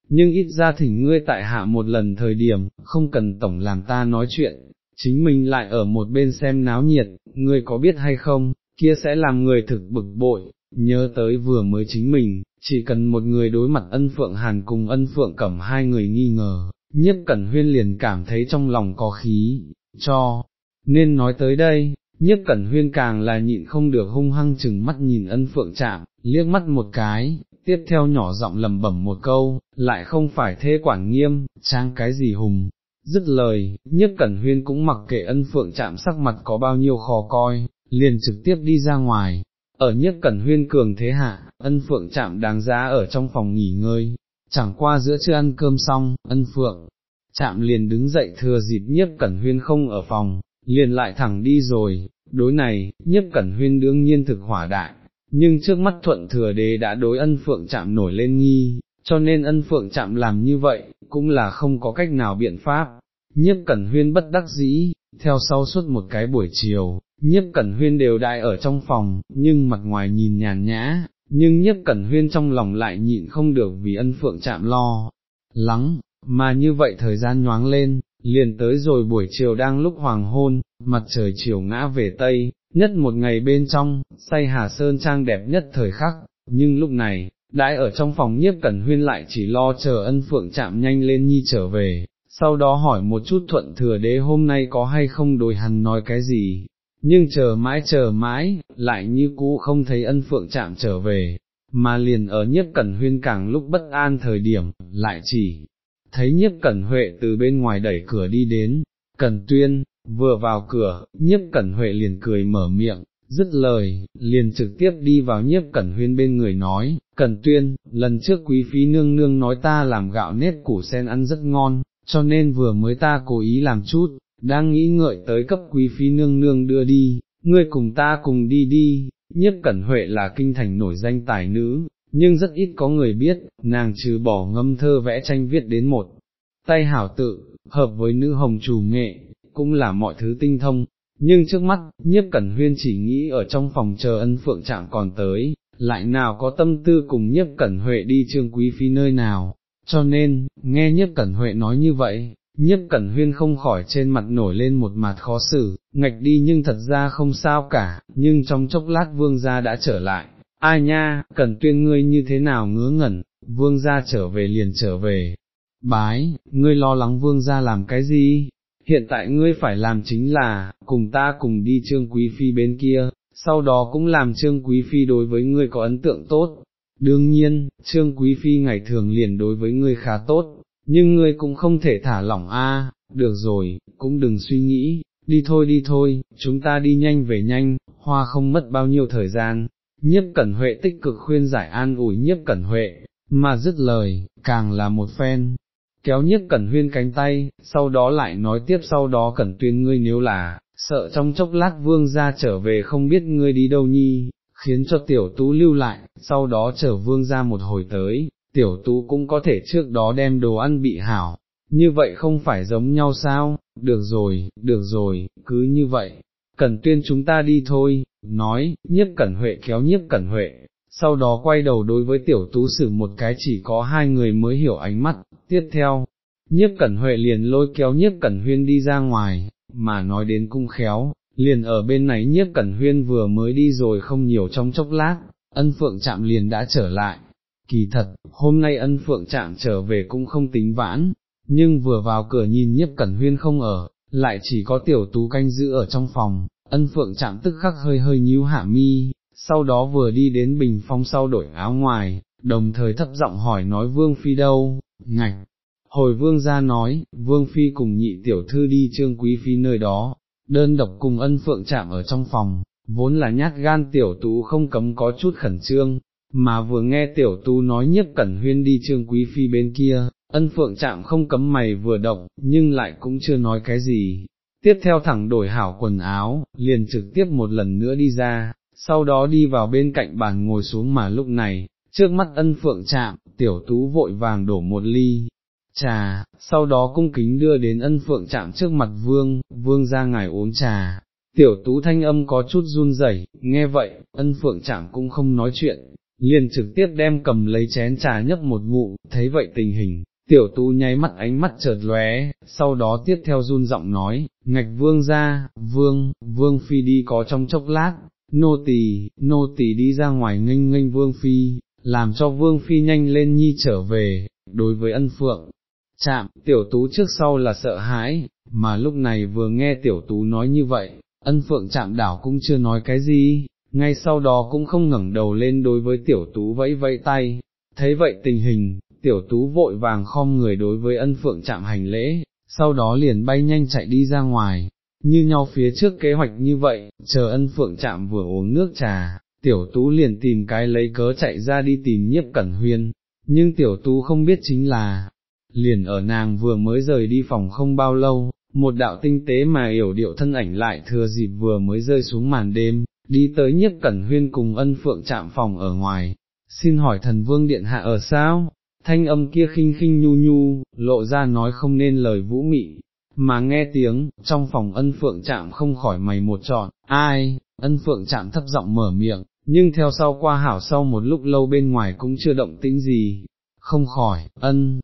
Speaker 1: Nhưng ít ra thỉnh ngươi tại hạ một lần thời điểm, không cần tổng làm ta nói chuyện, chính mình lại ở một bên xem náo nhiệt, ngươi có biết hay không, kia sẽ làm người thực bực bội, nhớ tới vừa mới chính mình, chỉ cần một người đối mặt ân phượng hàn cùng ân phượng cẩm hai người nghi ngờ, nhiếp cẩn huyên liền cảm thấy trong lòng có khí, cho, nên nói tới đây, nhất cẩn huyên càng là nhịn không được hung hăng chừng mắt nhìn ân phượng chạm, liếc mắt một cái, tiếp theo nhỏ giọng lầm bẩm một câu, lại không phải thế quản nghiêm, trang cái gì hùng. Dứt lời, nhất cẩn huyên cũng mặc kệ ân phượng chạm sắc mặt có bao nhiêu khó coi, liền trực tiếp đi ra ngoài. Ở nhất cẩn huyên cường thế hạ, ân phượng chạm đáng giá ở trong phòng nghỉ ngơi, chẳng qua giữa chưa ăn cơm xong, ân phượng, chạm liền đứng dậy thừa dịp nhiếp cẩn huyên không ở phòng, liền lại thẳng đi rồi, đối này, nhiếp cẩn huyên đương nhiên thực hỏa đại, nhưng trước mắt thuận thừa đế đã đối ân phượng chạm nổi lên nghi, cho nên ân phượng chạm làm như vậy, cũng là không có cách nào biện pháp. Nhiếp cẩn huyên bất đắc dĩ, theo sau suốt một cái buổi chiều, nhiếp cẩn huyên đều đại ở trong phòng, nhưng mặt ngoài nhìn nhàn nhã, nhưng nhiếp cẩn huyên trong lòng lại nhịn không được vì ân phượng chạm lo, lắng, mà như vậy thời gian nhoáng lên, liền tới rồi buổi chiều đang lúc hoàng hôn, mặt trời chiều ngã về Tây, nhất một ngày bên trong, say Hà Sơn trang đẹp nhất thời khắc, nhưng lúc này, đãi ở trong phòng nhiếp cẩn huyên lại chỉ lo chờ ân phượng chạm nhanh lên nhi trở về, sau đó hỏi một chút thuận thừa đế hôm nay có hay không đối hắn nói cái gì, nhưng chờ mãi chờ mãi, lại như cũ không thấy ân phượng chạm trở về, mà liền ở nhiếp cẩn huyên càng lúc bất an thời điểm, lại chỉ thấy nhiếp cẩn huệ từ bên ngoài đẩy cửa đi đến, cẩn tuyên, vừa vào cửa, nhiếp cẩn huệ liền cười mở miệng, dứt lời, liền trực tiếp đi vào nhiếp cẩn huyên bên người nói, cẩn tuyên, lần trước quý phí nương nương nói ta làm gạo nếp củ sen ăn rất ngon, cho nên vừa mới ta cố ý làm chút, đang nghĩ ngợi tới cấp quý phí nương nương đưa đi, ngươi cùng ta cùng đi đi, nhiếp cẩn huệ là kinh thành nổi danh tài nữ, nhưng rất ít có người biết, nàng trừ bỏ ngâm thơ vẽ tranh viết đến một tay hảo tự, hợp với nữ hồng chủ nghệ, cũng là mọi thứ tinh thông, nhưng trước mắt, nhiếp cẩn huyên chỉ nghĩ ở trong phòng chờ ân phượng trạng còn tới, lại nào có tâm tư cùng nhiếp cẩn huệ đi trương quý phi nơi nào, cho nên, nghe nhiếp cẩn huệ nói như vậy, Nhếp cẩn huyên không khỏi trên mặt nổi lên một mặt khó xử, ngạch đi nhưng thật ra không sao cả, nhưng trong chốc lát vương gia đã trở lại, ai nha, cần tuyên ngươi như thế nào ngứa ngẩn, vương gia trở về liền trở về, bái, ngươi lo lắng vương gia làm cái gì, hiện tại ngươi phải làm chính là, cùng ta cùng đi trương quý phi bên kia, sau đó cũng làm trương quý phi đối với ngươi có ấn tượng tốt. Đương nhiên, trương quý phi ngày thường liền đối với ngươi khá tốt, nhưng ngươi cũng không thể thả lỏng a. được rồi, cũng đừng suy nghĩ, đi thôi đi thôi, chúng ta đi nhanh về nhanh, hoa không mất bao nhiêu thời gian, nhiếp cẩn huệ tích cực khuyên giải an ủi nhiếp cẩn huệ, mà dứt lời, càng là một phen, kéo nhiếp cẩn huyên cánh tay, sau đó lại nói tiếp sau đó cẩn tuyên ngươi nếu là, sợ trong chốc lát vương ra trở về không biết ngươi đi đâu nhi, khiến cho tiểu tú lưu lại, sau đó trở vương ra một hồi tới, tiểu tú cũng có thể trước đó đem đồ ăn bị hảo, như vậy không phải giống nhau sao, được rồi, được rồi, cứ như vậy, cần tuyên chúng ta đi thôi, nói, nhiếp cẩn huệ kéo nhiếp cẩn huệ, sau đó quay đầu đối với tiểu tú sử một cái chỉ có hai người mới hiểu ánh mắt, tiếp theo, nhiếp cẩn huệ liền lôi kéo nhiếp cẩn huyên đi ra ngoài, mà nói đến cung khéo, liền ở bên này nhiếp cẩn huyên vừa mới đi rồi không nhiều trong chốc lát, ân phượng chạm liền đã trở lại. Kỳ thật, hôm nay ân phượng chạm trở về cũng không tính vãn, nhưng vừa vào cửa nhìn nhiếp cẩn huyên không ở, lại chỉ có tiểu tú canh giữ ở trong phòng, ân phượng chạm tức khắc hơi hơi nhíu hạ mi, sau đó vừa đi đến bình phong sau đổi áo ngoài, đồng thời thấp giọng hỏi nói vương phi đâu, ngạch. Hồi vương ra nói, vương phi cùng nhị tiểu thư đi trương quý phi nơi đó, đơn độc cùng ân phượng chạm ở trong phòng, vốn là nhát gan tiểu tú không cấm có chút khẩn trương, mà vừa nghe tiểu tu nói nhiếp cẩn huyên đi trương quý phi bên kia, ân phượng chạm không cấm mày vừa động, nhưng lại cũng chưa nói cái gì. Tiếp theo thẳng đổi hảo quần áo, liền trực tiếp một lần nữa đi ra, sau đó đi vào bên cạnh bàn ngồi xuống mà lúc này, trước mắt ân phượng chạm, tiểu tú vội vàng đổ một ly, trà, sau đó cung kính đưa đến ân phượng chạm trước mặt vương, vương ra ngài uống trà. Tiểu tú thanh âm có chút run rẩy, nghe vậy, ân phượng chạm cũng không nói chuyện, liền trực tiếp đem cầm lấy chén trà nhấp một ngụ, thấy vậy tình hình, tiểu tú nháy mắt ánh mắt chợt lóe, sau đó tiếp theo run giọng nói, ngạch vương ra, vương, vương phi đi có trong chốc lát, nô tỳ, nô tỳ đi ra ngoài nghênh nghênh vương phi, làm cho vương phi nhanh lên nhi trở về, đối với ân phượng, chạm, tiểu tú trước sau là sợ hãi, mà lúc này vừa nghe tiểu tú nói như vậy, ân phượng chạm đảo cũng chưa nói cái gì, ngay sau đó cũng không ngẩng đầu lên đối với tiểu tú vẫy vẫy tay, thấy vậy tình hình, tiểu tú vội vàng khom người đối với ân phượng chạm hành lễ, sau đó liền bay nhanh chạy đi ra ngoài, như nhau phía trước kế hoạch như vậy, chờ ân phượng chạm vừa uống nước trà, tiểu tú liền tìm cái lấy cớ chạy ra đi tìm nhiếp cẩn huyên, nhưng tiểu tú không biết chính là, liền ở nàng vừa mới rời đi phòng không bao lâu, một đạo tinh tế mà yểu điệu thân ảnh lại thừa dịp vừa mới rơi xuống màn đêm, đi tới nhất cẩn huyên cùng ân phượng chạm phòng ở ngoài, xin hỏi thần vương điện hạ ở sao, thanh âm kia khinh khinh nhu nhu, lộ ra nói không nên lời vũ mị, mà nghe tiếng, trong phòng ân phượng chạm không khỏi mày một trọn, ai, ân phượng chạm thấp giọng mở miệng, nhưng theo sau qua hảo sau một lúc lâu bên ngoài cũng chưa động tĩnh gì, không khỏi, ân,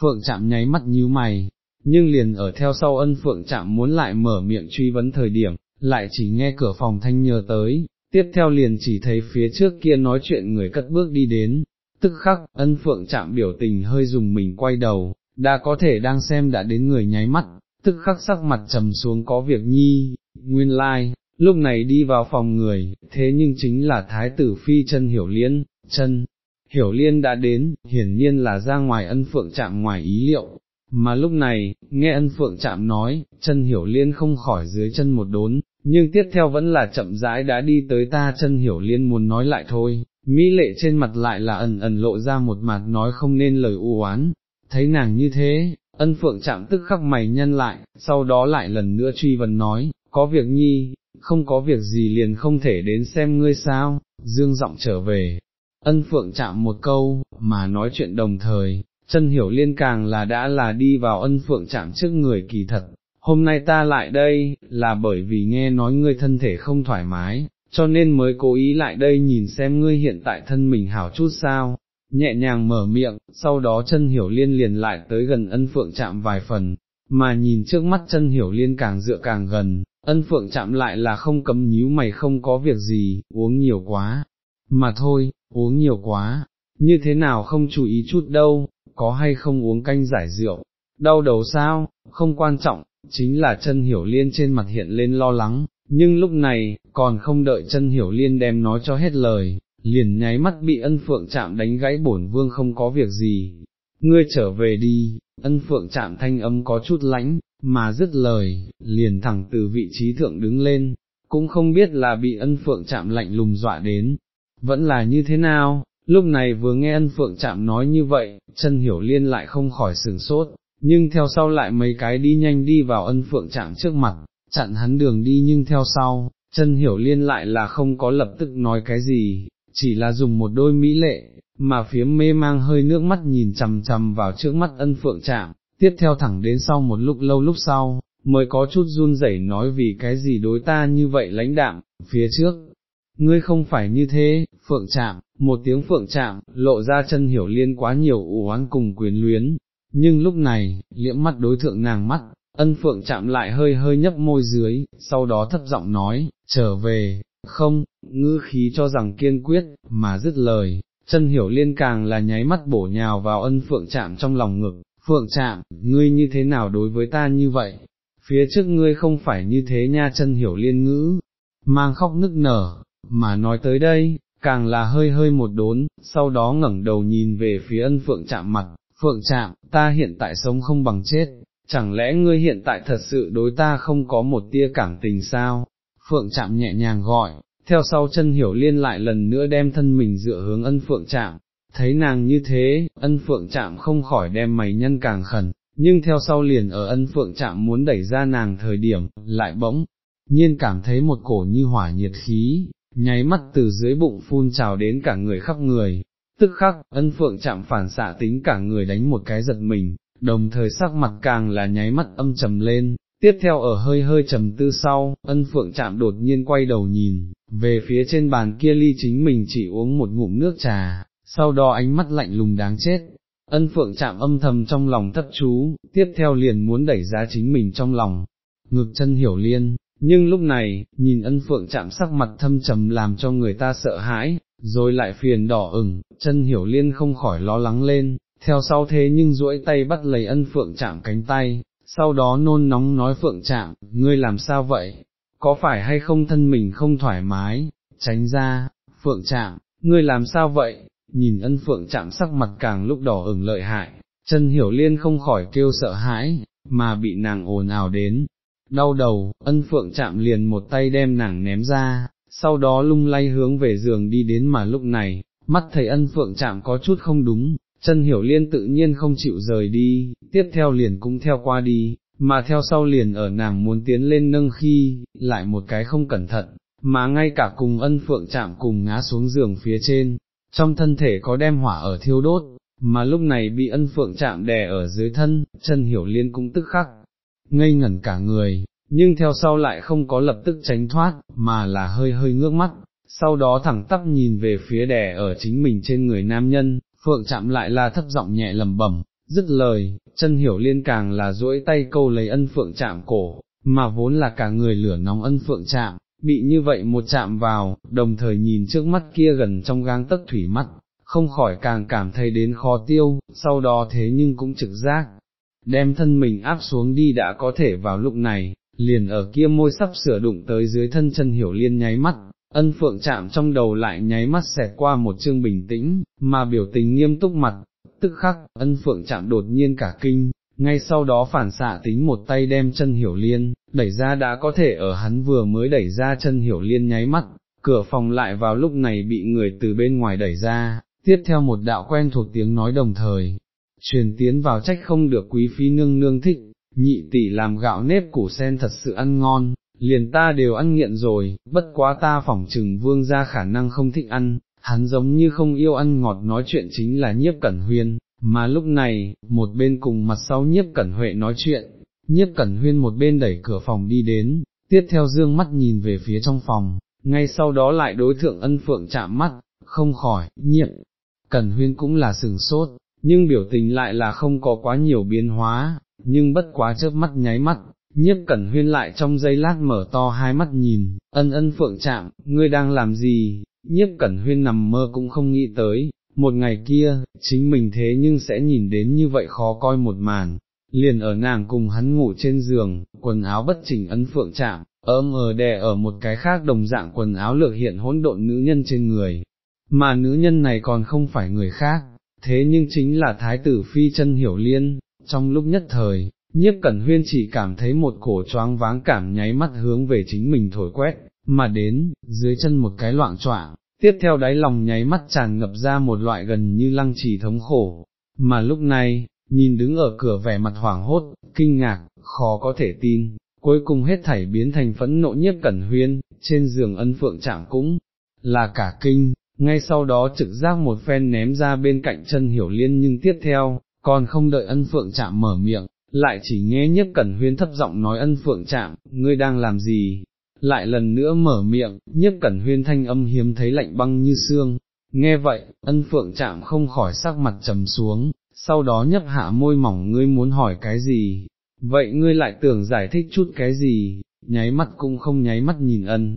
Speaker 1: phượng chạm nháy mắt nhíu mày, nhưng liền ở theo sau ân phượng chạm muốn lại mở miệng truy vấn thời điểm, lại chỉ nghe cửa phòng thanh nhờ tới, tiếp theo liền chỉ thấy phía trước kia nói chuyện người cất bước đi đến, tức khắc, ân phượng chạm biểu tình hơi dùng mình quay đầu, đã có thể đang xem đã đến người nháy mắt, tức khắc sắc mặt trầm xuống có việc nhi, nguyên lai, like, lúc này đi vào phòng người, thế nhưng chính là thái tử phi chân hiểu liên, chân. Hiểu liên đã đến, hiển nhiên là ra ngoài ân phượng chạm ngoài ý liệu, mà lúc này, nghe ân phượng chạm nói, chân hiểu liên không khỏi dưới chân một đốn, nhưng tiếp theo vẫn là chậm rãi đã đi tới ta chân hiểu liên muốn nói lại thôi, mỹ lệ trên mặt lại là ẩn ẩn lộ ra một mặt nói không nên lời u oán, thấy nàng như thế, ân phượng chạm tức khắc mày nhân lại, sau đó lại lần nữa truy vấn nói, có việc nhi, không có việc gì liền không thể đến xem ngươi sao, dương giọng trở về, ân phượng chạm một câu, mà nói chuyện đồng thời, chân hiểu liên càng là đã là đi vào ân phượng chạm trước người kỳ thật, hôm nay ta lại đây, là bởi vì nghe nói ngươi thân thể không thoải mái, cho nên mới cố ý lại đây nhìn xem ngươi hiện tại thân mình hảo chút sao, nhẹ nhàng mở miệng, sau đó chân hiểu liên liền lại tới gần ân phượng chạm vài phần, mà nhìn trước mắt chân hiểu liên càng dựa càng gần, ân phượng chạm lại là không cấm nhíu mày không có việc gì, uống nhiều quá, mà thôi, uống nhiều quá, như thế nào không chú ý chút đâu, có hay không uống canh giải rượu, đau đầu sao, không quan trọng, chính là chân hiểu liên trên mặt hiện lên lo lắng, nhưng lúc này, còn không đợi chân hiểu liên đem nói cho hết lời, liền nháy mắt bị ân phượng chạm đánh gãy bổn vương không có việc gì, ngươi trở về đi, ân phượng chạm thanh âm có chút lãnh, mà dứt lời, liền thẳng từ vị trí thượng đứng lên, cũng không biết là bị ân phượng chạm lạnh lùng dọa đến, vẫn là như thế nào, lúc này vừa nghe ân phượng chạm nói như vậy, chân hiểu liên lại không khỏi sừng sốt, nhưng theo sau lại mấy cái đi nhanh đi vào ân phượng trạng trước mặt, chặn hắn đường đi nhưng theo sau, chân hiểu liên lại là không có lập tức nói cái gì, chỉ là dùng một đôi mỹ lệ, mà phía mê mang hơi nước mắt nhìn chằm chằm vào trước mắt ân phượng trạng tiếp theo thẳng đến sau một lúc lâu lúc sau, mới có chút run rẩy nói vì cái gì đối ta như vậy lãnh đạm, phía trước. Ngươi không phải như thế, phượng trạm, một tiếng phượng trạm, lộ ra chân hiểu liên quá nhiều ủ oán cùng quyến luyến, nhưng lúc này, liễm mắt đối thượng nàng mắt, ân phượng chạm lại hơi hơi nhấp môi dưới, sau đó thấp giọng nói, trở về, không, ngư khí cho rằng kiên quyết, mà dứt lời, chân hiểu liên càng là nháy mắt bổ nhào vào ân phượng chạm trong lòng ngực, phượng chạm, ngươi như thế nào đối với ta như vậy, phía trước ngươi không phải như thế nha chân hiểu liên ngữ, mang khóc nức nở, mà nói tới đây, càng là hơi hơi một đốn, sau đó ngẩng đầu nhìn về phía ân phượng chạm mặt, phượng Trạm, ta hiện tại sống không bằng chết, chẳng lẽ ngươi hiện tại thật sự đối ta không có một tia cảm tình sao? Phượng Trạm nhẹ nhàng gọi, theo sau chân hiểu liên lại lần nữa đem thân mình dựa hướng ân phượng Trạm. thấy nàng như thế, ân phượng Trạm không khỏi đem mày nhân càng khẩn, nhưng theo sau liền ở ân phượng Trạm muốn đẩy ra nàng thời điểm, lại bỗng, nhiên cảm thấy một cổ như hỏa nhiệt khí, nháy mắt từ dưới bụng phun trào đến cả người khắp người, tức khắc, ân phượng chạm phản xạ tính cả người đánh một cái giật mình, đồng thời sắc mặt càng là nháy mắt âm trầm lên, tiếp theo ở hơi hơi trầm tư sau, ân phượng chạm đột nhiên quay đầu nhìn, về phía trên bàn kia ly chính mình chỉ uống một ngụm nước trà, sau đó ánh mắt lạnh lùng đáng chết. Ân phượng chạm âm thầm trong lòng thất chú, tiếp theo liền muốn đẩy ra chính mình trong lòng, ngực chân hiểu liên, nhưng lúc này, nhìn ân phượng chạm sắc mặt thâm trầm làm cho người ta sợ hãi, rồi lại phiền đỏ ửng, chân hiểu liên không khỏi lo lắng lên, theo sau thế nhưng duỗi tay bắt lấy ân phượng chạm cánh tay, sau đó nôn nóng nói phượng chạm, ngươi làm sao vậy, có phải hay không thân mình không thoải mái, tránh ra, phượng chạm, ngươi làm sao vậy, nhìn ân phượng chạm sắc mặt càng lúc đỏ ửng lợi hại, chân hiểu liên không khỏi kêu sợ hãi, mà bị nàng ồn ào đến, đau đầu, ân phượng chạm liền một tay đem nàng ném ra, sau đó lung lay hướng về giường đi đến mà lúc này, mắt thấy ân phượng chạm có chút không đúng, chân hiểu liên tự nhiên không chịu rời đi, tiếp theo liền cũng theo qua đi, mà theo sau liền ở nàng muốn tiến lên nâng khi, lại một cái không cẩn thận, mà ngay cả cùng ân phượng chạm cùng ngã xuống giường phía trên, trong thân thể có đem hỏa ở thiêu đốt, mà lúc này bị ân phượng chạm đè ở dưới thân, chân hiểu liên cũng tức khắc, ngây ngẩn cả người, nhưng theo sau lại không có lập tức tránh thoát, mà là hơi hơi ngước mắt, sau đó thẳng tắp nhìn về phía đè ở chính mình trên người nam nhân, phượng chạm lại là thấp giọng nhẹ lầm bẩm, dứt lời, chân hiểu liên càng là duỗi tay câu lấy ân phượng chạm cổ, mà vốn là cả người lửa nóng ân phượng chạm, bị như vậy một chạm vào, đồng thời nhìn trước mắt kia gần trong gang tấc thủy mắt, không khỏi càng cảm thấy đến khó tiêu, sau đó thế nhưng cũng trực giác, đem thân mình áp xuống đi đã có thể vào lúc này, liền ở kia môi sắp sửa đụng tới dưới thân chân hiểu liên nháy mắt, ân phượng chạm trong đầu lại nháy mắt xẹt qua một chương bình tĩnh, mà biểu tình nghiêm túc mặt, tức khắc, ân phượng chạm đột nhiên cả kinh, ngay sau đó phản xạ tính một tay đem chân hiểu liên, đẩy ra đã có thể ở hắn vừa mới đẩy ra chân hiểu liên nháy mắt, cửa phòng lại vào lúc này bị người từ bên ngoài đẩy ra, tiếp theo một đạo quen thuộc tiếng nói đồng thời, truyền tiến vào trách không được quý phi nương nương thích, nhị tỷ làm gạo nếp củ sen thật sự ăn ngon, liền ta đều ăn nghiện rồi, bất quá ta phỏng trừng vương ra khả năng không thích ăn, hắn giống như không yêu ăn ngọt nói chuyện chính là nhiếp cẩn huyên, mà lúc này, một bên cùng mặt sau nhiếp cẩn huệ nói chuyện, nhiếp cẩn huyên một bên đẩy cửa phòng đi đến, tiếp theo dương mắt nhìn về phía trong phòng, ngay sau đó lại đối thượng ân phượng chạm mắt, không khỏi, nhiếp, cẩn huyên cũng là sừng sốt, nhưng biểu tình lại là không có quá nhiều biến hóa, nhưng bất quá chớp mắt nháy mắt, nhiếp cẩn huyên lại trong giây lát mở to hai mắt nhìn, ân ân phượng chạm, ngươi đang làm gì, nhiếp cẩn huyên nằm mơ cũng không nghĩ tới, một ngày kia, chính mình thế nhưng sẽ nhìn đến như vậy khó coi một màn, liền ở nàng cùng hắn ngủ trên giường, quần áo bất chỉnh ân phượng chạm, ôm ở đè ở một cái khác đồng dạng quần áo lược hiện hỗn độn nữ nhân trên người, mà nữ nhân này còn không phải người khác, thế nhưng chính là thái tử phi chân hiểu liên, trong lúc nhất thời, nhiếp cẩn huyên chỉ cảm thấy một cổ choáng váng cảm nháy mắt hướng về chính mình thổi quét, mà đến, dưới chân một cái loạn choạng, tiếp theo đáy lòng nháy mắt tràn ngập ra một loại gần như lăng trì thống khổ, mà lúc này, nhìn đứng ở cửa vẻ mặt hoảng hốt, kinh ngạc, khó có thể tin, cuối cùng hết thảy biến thành phẫn nộ nhiếp cẩn huyên, trên giường ân phượng trạng cũng là cả kinh, ngay sau đó trực giác một phen ném ra bên cạnh chân hiểu liên nhưng tiếp theo, còn không đợi ân phượng chạm mở miệng, lại chỉ nghe nhất cẩn huyên thấp giọng nói ân phượng chạm, ngươi đang làm gì, lại lần nữa mở miệng, nhất cẩn huyên thanh âm hiếm thấy lạnh băng như xương, nghe vậy, ân phượng chạm không khỏi sắc mặt trầm xuống, sau đó nhấp hạ môi mỏng ngươi muốn hỏi cái gì, vậy ngươi lại tưởng giải thích chút cái gì, nháy mắt cũng không nháy mắt nhìn ân.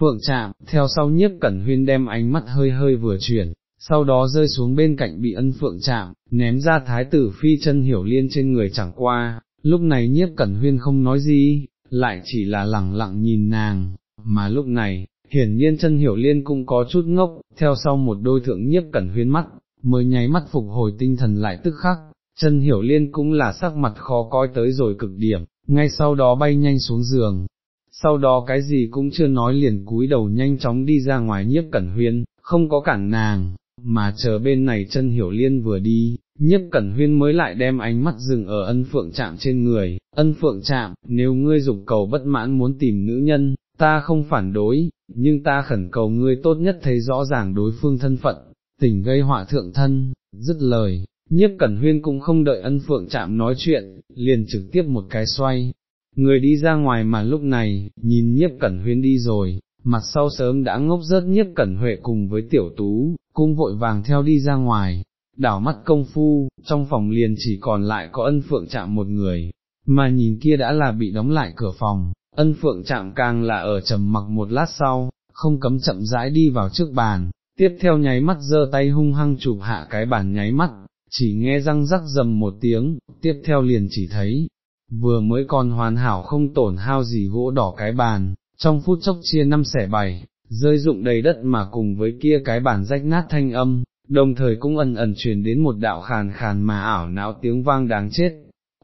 Speaker 1: Phượng chạm, theo sau nhiếp cẩn huyên đem ánh mắt hơi hơi vừa chuyển, sau đó rơi xuống bên cạnh bị ân phượng chạm, ném ra thái tử phi chân hiểu liên trên người chẳng qua, lúc này nhiếp cẩn huyên không nói gì, lại chỉ là lẳng lặng nhìn nàng, mà lúc này, hiển nhiên chân hiểu liên cũng có chút ngốc, theo sau một đôi thượng nhiếp cẩn huyên mắt, mới nháy mắt phục hồi tinh thần lại tức khắc, chân hiểu liên cũng là sắc mặt khó coi tới rồi cực điểm, ngay sau đó bay nhanh xuống giường, sau đó cái gì cũng chưa nói liền cúi đầu nhanh chóng đi ra ngoài nhiếp cẩn huyên, không có cản nàng, mà chờ bên này chân hiểu liên vừa đi, nhiếp cẩn huyên mới lại đem ánh mắt dừng ở ân phượng chạm trên người, ân phượng chạm, nếu ngươi dục cầu bất mãn muốn tìm nữ nhân, ta không phản đối, nhưng ta khẩn cầu ngươi tốt nhất thấy rõ ràng đối phương thân phận, tình gây họa thượng thân, dứt lời, nhiếp cẩn huyên cũng không đợi ân phượng chạm nói chuyện, liền trực tiếp một cái xoay. Người đi ra ngoài mà lúc này, nhìn nhiếp cẩn huyên đi rồi, mặt sau sớm đã ngốc rớt nhiếp cẩn huệ cùng với tiểu tú, cung vội vàng theo đi ra ngoài, đảo mắt công phu, trong phòng liền chỉ còn lại có ân phượng chạm một người, mà nhìn kia đã là bị đóng lại cửa phòng, ân phượng chạm càng là ở trầm mặc một lát sau, không cấm chậm rãi đi vào trước bàn, tiếp theo nháy mắt giơ tay hung hăng chụp hạ cái bàn nháy mắt, chỉ nghe răng rắc dầm một tiếng, tiếp theo liền chỉ thấy, vừa mới còn hoàn hảo không tổn hao gì gỗ đỏ cái bàn, trong phút chốc chia năm xẻ bảy, rơi rụng đầy đất mà cùng với kia cái bản rách nát thanh âm, đồng thời cũng ẩn ẩn truyền đến một đạo khàn khàn mà ảo não tiếng vang đáng chết.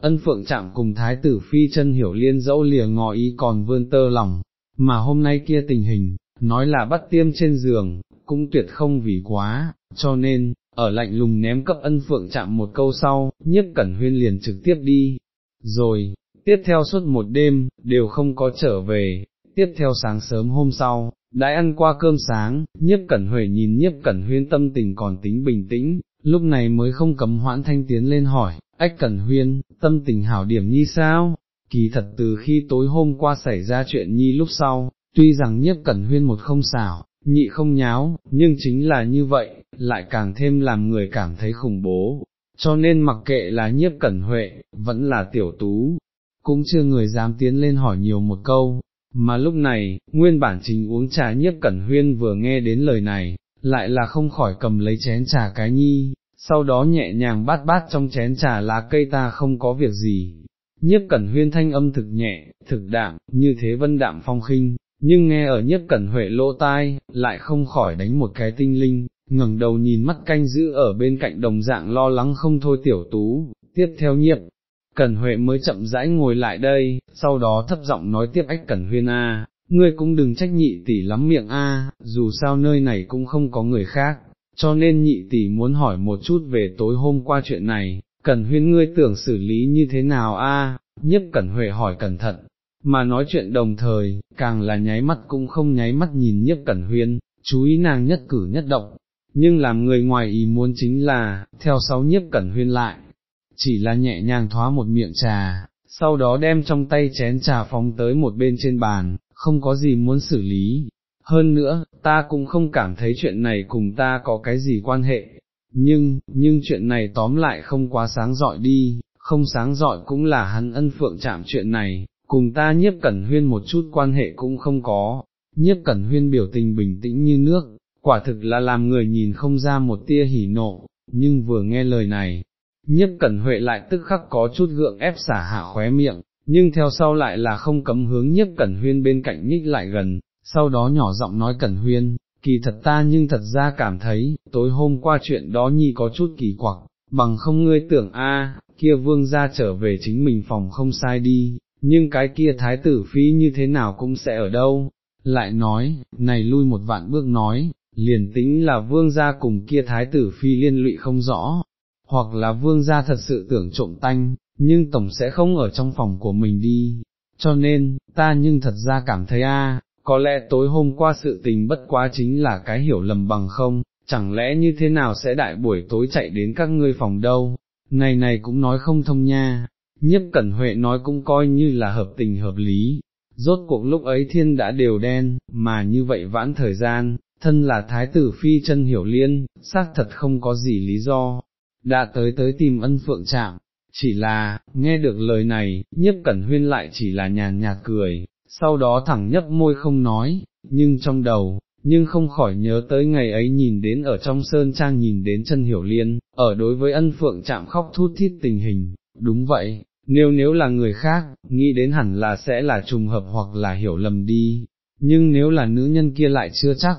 Speaker 1: Ân phượng chạm cùng thái tử phi chân hiểu liên dẫu lìa ngò ý còn vươn tơ lòng, mà hôm nay kia tình hình, nói là bắt tiêm trên giường, cũng tuyệt không vì quá, cho nên, ở lạnh lùng ném cấp ân phượng chạm một câu sau, nhiếp cẩn huyên liền trực tiếp đi, rồi, tiếp theo suốt một đêm, đều không có trở về, tiếp theo sáng sớm hôm sau, đã ăn qua cơm sáng, nhiếp cẩn huệ nhìn nhiếp cẩn huyên tâm tình còn tính bình tĩnh, lúc này mới không cấm hoãn thanh tiến lên hỏi, ách cẩn huyên, tâm tình hảo điểm nhi sao? Kỳ thật từ khi tối hôm qua xảy ra chuyện nhi lúc sau, tuy rằng nhiếp cẩn huyên một không xảo, nhị không nháo, nhưng chính là như vậy, lại càng thêm làm người cảm thấy khủng bố, cho nên mặc kệ là nhiếp cẩn huệ, vẫn là tiểu tú, cũng chưa người dám tiến lên hỏi nhiều một câu, mà lúc này, nguyên bản trình uống trà nhiếp cẩn huyên vừa nghe đến lời này, lại là không khỏi cầm lấy chén trà cái nhi, sau đó nhẹ nhàng bát bát trong chén trà lá cây ta không có việc gì. Nhiếp cẩn huyên thanh âm thực nhẹ, thực đạm, như thế vân đạm phong khinh, nhưng nghe ở nhiếp cẩn huệ lỗ tai, lại không khỏi đánh một cái tinh linh, ngẩng đầu nhìn mắt canh giữ ở bên cạnh đồng dạng lo lắng không thôi tiểu tú, tiếp theo nhiếp. Cẩn Huệ mới chậm rãi ngồi lại đây, sau đó thấp giọng nói tiếp ách Cẩn Huyên A, ngươi cũng đừng trách nhị tỷ lắm miệng A, dù sao nơi này cũng không có người khác, cho nên nhị tỷ muốn hỏi một chút về tối hôm qua chuyện này, Cẩn Huyên ngươi tưởng xử lý như thế nào A, nhất Cẩn Huệ hỏi cẩn thận, mà nói chuyện đồng thời, càng là nháy mắt cũng không nháy mắt nhìn nhiếp cẩn huyên, chú ý nàng nhất cử nhất động, nhưng làm người ngoài ý muốn chính là, theo sáu nhiếp cẩn huyên lại, chỉ là nhẹ nhàng thoá một miệng trà, sau đó đem trong tay chén trà phóng tới một bên trên bàn, không có gì muốn xử lý. Hơn nữa, ta cũng không cảm thấy chuyện này cùng ta có cái gì quan hệ, nhưng, nhưng chuyện này tóm lại không quá sáng dọi đi, không sáng dọi cũng là hắn ân phượng chạm chuyện này, cùng ta nhiếp cẩn huyên một chút quan hệ cũng không có, nhiếp cẩn huyên biểu tình bình tĩnh như nước, quả thực là làm người nhìn không ra một tia hỉ nộ, nhưng vừa nghe lời này, nhiếp cẩn huệ lại tức khắc có chút gượng ép xả hạ khóe miệng, nhưng theo sau lại là không cấm hướng nhiếp cẩn huyên bên cạnh nhích lại gần, sau đó nhỏ giọng nói cẩn huyên, kỳ thật ta nhưng thật ra cảm thấy, tối hôm qua chuyện đó nhi có chút kỳ quặc, bằng không ngươi tưởng a kia vương ra trở về chính mình phòng không sai đi, nhưng cái kia thái tử phi như thế nào cũng sẽ ở đâu, lại nói, này lui một vạn bước nói, liền tính là vương gia cùng kia thái tử phi liên lụy không rõ, hoặc là vương gia thật sự tưởng trộm tanh, nhưng tổng sẽ không ở trong phòng của mình đi, cho nên, ta nhưng thật ra cảm thấy a, có lẽ tối hôm qua sự tình bất quá chính là cái hiểu lầm bằng không, chẳng lẽ như thế nào sẽ đại buổi tối chạy đến các ngươi phòng đâu, này này cũng nói không thông nha, nhiếp cẩn huệ nói cũng coi như là hợp tình hợp lý, rốt cuộc lúc ấy thiên đã đều đen, mà như vậy vãn thời gian, thân là thái tử phi chân hiểu liên, xác thật không có gì lý do, đã tới tới tìm ân phượng chạm, chỉ là, nghe được lời này, nhiếp cẩn huyên lại chỉ là nhàn nhạt cười, sau đó thẳng nhấp môi không nói, nhưng trong đầu, nhưng không khỏi nhớ tới ngày ấy nhìn đến ở trong sơn trang nhìn đến chân hiểu liên, ở đối với ân phượng chạm khóc thút thít tình hình, đúng vậy, nếu nếu là người khác, nghĩ đến hẳn là sẽ là trùng hợp hoặc là hiểu lầm đi, nhưng nếu là nữ nhân kia lại chưa chắc,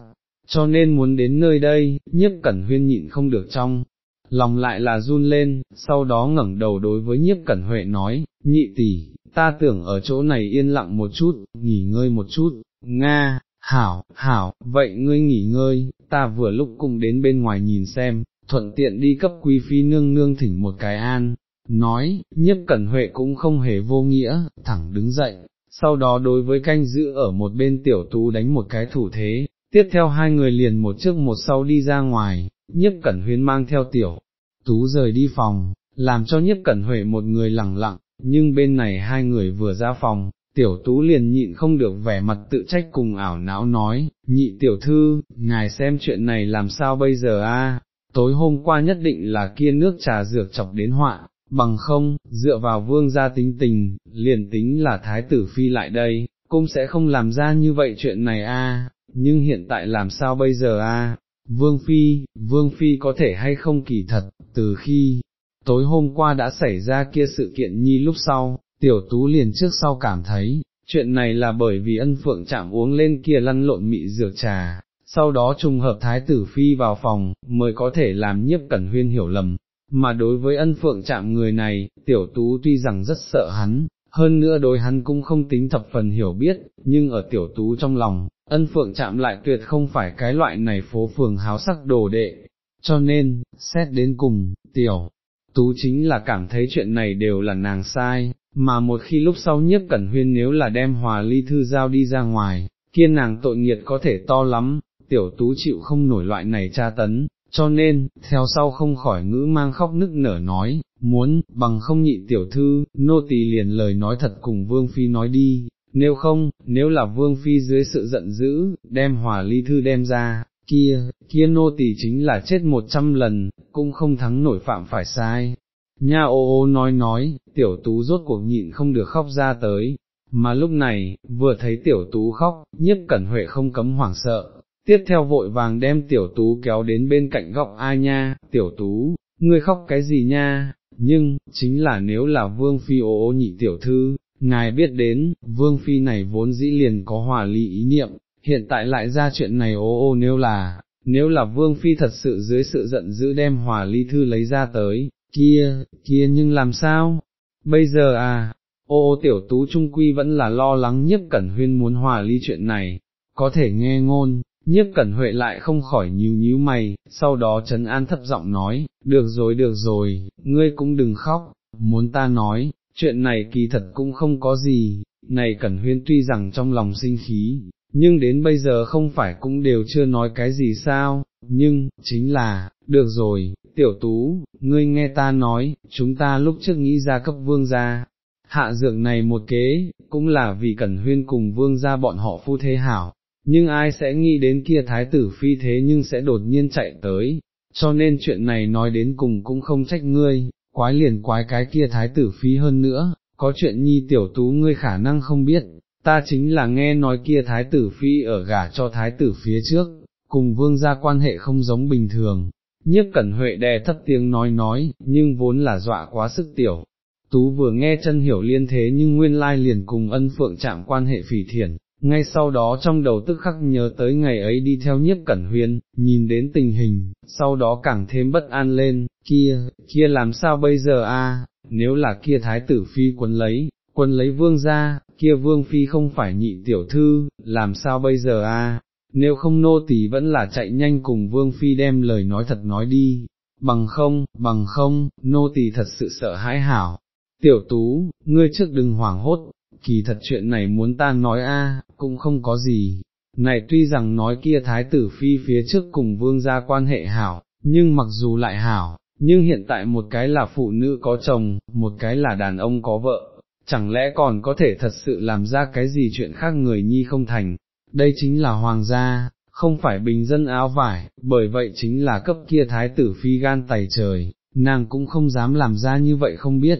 Speaker 1: cho nên muốn đến nơi đây, nhiếp cẩn huyên nhịn không được trong, lòng lại là run lên, sau đó ngẩng đầu đối với nhiếp cẩn huệ nói, nhị tỷ, ta tưởng ở chỗ này yên lặng một chút, nghỉ ngơi một chút, Nga, hảo, hảo, vậy ngươi nghỉ ngơi, ta vừa lúc cùng đến bên ngoài nhìn xem, thuận tiện đi cấp quý phi nương nương thỉnh một cái an, nói, nhiếp cẩn huệ cũng không hề vô nghĩa, thẳng đứng dậy, sau đó đối với canh giữ ở một bên tiểu tú đánh một cái thủ thế, tiếp theo hai người liền một trước một sau đi ra ngoài, nhiếp cẩn huyên mang theo tiểu, tú rời đi phòng, làm cho nhiếp cẩn huệ một người lặng lặng, nhưng bên này hai người vừa ra phòng, tiểu tú liền nhịn không được vẻ mặt tự trách cùng ảo não nói, nhị tiểu thư, ngài xem chuyện này làm sao bây giờ a? tối hôm qua nhất định là kia nước trà dược chọc đến họa, bằng không, dựa vào vương gia tính tình, liền tính là thái tử phi lại đây, cũng sẽ không làm ra như vậy chuyện này a. nhưng hiện tại làm sao bây giờ a? Vương Phi, Vương Phi có thể hay không kỳ thật, từ khi, tối hôm qua đã xảy ra kia sự kiện nhi lúc sau, tiểu tú liền trước sau cảm thấy, chuyện này là bởi vì ân phượng chạm uống lên kia lăn lộn mị dược trà, sau đó trùng hợp thái tử phi vào phòng, mới có thể làm nhiếp cẩn huyên hiểu lầm, mà đối với ân phượng chạm người này, tiểu tú tuy rằng rất sợ hắn, hơn nữa đối hắn cũng không tính thập phần hiểu biết, nhưng ở tiểu tú trong lòng, ân phượng chạm lại tuyệt không phải cái loại này phố phường háo sắc đồ đệ, cho nên, xét đến cùng, tiểu tú chính là cảm thấy chuyện này đều là nàng sai, mà một khi lúc sau nhiếp cẩn huyên nếu là đem hòa ly thư giao đi ra ngoài, kia nàng tội nghiệt có thể to lắm, tiểu tú chịu không nổi loại này tra tấn, cho nên, theo sau không khỏi ngữ mang khóc nức nở nói, muốn, bằng không nhị tiểu thư, nô tỳ liền lời nói thật cùng vương phi nói đi, nếu không, nếu là vương phi dưới sự giận dữ, đem hòa ly thư đem ra, kia, kia nô tỳ chính là chết một trăm lần, cũng không thắng nổi phạm phải sai. Nha ô ô nói nói, tiểu tú rốt cuộc nhịn không được khóc ra tới, mà lúc này, vừa thấy tiểu tú khóc, nhất cẩn huệ không cấm hoảng sợ, tiếp theo vội vàng đem tiểu tú kéo đến bên cạnh góc ai nha, tiểu tú, ngươi khóc cái gì nha, nhưng, chính là nếu là vương phi ô ô nhị tiểu thư, ngài biết đến, vương phi này vốn dĩ liền có hòa ly ý niệm, hiện tại lại ra chuyện này ô ô nếu là, nếu là vương phi thật sự dưới sự giận dữ đem hòa ly thư lấy ra tới, kia, kia nhưng làm sao, bây giờ à, ô ô tiểu tú trung quy vẫn là lo lắng nhiếp cẩn huyên muốn hòa ly chuyện này, có thể nghe ngôn, nhiếp cẩn huệ lại không khỏi nhíu nhíu mày, sau đó trấn an thấp giọng nói, được rồi được rồi, ngươi cũng đừng khóc, muốn ta nói, chuyện này kỳ thật cũng không có gì, này cẩn huyên tuy rằng trong lòng sinh khí, nhưng đến bây giờ không phải cũng đều chưa nói cái gì sao, nhưng, chính là, được rồi, tiểu tú, ngươi nghe ta nói, chúng ta lúc trước nghĩ ra cấp vương gia, hạ dược này một kế, cũng là vì cẩn huyên cùng vương gia bọn họ phu thế hảo, nhưng ai sẽ nghĩ đến kia thái tử phi thế nhưng sẽ đột nhiên chạy tới, cho nên chuyện này nói đến cùng cũng không trách ngươi, quái liền quái cái kia thái tử phi hơn nữa, có chuyện nhi tiểu tú ngươi khả năng không biết, ta chính là nghe nói kia thái tử phi ở gả cho thái tử phía trước, cùng vương gia quan hệ không giống bình thường. nhiếp cẩn huệ đè thấp tiếng nói nói, nhưng vốn là dọa quá sức tiểu, tú vừa nghe chân hiểu liên thế nhưng nguyên lai liền cùng ân phượng chạm quan hệ phỉ thiền ngay sau đó trong đầu tức khắc nhớ tới ngày ấy đi theo nhiếp cẩn huyên, nhìn đến tình hình, sau đó càng thêm bất an lên, kia, kia làm sao bây giờ a? nếu là kia thái tử phi quân lấy, quân lấy vương ra, kia vương phi không phải nhị tiểu thư, làm sao bây giờ a? nếu không nô tỳ vẫn là chạy nhanh cùng vương phi đem lời nói thật nói đi, bằng không, bằng không, nô tỳ thật sự sợ hãi hảo. Tiểu tú, ngươi trước đừng hoảng hốt, kỳ thật chuyện này muốn ta nói a, cũng không có gì, này tuy rằng nói kia thái tử phi phía trước cùng vương gia quan hệ hảo, nhưng mặc dù lại hảo, nhưng hiện tại một cái là phụ nữ có chồng, một cái là đàn ông có vợ, chẳng lẽ còn có thể thật sự làm ra cái gì chuyện khác người nhi không thành, đây chính là hoàng gia, không phải bình dân áo vải, bởi vậy chính là cấp kia thái tử phi gan tày trời, nàng cũng không dám làm ra như vậy không biết.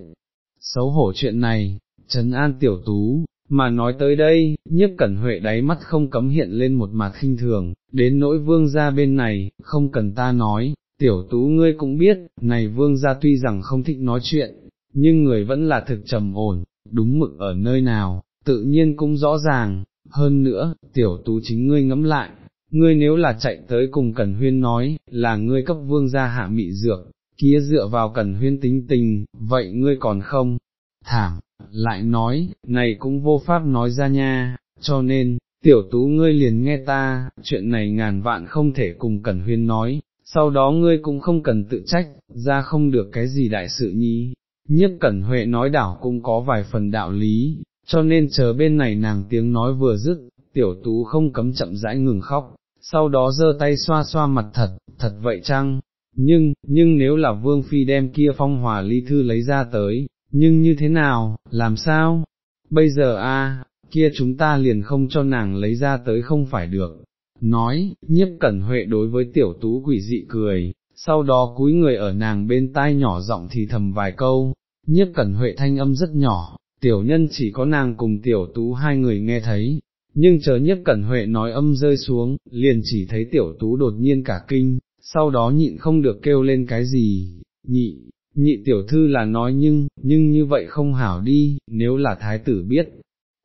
Speaker 1: Xấu hổ chuyện này, Trấn An tiểu tú, mà nói tới đây, nhiếp cẩn huệ đáy mắt không cấm hiện lên một mặt khinh thường, đến nỗi vương gia bên này, không cần ta nói, tiểu tú ngươi cũng biết, này vương gia tuy rằng không thích nói chuyện, nhưng người vẫn là thực trầm ổn, đúng mực ở nơi nào, tự nhiên cũng rõ ràng, hơn nữa, tiểu tú chính ngươi ngẫm lại, ngươi nếu là chạy tới cùng Cẩn Huyên nói, là ngươi cấp vương gia hạ mị dược, kia dựa vào Cẩn Huyên tính tình, vậy ngươi còn không, thảm, lại nói, này cũng vô pháp nói ra nha, cho nên, tiểu tú ngươi liền nghe ta, chuyện này ngàn vạn không thể cùng Cẩn Huyên nói, sau đó ngươi cũng không cần tự trách, ra không được cái gì đại sự nhi. nhất Cẩn Huệ nói đảo cũng có vài phần đạo lý, cho nên chờ bên này nàng tiếng nói vừa dứt, tiểu tú không cấm chậm rãi ngừng khóc, sau đó giơ tay xoa xoa mặt thật, thật vậy chăng? Nhưng, nhưng nếu là Vương Phi đem kia phong hòa ly thư lấy ra tới, nhưng như thế nào, làm sao? Bây giờ a, kia chúng ta liền không cho nàng lấy ra tới không phải được. Nói, nhiếp cẩn huệ đối với tiểu tú quỷ dị cười, sau đó cúi người ở nàng bên tai nhỏ giọng thì thầm vài câu, nhiếp cẩn huệ thanh âm rất nhỏ, tiểu nhân chỉ có nàng cùng tiểu tú hai người nghe thấy, nhưng chờ nhiếp cẩn huệ nói âm rơi xuống, liền chỉ thấy tiểu tú đột nhiên cả kinh, sau đó nhịn không được kêu lên cái gì, nhị, nhị tiểu thư là nói nhưng, nhưng như vậy không hảo đi, nếu là thái tử biết.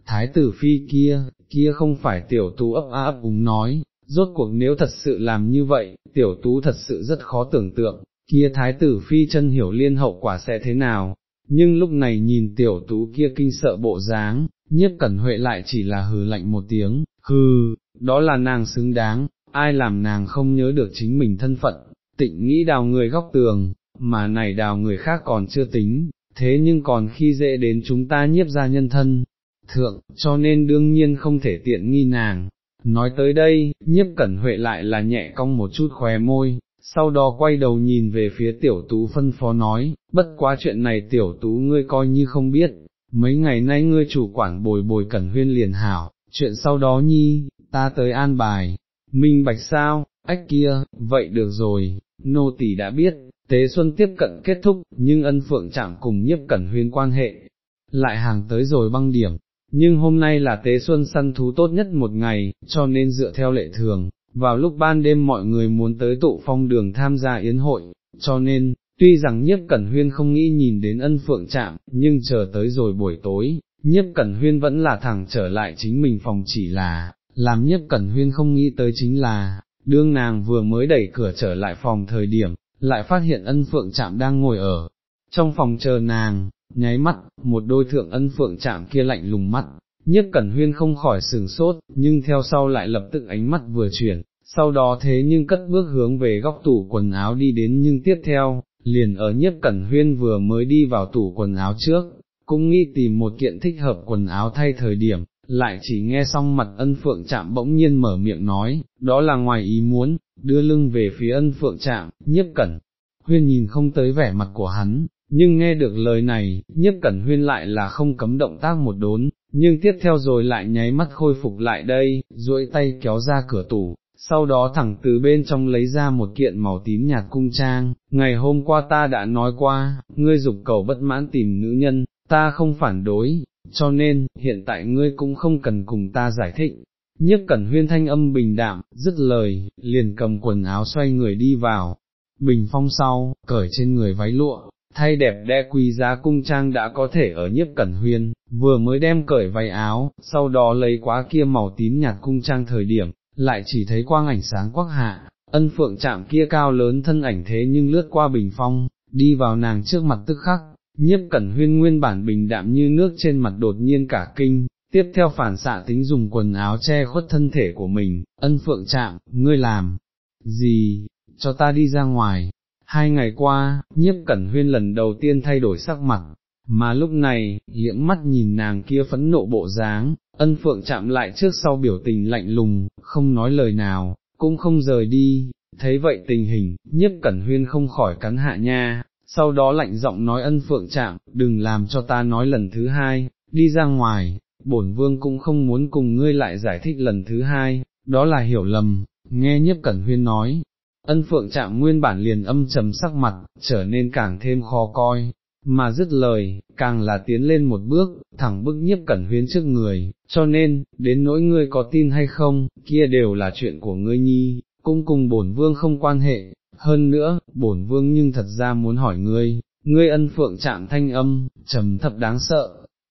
Speaker 1: Thái tử phi kia, kia không phải tiểu tú ấp á ấp úng nói, rốt cuộc nếu thật sự làm như vậy, tiểu tú thật sự rất khó tưởng tượng, kia thái tử phi chân hiểu liên hậu quả sẽ thế nào, nhưng lúc này nhìn tiểu tú kia kinh sợ bộ dáng, nhiếp cẩn huệ lại chỉ là hừ lạnh một tiếng, hừ, đó là nàng xứng đáng, ai làm nàng không nhớ được chính mình thân phận, tịnh nghĩ đào người góc tường, mà này đào người khác còn chưa tính, thế nhưng còn khi dễ đến chúng ta nhiếp ra nhân thân, thượng, cho nên đương nhiên không thể tiện nghi nàng. Nói tới đây, nhiếp cẩn huệ lại là nhẹ cong một chút khóe môi, sau đó quay đầu nhìn về phía tiểu tú phân phó nói, bất quá chuyện này tiểu tú ngươi coi như không biết, mấy ngày nay ngươi chủ quản bồi bồi cẩn huyên liền hảo, chuyện sau đó nhi, ta tới an bài, minh bạch sao, ách kia, vậy được rồi, nô tỳ đã biết, tế xuân tiếp cận kết thúc, nhưng ân phượng chạm cùng nhiếp cẩn huyên quan hệ, lại hàng tới rồi băng điểm, nhưng hôm nay là tế xuân săn thú tốt nhất một ngày, cho nên dựa theo lệ thường, vào lúc ban đêm mọi người muốn tới tụ phong đường tham gia yến hội, cho nên, tuy rằng nhiếp cẩn huyên không nghĩ nhìn đến ân phượng chạm, nhưng chờ tới rồi buổi tối, nhiếp cẩn huyên vẫn là thẳng trở lại chính mình phòng chỉ là, làm nhiếp cẩn huyên không nghĩ tới chính là, đương nàng vừa mới đẩy cửa trở lại phòng thời điểm, lại phát hiện ân phượng chạm đang ngồi ở, trong phòng chờ nàng, nháy mắt, một đôi thượng ân phượng chạm kia lạnh lùng mắt, nhất cẩn huyên không khỏi sừng sốt, nhưng theo sau lại lập tức ánh mắt vừa chuyển, sau đó thế nhưng cất bước hướng về góc tủ quần áo đi đến nhưng tiếp theo, liền ở nhất cẩn huyên vừa mới đi vào tủ quần áo trước, cũng nghĩ tìm một kiện thích hợp quần áo thay thời điểm, lại chỉ nghe xong mặt ân phượng chạm bỗng nhiên mở miệng nói, đó là ngoài ý muốn, đưa lưng về phía ân phượng chạm, nhiếp cẩn, huyên nhìn không tới vẻ mặt của hắn, nhưng nghe được lời này, nhiếp cẩn huyên lại là không cấm động tác một đốn, nhưng tiếp theo rồi lại nháy mắt khôi phục lại đây, duỗi tay kéo ra cửa tủ, sau đó thẳng từ bên trong lấy ra một kiện màu tím nhạt cung trang, ngày hôm qua ta đã nói qua, ngươi dục cầu bất mãn tìm nữ nhân, ta không phản đối, cho nên, hiện tại ngươi cũng không cần cùng ta giải thích. Nhất cẩn huyên thanh âm bình đạm, dứt lời, liền cầm quần áo xoay người đi vào, bình phong sau, cởi trên người váy lụa, thay đẹp đẽ quý giá cung trang đã có thể ở nhiếp cẩn huyên, vừa mới đem cởi váy áo, sau đó lấy quá kia màu tím nhạt cung trang thời điểm, lại chỉ thấy quang ảnh sáng quắc hạ, ân phượng chạm kia cao lớn thân ảnh thế nhưng lướt qua bình phong, đi vào nàng trước mặt tức khắc, nhiếp cẩn huyên nguyên bản bình đạm như nước trên mặt đột nhiên cả kinh, tiếp theo phản xạ tính dùng quần áo che khuất thân thể của mình, ân phượng chạm, ngươi làm, gì, cho ta đi ra ngoài. Hai ngày qua, nhiếp cẩn huyên lần đầu tiên thay đổi sắc mặt, mà lúc này, liễm mắt nhìn nàng kia phẫn nộ bộ dáng, ân phượng chạm lại trước sau biểu tình lạnh lùng, không nói lời nào, cũng không rời đi, thấy vậy tình hình, nhiếp cẩn huyên không khỏi cắn hạ nha, sau đó lạnh giọng nói ân phượng chạm, đừng làm cho ta nói lần thứ hai, đi ra ngoài, bổn vương cũng không muốn cùng ngươi lại giải thích lần thứ hai, đó là hiểu lầm, nghe nhiếp cẩn huyên nói. Ân phượng chạm nguyên bản liền âm trầm sắc mặt, trở nên càng thêm khó coi, mà dứt lời, càng là tiến lên một bước, thẳng bức nhiếp cẩn huyên trước người, cho nên, đến nỗi ngươi có tin hay không, kia đều là chuyện của ngươi nhi, cũng cùng bổn vương không quan hệ, hơn nữa, bổn vương nhưng thật ra muốn hỏi ngươi, ngươi ân phượng chạm thanh âm, trầm thập đáng sợ,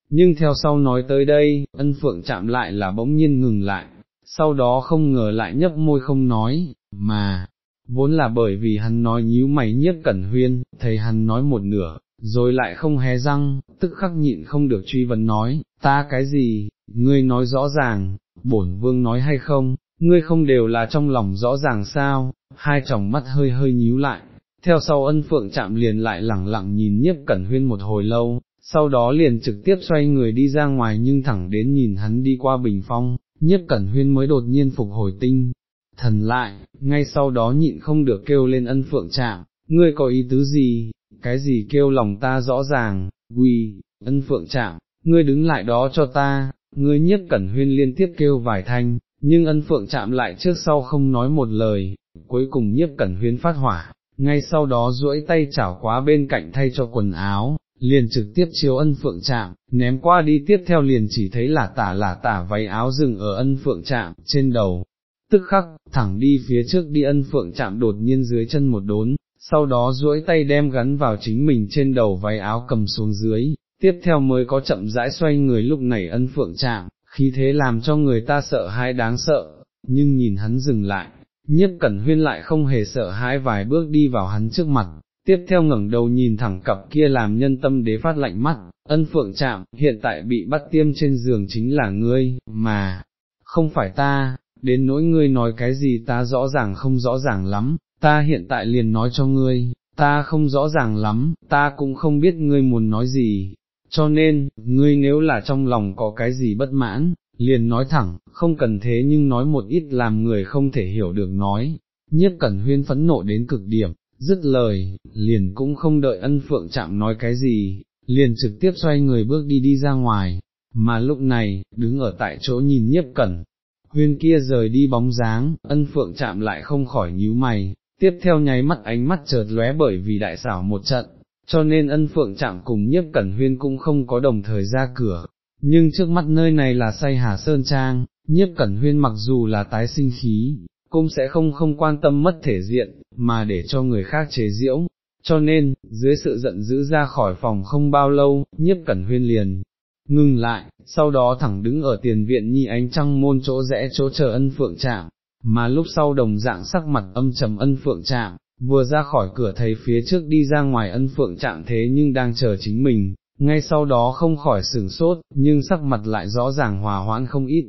Speaker 1: nhưng theo sau nói tới đây, ân phượng chạm lại là bỗng nhiên ngừng lại, sau đó không ngờ lại nhấp môi không nói, mà, vốn là bởi vì hắn nói nhíu mày nhiếp cẩn huyên, thấy hắn nói một nửa, rồi lại không hé răng, tức khắc nhịn không được truy vấn nói, ta cái gì, ngươi nói rõ ràng, bổn vương nói hay không, ngươi không đều là trong lòng rõ ràng sao, hai tròng mắt hơi hơi nhíu lại, theo sau ân phượng chạm liền lại lẳng lặng nhìn nhiếp cẩn huyên một hồi lâu, sau đó liền trực tiếp xoay người đi ra ngoài nhưng thẳng đến nhìn hắn đi qua bình phong, nhiếp cẩn huyên mới đột nhiên phục hồi tinh, thần lại, ngay sau đó nhịn không được kêu lên ân phượng chạm, ngươi có ý tứ gì, cái gì kêu lòng ta rõ ràng, quỳ, ân phượng chạm, ngươi đứng lại đó cho ta, ngươi nhiếp cẩn huyên liên tiếp kêu vài thanh, nhưng ân phượng chạm lại trước sau không nói một lời, cuối cùng nhiếp cẩn huyến phát hỏa, ngay sau đó duỗi tay chảo quá bên cạnh thay cho quần áo, liền trực tiếp chiếu ân phượng chạm, ném qua đi tiếp theo liền chỉ thấy là tả là tả váy áo dừng ở ân phượng chạm, trên đầu, tức khắc, thẳng đi phía trước đi ân phượng chạm đột nhiên dưới chân một đốn, sau đó duỗi tay đem gắn vào chính mình trên đầu váy áo cầm xuống dưới, tiếp theo mới có chậm rãi xoay người lúc này ân phượng chạm, khi thế làm cho người ta sợ hãi đáng sợ, nhưng nhìn hắn dừng lại, nhiếp cẩn huyên lại không hề sợ hãi vài bước đi vào hắn trước mặt, tiếp theo ngẩng đầu nhìn thẳng cặp kia làm nhân tâm đế phát lạnh mắt, ân phượng chạm, hiện tại bị bắt tiêm trên giường chính là ngươi, mà, không phải ta, đến nỗi ngươi nói cái gì ta rõ ràng không rõ ràng lắm, ta hiện tại liền nói cho ngươi, ta không rõ ràng lắm, ta cũng không biết ngươi muốn nói gì, cho nên, ngươi nếu là trong lòng có cái gì bất mãn, liền nói thẳng, không cần thế nhưng nói một ít làm người không thể hiểu được nói, nhiếp cẩn huyên phẫn nộ đến cực điểm, dứt lời, liền cũng không đợi ân phượng chạm nói cái gì, liền trực tiếp xoay người bước đi đi ra ngoài, mà lúc này, đứng ở tại chỗ nhìn nhiếp cẩn, huyên kia rời đi bóng dáng, ân phượng chạm lại không khỏi nhíu mày, tiếp theo nháy mắt ánh mắt chợt lóe bởi vì đại xảo một trận, cho nên ân phượng chạm cùng nhiếp cẩn huyên cũng không có đồng thời ra cửa, nhưng trước mắt nơi này là say hà sơn trang, nhiếp cẩn huyên mặc dù là tái sinh khí, cũng sẽ không không quan tâm mất thể diện, mà để cho người khác chế diễu, cho nên, dưới sự giận dữ ra khỏi phòng không bao lâu, nhiếp cẩn huyên liền, ngừng lại, sau đó thẳng đứng ở tiền viện nhi ánh trăng môn chỗ rẽ chỗ chờ ân phượng chạm, mà lúc sau đồng dạng sắc mặt âm trầm ân phượng chạm, vừa ra khỏi cửa thấy phía trước đi ra ngoài ân phượng trạng thế nhưng đang chờ chính mình, ngay sau đó không khỏi sửng sốt, nhưng sắc mặt lại rõ ràng hòa hoãn không ít.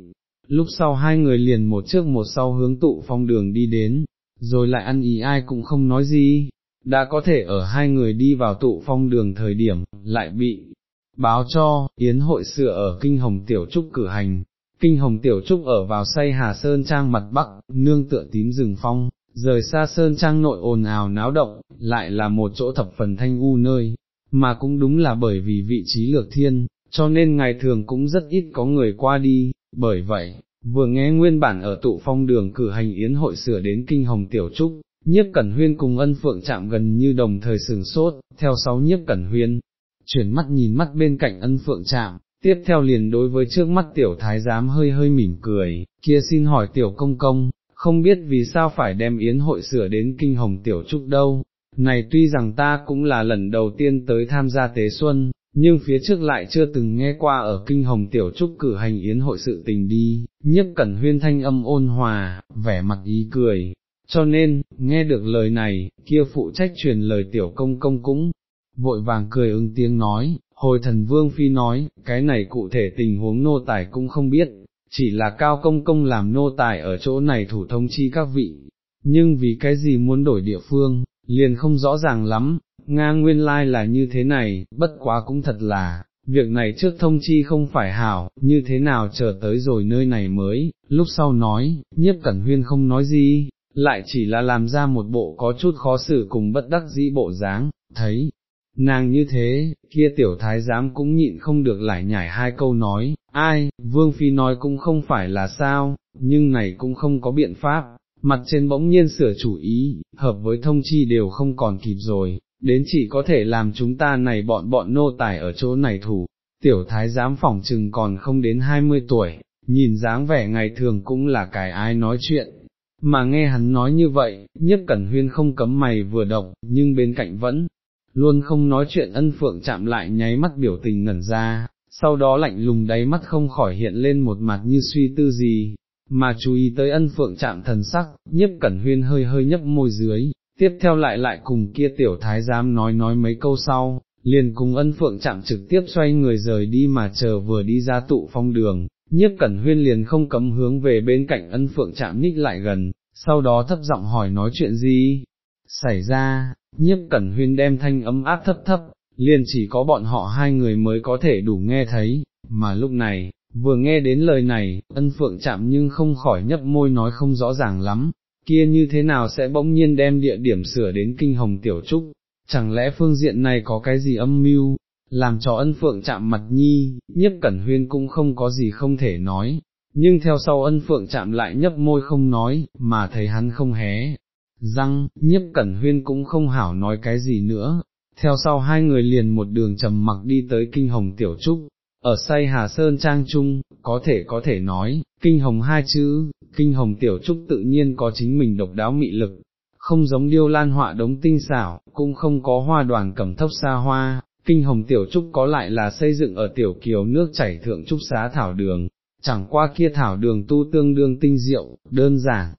Speaker 1: Lúc sau hai người liền một trước một sau hướng tụ phong đường đi đến, rồi lại ăn ý ai cũng không nói gì, đã có thể ở hai người đi vào tụ phong đường thời điểm, lại bị báo cho, yến hội sửa ở Kinh Hồng Tiểu Trúc cử hành, Kinh Hồng Tiểu Trúc ở vào say Hà Sơn Trang mặt Bắc, nương tựa tím rừng phong, rời xa Sơn Trang nội ồn ào náo động, lại là một chỗ thập phần thanh u nơi, mà cũng đúng là bởi vì vị trí lược thiên, cho nên ngày thường cũng rất ít có người qua đi, bởi vậy, vừa nghe nguyên bản ở tụ phong đường cử hành yến hội sửa đến Kinh Hồng Tiểu Trúc, nhiếp cẩn huyên cùng ân phượng chạm gần như đồng thời sừng sốt, theo sáu nhiếp cẩn huyên, chuyển mắt nhìn mắt bên cạnh ân phượng chạm, tiếp theo liền đối với trước mắt tiểu thái giám hơi hơi mỉm cười, kia xin hỏi tiểu công công, không biết vì sao phải đem yến hội sửa đến kinh hồng tiểu trúc đâu, này tuy rằng ta cũng là lần đầu tiên tới tham gia tế xuân, nhưng phía trước lại chưa từng nghe qua ở kinh hồng tiểu trúc cử hành yến hội sự tình đi, nhiếp cẩn huyên thanh âm ôn hòa, vẻ mặt ý cười. Cho nên, nghe được lời này, kia phụ trách truyền lời tiểu công công cũng, vội vàng cười ứng tiếng nói, hồi thần vương phi nói, cái này cụ thể tình huống nô tài cũng không biết, chỉ là cao công công làm nô tài ở chỗ này thủ thông chi các vị, nhưng vì cái gì muốn đổi địa phương, liền không rõ ràng lắm, Nga nguyên lai là như thế này, bất quá cũng thật là, việc này trước thông chi không phải hảo, như thế nào chờ tới rồi nơi này mới, lúc sau nói, nhiếp cẩn huyên không nói gì, lại chỉ là làm ra một bộ có chút khó xử cùng bất đắc dĩ bộ dáng, thấy, Nàng như thế, kia tiểu thái giám cũng nhịn không được lại nhảy hai câu nói, ai, vương phi nói cũng không phải là sao, nhưng này cũng không có biện pháp, mặt trên bỗng nhiên sửa chủ ý, hợp với thông chi đều không còn kịp rồi, đến chỉ có thể làm chúng ta này bọn bọn nô tài ở chỗ này thủ, tiểu thái giám phỏng chừng còn không đến hai mươi tuổi, nhìn dáng vẻ ngày thường cũng là cái ai nói chuyện. Mà nghe hắn nói như vậy, nhất cẩn huyên không cấm mày vừa động, nhưng bên cạnh vẫn, luôn không nói chuyện ân phượng chạm lại nháy mắt biểu tình ngẩn ra, sau đó lạnh lùng đáy mắt không khỏi hiện lên một mặt như suy tư gì, mà chú ý tới ân phượng chạm thần sắc, nhiếp cẩn huyên hơi hơi nhấp môi dưới, tiếp theo lại lại cùng kia tiểu thái giám nói nói mấy câu sau, liền cùng ân phượng chạm trực tiếp xoay người rời đi mà chờ vừa đi ra tụ phong đường, nhiếp cẩn huyên liền không cấm hướng về bên cạnh ân phượng chạm ních lại gần, sau đó thấp giọng hỏi nói chuyện gì, xảy ra, nhiếp cẩn huyên đem thanh ấm áp thấp thấp, liền chỉ có bọn họ hai người mới có thể đủ nghe thấy, mà lúc này, vừa nghe đến lời này, ân phượng chạm nhưng không khỏi nhấp môi nói không rõ ràng lắm, kia như thế nào sẽ bỗng nhiên đem địa điểm sửa đến kinh hồng tiểu trúc, chẳng lẽ phương diện này có cái gì âm mưu, làm cho ân phượng chạm mặt nhi, nhiếp cẩn huyên cũng không có gì không thể nói, nhưng theo sau ân phượng chạm lại nhấp môi không nói, mà thấy hắn không hé, răng, nhiếp cẩn huyên cũng không hảo nói cái gì nữa, theo sau hai người liền một đường trầm mặc đi tới kinh hồng tiểu trúc, ở say Hà Sơn Trang Trung, có thể có thể nói, kinh hồng hai chữ, kinh hồng tiểu trúc tự nhiên có chính mình độc đáo mị lực, không giống điêu lan họa đống tinh xảo, cũng không có hoa đoàn cầm thốc xa hoa, kinh hồng tiểu trúc có lại là xây dựng ở tiểu kiều nước chảy thượng trúc xá thảo đường, chẳng qua kia thảo đường tu tương đương tinh diệu, đơn giản,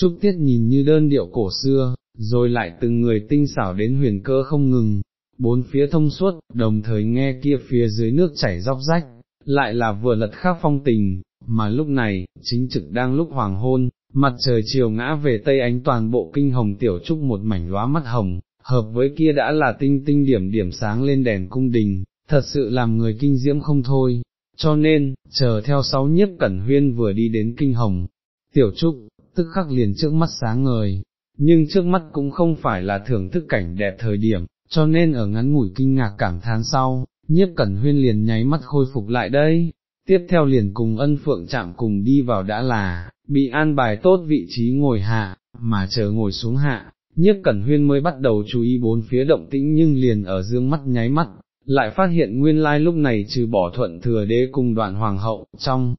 Speaker 1: trúc tiết nhìn như đơn điệu cổ xưa, rồi lại từng người tinh xảo đến huyền cơ không ngừng, bốn phía thông suốt, đồng thời nghe kia phía dưới nước chảy róc rách, lại là vừa lật khác phong tình, mà lúc này, chính trực đang lúc hoàng hôn, mặt trời chiều ngã về tây ánh toàn bộ kinh hồng tiểu trúc một mảnh lóa mắt hồng, hợp với kia đã là tinh tinh điểm điểm sáng lên đèn cung đình, thật sự làm người kinh diễm không thôi, cho nên, chờ theo sáu nhiếp cẩn huyên vừa đi đến kinh hồng, tiểu trúc, tức khắc liền trước mắt sáng ngời, nhưng trước mắt cũng không phải là thưởng thức cảnh đẹp thời điểm, cho nên ở ngắn ngủi kinh ngạc cảm thán sau, nhiếp cẩn huyên liền nháy mắt khôi phục lại đây, tiếp theo liền cùng ân phượng chạm cùng đi vào đã là, bị an bài tốt vị trí ngồi hạ, mà chờ ngồi xuống hạ, nhiếp cẩn huyên mới bắt đầu chú ý bốn phía động tĩnh nhưng liền ở dương mắt nháy mắt, lại phát hiện nguyên lai lúc này trừ bỏ thuận thừa đế cùng đoạn hoàng hậu, trong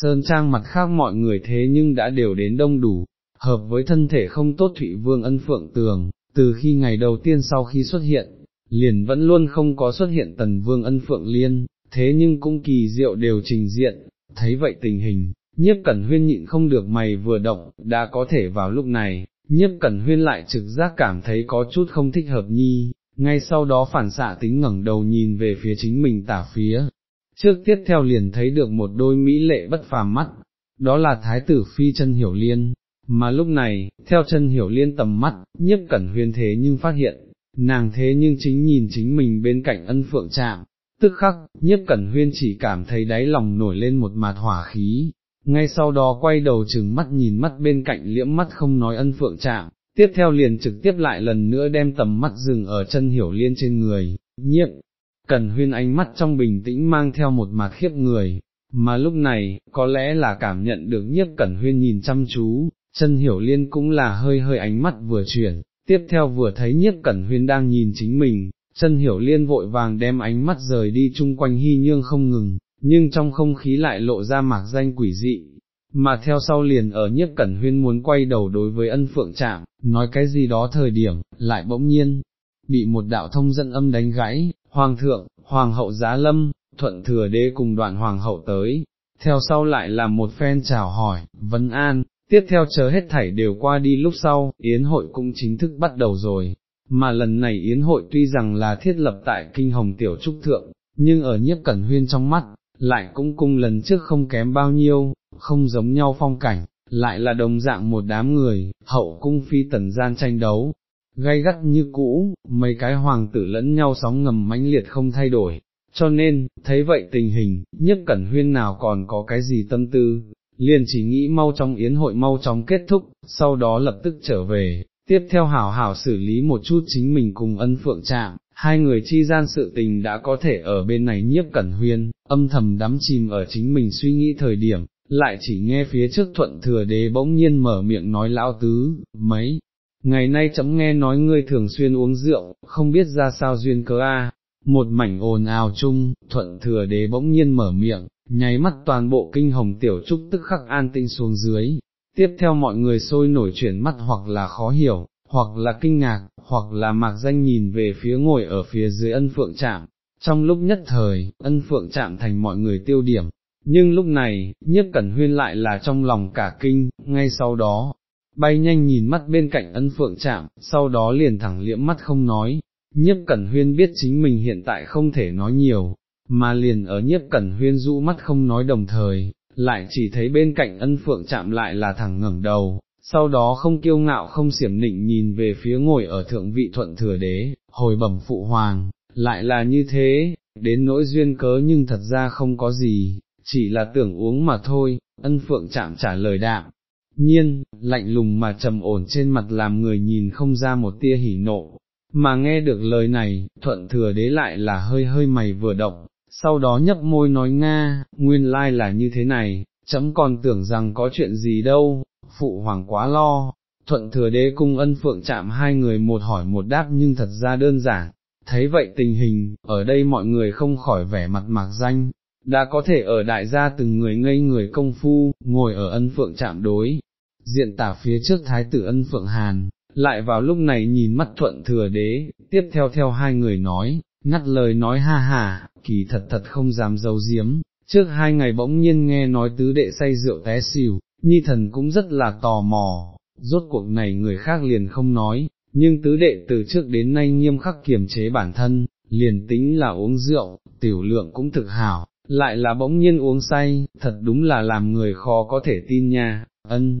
Speaker 1: sơn trang mặt khác mọi người thế nhưng đã đều đến đông đủ, hợp với thân thể không tốt thụy vương ân phượng tường, từ khi ngày đầu tiên sau khi xuất hiện, liền vẫn luôn không có xuất hiện tần vương ân phượng liên, thế nhưng cũng kỳ diệu đều trình diện, thấy vậy tình hình, nhiếp cẩn huyên nhịn không được mày vừa động, đã có thể vào lúc này, nhiếp cẩn huyên lại trực giác cảm thấy có chút không thích hợp nhi, ngay sau đó phản xạ tính ngẩng đầu nhìn về phía chính mình tả phía, trước tiếp theo liền thấy được một đôi mỹ lệ bất phàm mắt, đó là thái tử phi chân hiểu liên, mà lúc này, theo chân hiểu liên tầm mắt, nhiếp cẩn huyên thế nhưng phát hiện, nàng thế nhưng chính nhìn chính mình bên cạnh ân phượng trạm, tức khắc, nhiếp cẩn huyên chỉ cảm thấy đáy lòng nổi lên một mạt hỏa khí, ngay sau đó quay đầu chừng mắt nhìn mắt bên cạnh liễm mắt không nói ân phượng trạm, tiếp theo liền trực tiếp lại lần nữa đem tầm mắt dừng ở chân hiểu liên trên người, nhiếp, cẩn huyên ánh mắt trong bình tĩnh mang theo một mặt khiếp người, mà lúc này, có lẽ là cảm nhận được nhiếp cẩn huyên nhìn chăm chú, chân hiểu liên cũng là hơi hơi ánh mắt vừa chuyển, tiếp theo vừa thấy nhiếp cẩn huyên đang nhìn chính mình, chân hiểu liên vội vàng đem ánh mắt rời đi chung quanh hy nhương không ngừng, nhưng trong không khí lại lộ ra mạc danh quỷ dị, mà theo sau liền ở nhiếp cẩn huyên muốn quay đầu đối với ân phượng trạm, nói cái gì đó thời điểm, lại bỗng nhiên, bị một đạo thông dẫn âm đánh gãy, hoàng thượng, hoàng hậu giá lâm, thuận thừa đế cùng đoạn hoàng hậu tới, theo sau lại là một phen chào hỏi, vấn an, tiếp theo chờ hết thảy đều qua đi lúc sau, yến hội cũng chính thức bắt đầu rồi, mà lần này yến hội tuy rằng là thiết lập tại kinh hồng tiểu trúc thượng, nhưng ở nhiếp cẩn huyên trong mắt, lại cũng cùng lần trước không kém bao nhiêu, không giống nhau phong cảnh, lại là đồng dạng một đám người, hậu cung phi tần gian tranh đấu, gay gắt như cũ, mấy cái hoàng tử lẫn nhau sóng ngầm mãnh liệt không thay đổi, cho nên, thấy vậy tình hình, nhất cẩn huyên nào còn có cái gì tâm tư, liền chỉ nghĩ mau trong yến hội mau chóng kết thúc, sau đó lập tức trở về, tiếp theo hảo hảo xử lý một chút chính mình cùng ân phượng chạm, hai người chi gian sự tình đã có thể ở bên này nhiếp cẩn huyên, âm thầm đắm chìm ở chính mình suy nghĩ thời điểm, lại chỉ nghe phía trước thuận thừa đế bỗng nhiên mở miệng nói lão tứ, mấy, ngày nay chấm nghe nói ngươi thường xuyên uống rượu, không biết ra sao duyên cớ a. Một mảnh ồn ào chung, thuận thừa đế bỗng nhiên mở miệng, nháy mắt toàn bộ kinh hồng tiểu trúc tức khắc an tinh xuống dưới, tiếp theo mọi người sôi nổi chuyển mắt hoặc là khó hiểu, hoặc là kinh ngạc, hoặc là mạc danh nhìn về phía ngồi ở phía dưới ân phượng trạm. Trong lúc nhất thời, ân phượng chạm thành mọi người tiêu điểm, nhưng lúc này, nhiếp cẩn huyên lại là trong lòng cả kinh, ngay sau đó, bay nhanh nhìn mắt bên cạnh ân phượng chạm, sau đó liền thẳng liễm mắt không nói, nhiếp cẩn huyên biết chính mình hiện tại không thể nói nhiều, mà liền ở nhiếp cẩn huyên rũ mắt không nói đồng thời, lại chỉ thấy bên cạnh ân phượng chạm lại là thẳng ngẩng đầu, sau đó không kiêu ngạo không xiểm nịnh nhìn về phía ngồi ở thượng vị thuận thừa đế, hồi bẩm phụ hoàng, lại là như thế, đến nỗi duyên cớ nhưng thật ra không có gì, chỉ là tưởng uống mà thôi, ân phượng chạm trả lời đạm. Nhiên, lạnh lùng mà trầm ổn trên mặt làm người nhìn không ra một tia hỉ nộ, mà nghe được lời này, thuận thừa đế lại là hơi hơi mày vừa động, sau đó nhấp môi nói Nga, nguyên lai là như thế này, chấm còn tưởng rằng có chuyện gì đâu, phụ hoàng quá lo, thuận thừa đế cung ân phượng chạm hai người một hỏi một đáp nhưng thật ra đơn giản, thấy vậy tình hình, ở đây mọi người không khỏi vẻ mặt mạc danh, đã có thể ở đại gia từng người ngây người công phu, ngồi ở ân phượng chạm đối, diện tả phía trước thái tử ân phượng hàn, lại vào lúc này nhìn mắt thuận thừa đế, tiếp theo theo hai người nói, ngắt lời nói ha ha, kỳ thật thật không dám giấu giếm, trước hai ngày bỗng nhiên nghe nói tứ đệ say rượu té xỉu, nhi thần cũng rất là tò mò, rốt cuộc này người khác liền không nói, nhưng tứ đệ từ trước đến nay nghiêm khắc kiềm chế bản thân, liền tính là uống rượu, tiểu lượng cũng thực hảo, lại là bỗng nhiên uống say, thật đúng là làm người khó có thể tin nha, ân.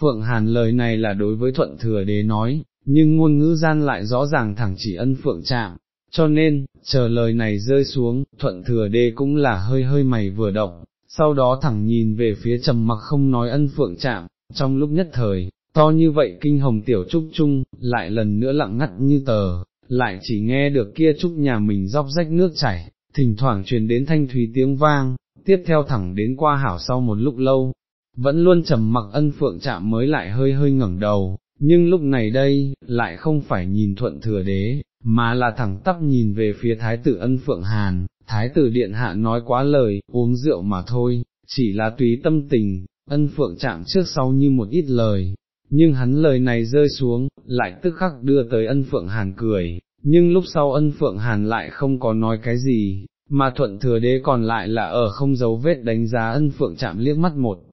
Speaker 1: Phượng Hàn lời này là đối với thuận thừa đế nói, nhưng ngôn ngữ gian lại rõ ràng thẳng chỉ ân phượng chạm, cho nên, chờ lời này rơi xuống, thuận thừa đế cũng là hơi hơi mày vừa động, sau đó thẳng nhìn về phía trầm mặc không nói ân phượng chạm, trong lúc nhất thời, to như vậy kinh hồng tiểu trúc chung, lại lần nữa lặng ngắt như tờ, lại chỉ nghe được kia trúc nhà mình róc rách nước chảy, thỉnh thoảng truyền đến thanh thúy tiếng vang, tiếp theo thẳng đến qua hảo sau một lúc lâu, vẫn luôn trầm mặc ân phượng chạm mới lại hơi hơi ngẩng đầu, nhưng lúc này đây, lại không phải nhìn thuận thừa đế, mà là thẳng tắp nhìn về phía thái tử ân phượng hàn, thái tử điện hạ nói quá lời, uống rượu mà thôi, chỉ là tùy tâm tình, ân phượng chạm trước sau như một ít lời, nhưng hắn lời này rơi xuống, lại tức khắc đưa tới ân phượng hàn cười, nhưng lúc sau ân phượng hàn lại không có nói cái gì, mà thuận thừa đế còn lại là ở không dấu vết đánh giá ân phượng chạm liếc mắt một.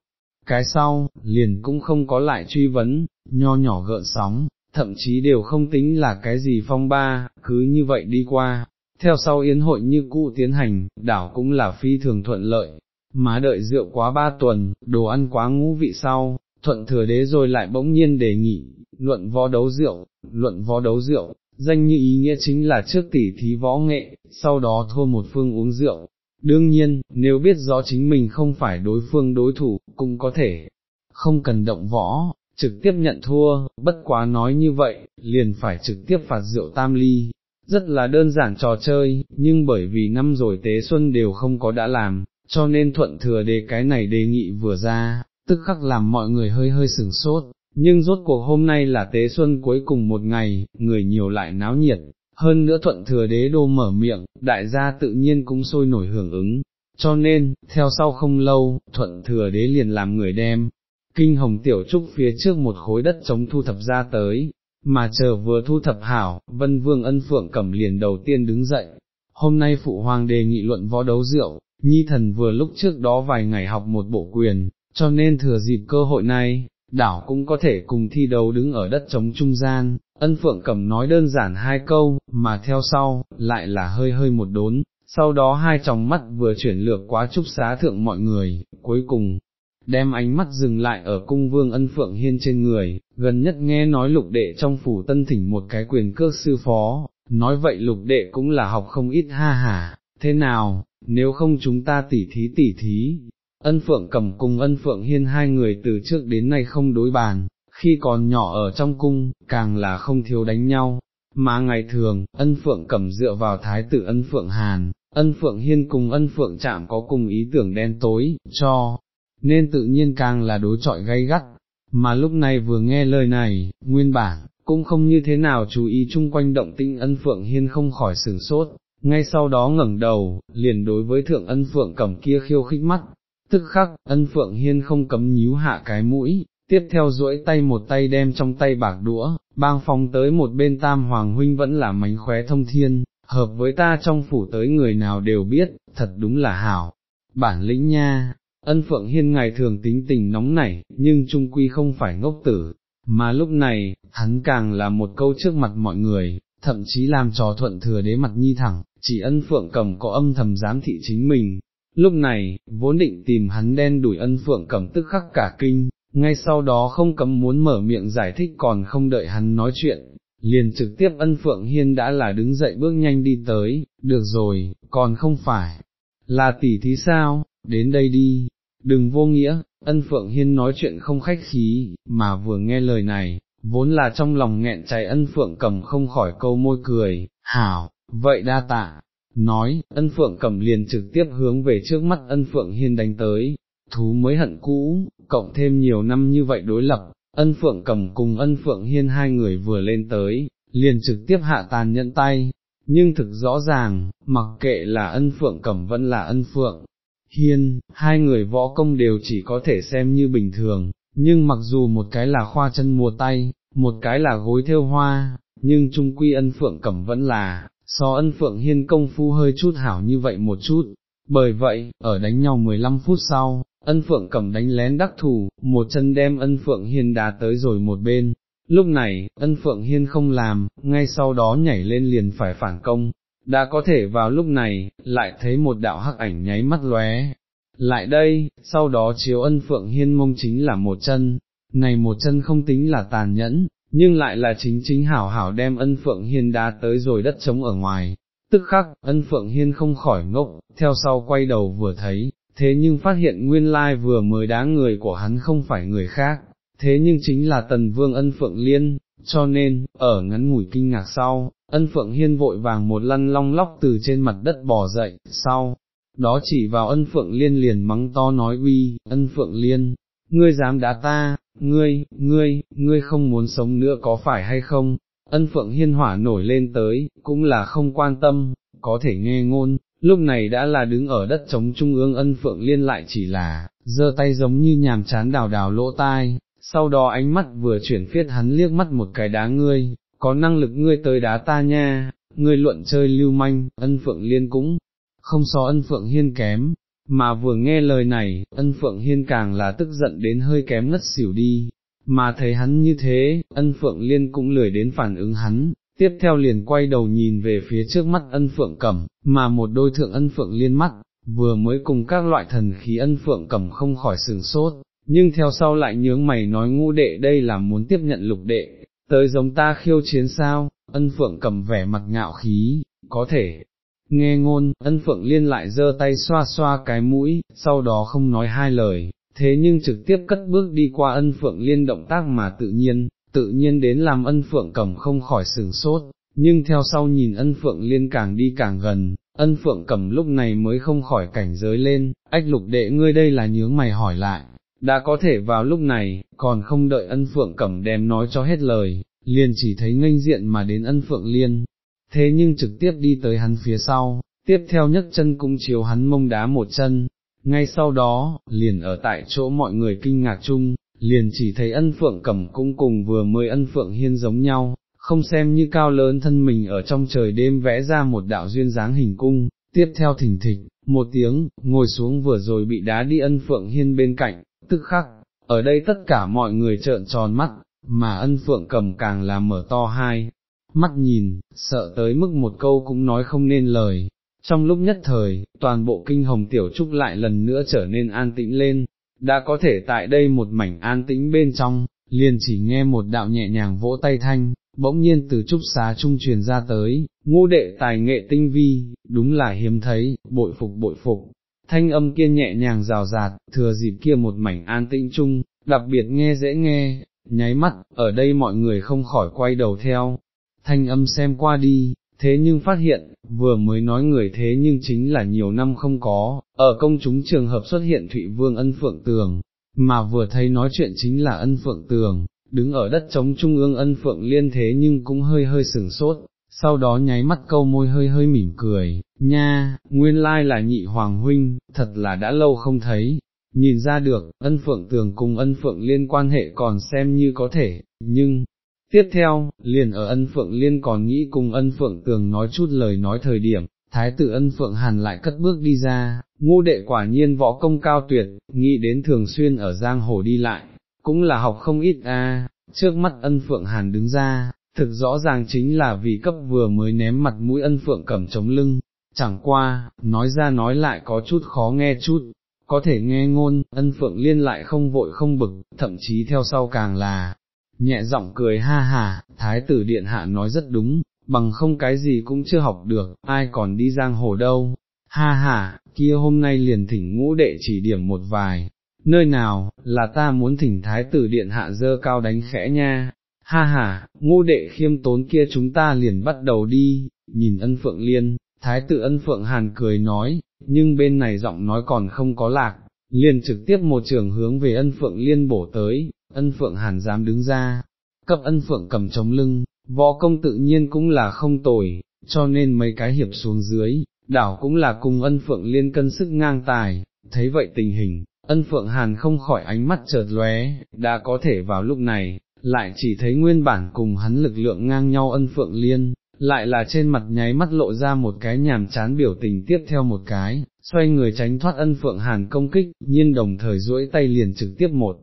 Speaker 1: Cái sau, liền cũng không có lại truy vấn, nho nhỏ gợn sóng, thậm chí đều không tính là cái gì phong ba, cứ như vậy đi qua. Theo sau yến hội như cũ tiến hành, đảo cũng là phi thường thuận lợi, mà đợi rượu quá ba tuần, đồ ăn quá ngũ vị sau, thuận thừa đế rồi lại bỗng nhiên đề nghị, luận võ đấu rượu, luận võ đấu rượu, danh như ý nghĩa chính là trước tỷ thí võ nghệ, sau đó thua một phương uống rượu. Đương nhiên, nếu biết rõ chính mình không phải đối phương đối thủ, cũng có thể, không cần động võ, trực tiếp nhận thua, bất quá nói như vậy, liền phải trực tiếp phạt rượu tam ly. Rất là đơn giản trò chơi, nhưng bởi vì năm rồi tế xuân đều không có đã làm, cho nên thuận thừa đề cái này đề nghị vừa ra, tức khắc làm mọi người hơi hơi sừng sốt, nhưng rốt cuộc hôm nay là tế xuân cuối cùng một ngày, người nhiều lại náo nhiệt, hơn nữa thuận thừa đế đô mở miệng, đại gia tự nhiên cũng sôi nổi hưởng ứng, cho nên, theo sau không lâu, thuận thừa đế liền làm người đem, kinh hồng tiểu trúc phía trước một khối đất chống thu thập ra tới, mà chờ vừa thu thập hảo, vân vương ân phượng cẩm liền đầu tiên đứng dậy, hôm nay phụ hoàng đề nghị luận võ đấu rượu, nhi thần vừa lúc trước đó vài ngày học một bộ quyền, cho nên thừa dịp cơ hội này, đảo cũng có thể cùng thi đấu đứng ở đất trống trung gian, ân phượng cầm nói đơn giản hai câu, mà theo sau, lại là hơi hơi một đốn, sau đó hai tròng mắt vừa chuyển lược quá trúc xá thượng mọi người, cuối cùng, đem ánh mắt dừng lại ở cung vương ân phượng hiên trên người, gần nhất nghe nói lục đệ trong phủ tân thỉnh một cái quyền cước sư phó, nói vậy lục đệ cũng là học không ít ha hả, thế nào, nếu không chúng ta tỉ thí tỉ thí, ân phượng cầm cùng ân phượng hiên hai người từ trước đến nay không đối bàn, khi còn nhỏ ở trong cung, càng là không thiếu đánh nhau, mà ngày thường, ân phượng cầm dựa vào thái tử ân phượng hàn, ân phượng hiên cùng ân phượng chạm có cùng ý tưởng đen tối, cho, nên tự nhiên càng là đối trọi gay gắt, mà lúc này vừa nghe lời này, nguyên bản, cũng không như thế nào chú ý chung quanh động tĩnh ân phượng hiên không khỏi sửng sốt, ngay sau đó ngẩng đầu, liền đối với thượng ân phượng cầm kia khiêu khích mắt, tức khắc, ân phượng hiên không cấm nhíu hạ cái mũi, tiếp theo duỗi tay một tay đem trong tay bạc đũa, bang phong tới một bên tam hoàng huynh vẫn là mánh khóe thông thiên, hợp với ta trong phủ tới người nào đều biết, thật đúng là hảo, bản lĩnh nha, ân phượng hiên ngày thường tính tình nóng nảy, nhưng trung quy không phải ngốc tử, mà lúc này, hắn càng là một câu trước mặt mọi người, thậm chí làm trò thuận thừa đế mặt nhi thẳng, chỉ ân phượng cầm có âm thầm giám thị chính mình. Lúc này, vốn định tìm hắn đen đuổi ân phượng cầm tức khắc cả kinh, ngay sau đó không cấm muốn mở miệng giải thích còn không đợi hắn nói chuyện, liền trực tiếp ân phượng hiên đã là đứng dậy bước nhanh đi tới, được rồi, còn không phải, là tỷ thí sao, đến đây đi, đừng vô nghĩa, ân phượng hiên nói chuyện không khách khí, mà vừa nghe lời này, vốn là trong lòng nghẹn cháy ân phượng cầm không khỏi câu môi cười, hảo, vậy đa tạ, nói, ân phượng cầm liền trực tiếp hướng về trước mắt ân phượng hiên đánh tới, thú mới hận cũ, cộng thêm nhiều năm như vậy đối lập, ân phượng cầm cùng ân phượng hiên hai người vừa lên tới, liền trực tiếp hạ tàn nhẫn tay, nhưng thực rõ ràng, mặc kệ là ân phượng cầm vẫn là ân phượng. Hiên, hai người võ công đều chỉ có thể xem như bình thường, nhưng mặc dù một cái là khoa chân mùa tay, một cái là gối theo hoa, nhưng trung quy ân phượng cẩm vẫn là, so ân phượng hiên công phu hơi chút hảo như vậy một chút. Bởi vậy, ở đánh nhau 15 phút sau, ân phượng cầm đánh lén đắc thủ, một chân đem ân phượng hiên đá tới rồi một bên. Lúc này, ân phượng hiên không làm, ngay sau đó nhảy lên liền phải phản công, đã có thể vào lúc này, lại thấy một đạo hắc ảnh nháy mắt lóe, lại đây, sau đó chiếu ân phượng hiên mông chính là một chân, này một chân không tính là tàn nhẫn, nhưng lại là chính chính hảo hảo đem ân phượng hiên đá tới rồi đất trống ở ngoài. Tức khắc, ân phượng hiên không khỏi ngốc, theo sau quay đầu vừa thấy, thế nhưng phát hiện nguyên lai vừa mới đá người của hắn không phải người khác, thế nhưng chính là tần vương ân phượng liên, cho nên, ở ngắn ngủi kinh ngạc sau, ân phượng hiên vội vàng một lăn long lóc từ trên mặt đất bò dậy, sau, đó chỉ vào ân phượng liên liền mắng to nói uy, ân phượng liên, ngươi dám đá ta, ngươi, ngươi, ngươi không muốn sống nữa có phải hay không, ân phượng hiên hỏa nổi lên tới, cũng là không quan tâm, có thể nghe ngôn, lúc này đã là đứng ở đất trống trung ương ân phượng liên lại chỉ là, giơ tay giống như nhàm chán đào đào lỗ tai, sau đó ánh mắt vừa chuyển phiết hắn liếc mắt một cái đá ngươi, có năng lực ngươi tới đá ta nha, ngươi luận chơi lưu manh, ân phượng liên cũng không so ân phượng hiên kém, mà vừa nghe lời này, ân phượng hiên càng là tức giận đến hơi kém ngất xỉu đi, mà thấy hắn như thế, ân phượng liên cũng lười đến phản ứng hắn, tiếp theo liền quay đầu nhìn về phía trước mắt ân phượng cẩm, mà một đôi thượng ân phượng liên mắt, vừa mới cùng các loại thần khí ân phượng cẩm không khỏi sừng sốt, nhưng theo sau lại nhướng mày nói ngu đệ đây là muốn tiếp nhận lục đệ, tới giống ta khiêu chiến sao, ân phượng cầm vẻ mặt ngạo khí, có thể, Nghe ngôn, ân phượng liên lại giơ tay xoa xoa cái mũi, sau đó không nói hai lời, thế nhưng trực tiếp cất bước đi qua ân phượng liên động tác mà tự nhiên, tự nhiên đến làm ân phượng cầm không khỏi sừng sốt, nhưng theo sau nhìn ân phượng liên càng đi càng gần, ân phượng cầm lúc này mới không khỏi cảnh giới lên, ách lục đệ ngươi đây là nhướng mày hỏi lại, đã có thể vào lúc này, còn không đợi ân phượng cầm đem nói cho hết lời, liền chỉ thấy nghênh diện mà đến ân phượng liên, thế nhưng trực tiếp đi tới hắn phía sau, tiếp theo nhấc chân cũng chiếu hắn mông đá một chân, ngay sau đó, liền ở tại chỗ mọi người kinh ngạc chung, liền chỉ thấy ân phượng cẩm cũng cùng vừa mới ân phượng hiên giống nhau, không xem như cao lớn thân mình ở trong trời đêm vẽ ra một đạo duyên dáng hình cung, tiếp theo thỉnh thịch, một tiếng, ngồi xuống vừa rồi bị đá đi ân phượng hiên bên cạnh, tức khắc, ở đây tất cả mọi người trợn tròn mắt, mà ân phượng cầm càng là mở to hai, mắt nhìn, sợ tới mức một câu cũng nói không nên lời. Trong lúc nhất thời, toàn bộ kinh hồng tiểu trúc lại lần nữa trở nên an tĩnh lên, đã có thể tại đây một mảnh an tĩnh bên trong, liền chỉ nghe một đạo nhẹ nhàng vỗ tay thanh, bỗng nhiên từ trúc xá trung truyền ra tới, ngu đệ tài nghệ tinh vi, đúng là hiếm thấy, bội phục bội phục. Thanh âm kia nhẹ nhàng rào rạt, thừa dịp kia một mảnh an tĩnh chung, đặc biệt nghe dễ nghe, nháy mắt, ở đây mọi người không khỏi quay đầu theo, thanh âm xem qua đi, thế nhưng phát hiện, vừa mới nói người thế nhưng chính là nhiều năm không có, ở công chúng trường hợp xuất hiện Thụy Vương ân phượng tường, mà vừa thấy nói chuyện chính là ân phượng tường, đứng ở đất chống trung ương ân phượng liên thế nhưng cũng hơi hơi sừng sốt, sau đó nháy mắt câu môi hơi hơi mỉm cười, nha, nguyên lai là nhị hoàng huynh, thật là đã lâu không thấy. Nhìn ra được, ân phượng tường cùng ân phượng liên quan hệ còn xem như có thể, nhưng, Tiếp theo, liền ở ân phượng liên còn nghĩ cùng ân phượng tường nói chút lời nói thời điểm, thái tử ân phượng hàn lại cất bước đi ra, ngô đệ quả nhiên võ công cao tuyệt, nghĩ đến thường xuyên ở giang hồ đi lại, cũng là học không ít a. trước mắt ân phượng hàn đứng ra, thực rõ ràng chính là vì cấp vừa mới ném mặt mũi ân phượng cầm chống lưng, chẳng qua, nói ra nói lại có chút khó nghe chút, có thể nghe ngôn, ân phượng liên lại không vội không bực, thậm chí theo sau càng là, nhẹ giọng cười ha hà, thái tử điện hạ nói rất đúng, bằng không cái gì cũng chưa học được, ai còn đi giang hồ đâu, ha ha, kia hôm nay liền thỉnh ngũ đệ chỉ điểm một vài, nơi nào, là ta muốn thỉnh thái tử điện hạ dơ cao đánh khẽ nha, ha ha, ngũ đệ khiêm tốn kia chúng ta liền bắt đầu đi, nhìn ân phượng liên, thái tử ân phượng hàn cười nói, nhưng bên này giọng nói còn không có lạc, liền trực tiếp một trường hướng về ân phượng liên bổ tới, ân phượng hàn dám đứng ra, cấp ân phượng cầm chống lưng, võ công tự nhiên cũng là không tồi, cho nên mấy cái hiệp xuống dưới, đảo cũng là cùng ân phượng liên cân sức ngang tài, thấy vậy tình hình, ân phượng hàn không khỏi ánh mắt chợt lóe, đã có thể vào lúc này, lại chỉ thấy nguyên bản cùng hắn lực lượng ngang nhau ân phượng liên, lại là trên mặt nháy mắt lộ ra một cái nhàm chán biểu tình tiếp theo một cái, xoay người tránh thoát ân phượng hàn công kích, nhiên đồng thời duỗi tay liền trực tiếp một,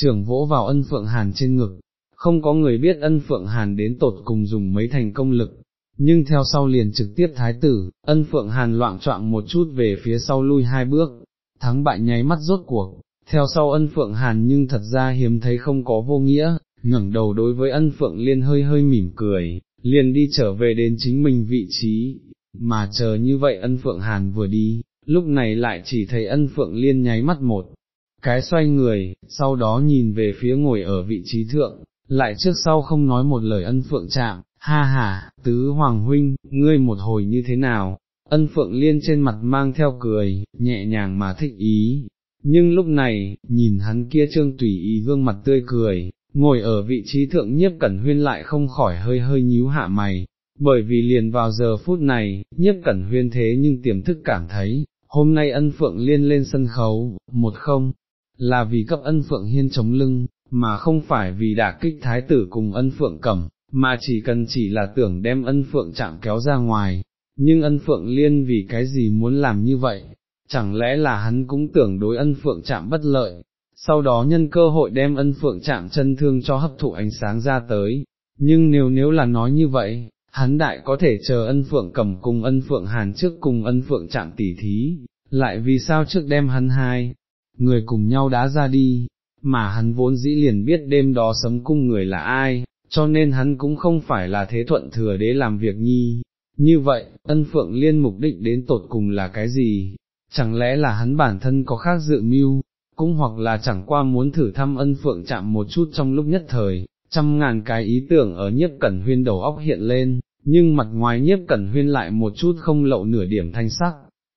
Speaker 1: trường vỗ vào ân phượng hàn trên ngực, không có người biết ân phượng hàn đến tột cùng dùng mấy thành công lực, nhưng theo sau liền trực tiếp thái tử, ân phượng hàn loạn trọng một chút về phía sau lui hai bước, thắng bại nháy mắt rốt cuộc, theo sau ân phượng hàn nhưng thật ra hiếm thấy không có vô nghĩa, ngẩng đầu đối với ân phượng liên hơi hơi mỉm cười, liền đi trở về đến chính mình vị trí, mà chờ như vậy ân phượng hàn vừa đi, lúc này lại chỉ thấy ân phượng liên nháy mắt một, cái xoay người, sau đó nhìn về phía ngồi ở vị trí thượng, lại trước sau không nói một lời ân phượng chạm, ha ha, tứ hoàng huynh, ngươi một hồi như thế nào, ân phượng liên trên mặt mang theo cười, nhẹ nhàng mà thích ý, nhưng lúc này, nhìn hắn kia trương tùy ý gương mặt tươi cười, ngồi ở vị trí thượng nhiếp cẩn huyên lại không khỏi hơi hơi nhíu hạ mày, bởi vì liền vào giờ phút này, nhiếp cẩn huyên thế nhưng tiềm thức cảm thấy, hôm nay ân phượng liên lên sân khấu, một không, là vì cấp ân phượng hiên chống lưng, mà không phải vì đả kích thái tử cùng ân phượng cẩm, mà chỉ cần chỉ là tưởng đem ân phượng chạm kéo ra ngoài, nhưng ân phượng liên vì cái gì muốn làm như vậy, chẳng lẽ là hắn cũng tưởng đối ân phượng chạm bất lợi, sau đó nhân cơ hội đem ân phượng chạm chân thương cho hấp thụ ánh sáng ra tới, nhưng nếu nếu là nói như vậy, hắn đại có thể chờ ân phượng cầm cùng ân phượng hàn trước cùng ân phượng chạm tỉ thí, lại vì sao trước đem hắn hai, người cùng nhau đá ra đi, mà hắn vốn dĩ liền biết đêm đó sấm cung người là ai, cho nên hắn cũng không phải là thế thuận thừa đế làm việc nhi. Như vậy, ân phượng liên mục đích đến tột cùng là cái gì? Chẳng lẽ là hắn bản thân có khác dự mưu, cũng hoặc là chẳng qua muốn thử thăm ân phượng chạm một chút trong lúc nhất thời, trăm ngàn cái ý tưởng ở nhiếp cẩn huyên đầu óc hiện lên, nhưng mặt ngoài nhiếp cẩn huyên lại một chút không lậu nửa điểm thanh sắc,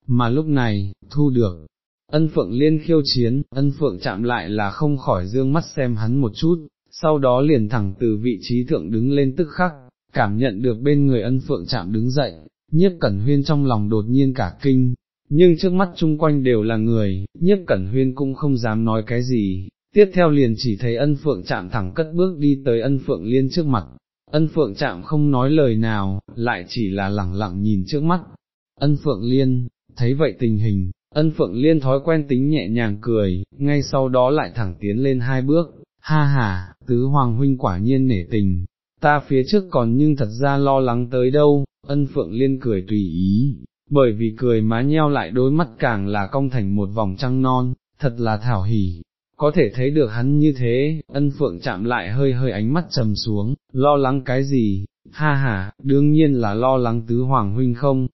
Speaker 1: mà lúc này, thu được, ân phượng liên khiêu chiến, ân phượng chạm lại là không khỏi dương mắt xem hắn một chút, sau đó liền thẳng từ vị trí thượng đứng lên tức khắc, cảm nhận được bên người ân phượng chạm đứng dậy, nhiếp cẩn huyên trong lòng đột nhiên cả kinh, nhưng trước mắt chung quanh đều là người, nhiếp cẩn huyên cũng không dám nói cái gì, tiếp theo liền chỉ thấy ân phượng chạm thẳng cất bước đi tới ân phượng liên trước mặt, ân phượng chạm không nói lời nào, lại chỉ là lẳng lặng nhìn trước mắt, ân phượng liên, thấy vậy tình hình, ân phượng liên thói quen tính nhẹ nhàng cười, ngay sau đó lại thẳng tiến lên hai bước, ha ha, tứ hoàng huynh quả nhiên nể tình, ta phía trước còn nhưng thật ra lo lắng tới đâu, ân phượng liên cười tùy ý, bởi vì cười má nheo lại đôi mắt càng là cong thành một vòng trăng non, thật là thảo hỉ. Có thể thấy được hắn như thế, ân phượng chạm lại hơi hơi ánh mắt trầm xuống, lo lắng cái gì, ha ha, đương nhiên là lo lắng tứ hoàng huynh không,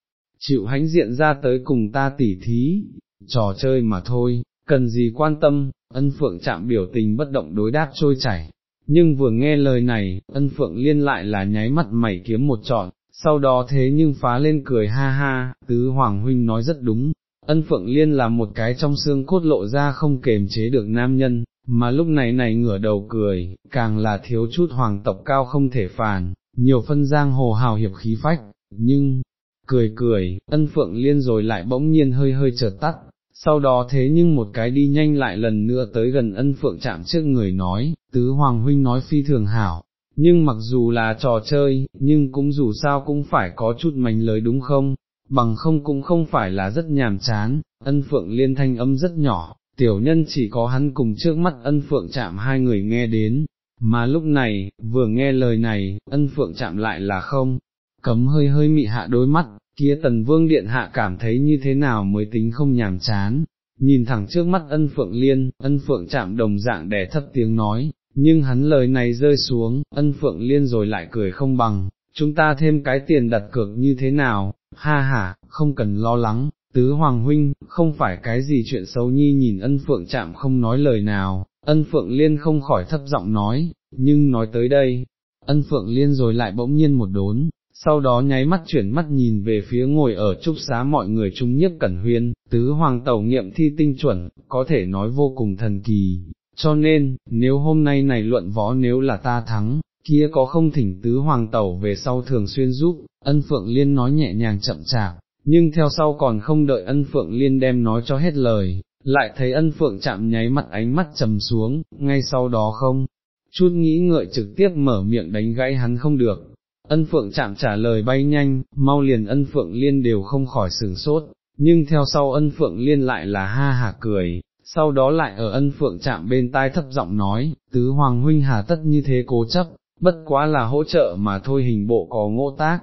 Speaker 1: chịu hãnh diện ra tới cùng ta tỉ thí, trò chơi mà thôi, cần gì quan tâm, ân phượng chạm biểu tình bất động đối đáp trôi chảy, nhưng vừa nghe lời này, ân phượng liên lại là nháy mắt mày kiếm một trọn, sau đó thế nhưng phá lên cười ha ha, tứ hoàng huynh nói rất đúng, ân phượng liên là một cái trong xương cốt lộ ra không kềm chế được nam nhân, mà lúc này này ngửa đầu cười, càng là thiếu chút hoàng tộc cao không thể phàn, nhiều phân giang hồ hào hiệp khí phách, nhưng, cười cười, ân phượng liên rồi lại bỗng nhiên hơi hơi chợt tắt, sau đó thế nhưng một cái đi nhanh lại lần nữa tới gần ân phượng chạm trước người nói, tứ hoàng huynh nói phi thường hảo, nhưng mặc dù là trò chơi, nhưng cũng dù sao cũng phải có chút mánh lới đúng không, bằng không cũng không phải là rất nhàm chán, ân phượng liên thanh âm rất nhỏ, tiểu nhân chỉ có hắn cùng trước mắt ân phượng chạm hai người nghe đến, mà lúc này, vừa nghe lời này, ân phượng chạm lại là không, cấm hơi hơi mị hạ đôi mắt, kia tần vương điện hạ cảm thấy như thế nào mới tính không nhàm chán, nhìn thẳng trước mắt ân phượng liên, ân phượng chạm đồng dạng đè thấp tiếng nói, nhưng hắn lời này rơi xuống, ân phượng liên rồi lại cười không bằng, chúng ta thêm cái tiền đặt cược như thế nào, ha ha, không cần lo lắng, tứ hoàng huynh, không phải cái gì chuyện xấu nhi nhìn ân phượng chạm không nói lời nào, ân phượng liên không khỏi thấp giọng nói, nhưng nói tới đây, ân phượng liên rồi lại bỗng nhiên một đốn, sau đó nháy mắt chuyển mắt nhìn về phía ngồi ở trúc xá mọi người trung nhất cẩn huyên, tứ hoàng tẩu nghiệm thi tinh chuẩn, có thể nói vô cùng thần kỳ, cho nên, nếu hôm nay này luận võ nếu là ta thắng, kia có không thỉnh tứ hoàng tẩu về sau thường xuyên giúp, ân phượng liên nói nhẹ nhàng chậm chạp, nhưng theo sau còn không đợi ân phượng liên đem nói cho hết lời, lại thấy ân phượng chạm nháy mắt ánh mắt trầm xuống, ngay sau đó không, chút nghĩ ngợi trực tiếp mở miệng đánh gãy hắn không được. Ân phượng chạm trả lời bay nhanh, mau liền ân phượng liên đều không khỏi sửng sốt, nhưng theo sau ân phượng liên lại là ha hà cười, sau đó lại ở ân phượng chạm bên tai thấp giọng nói, tứ hoàng huynh hà tất như thế cố chấp, bất quá là hỗ trợ mà thôi hình bộ có ngộ tác.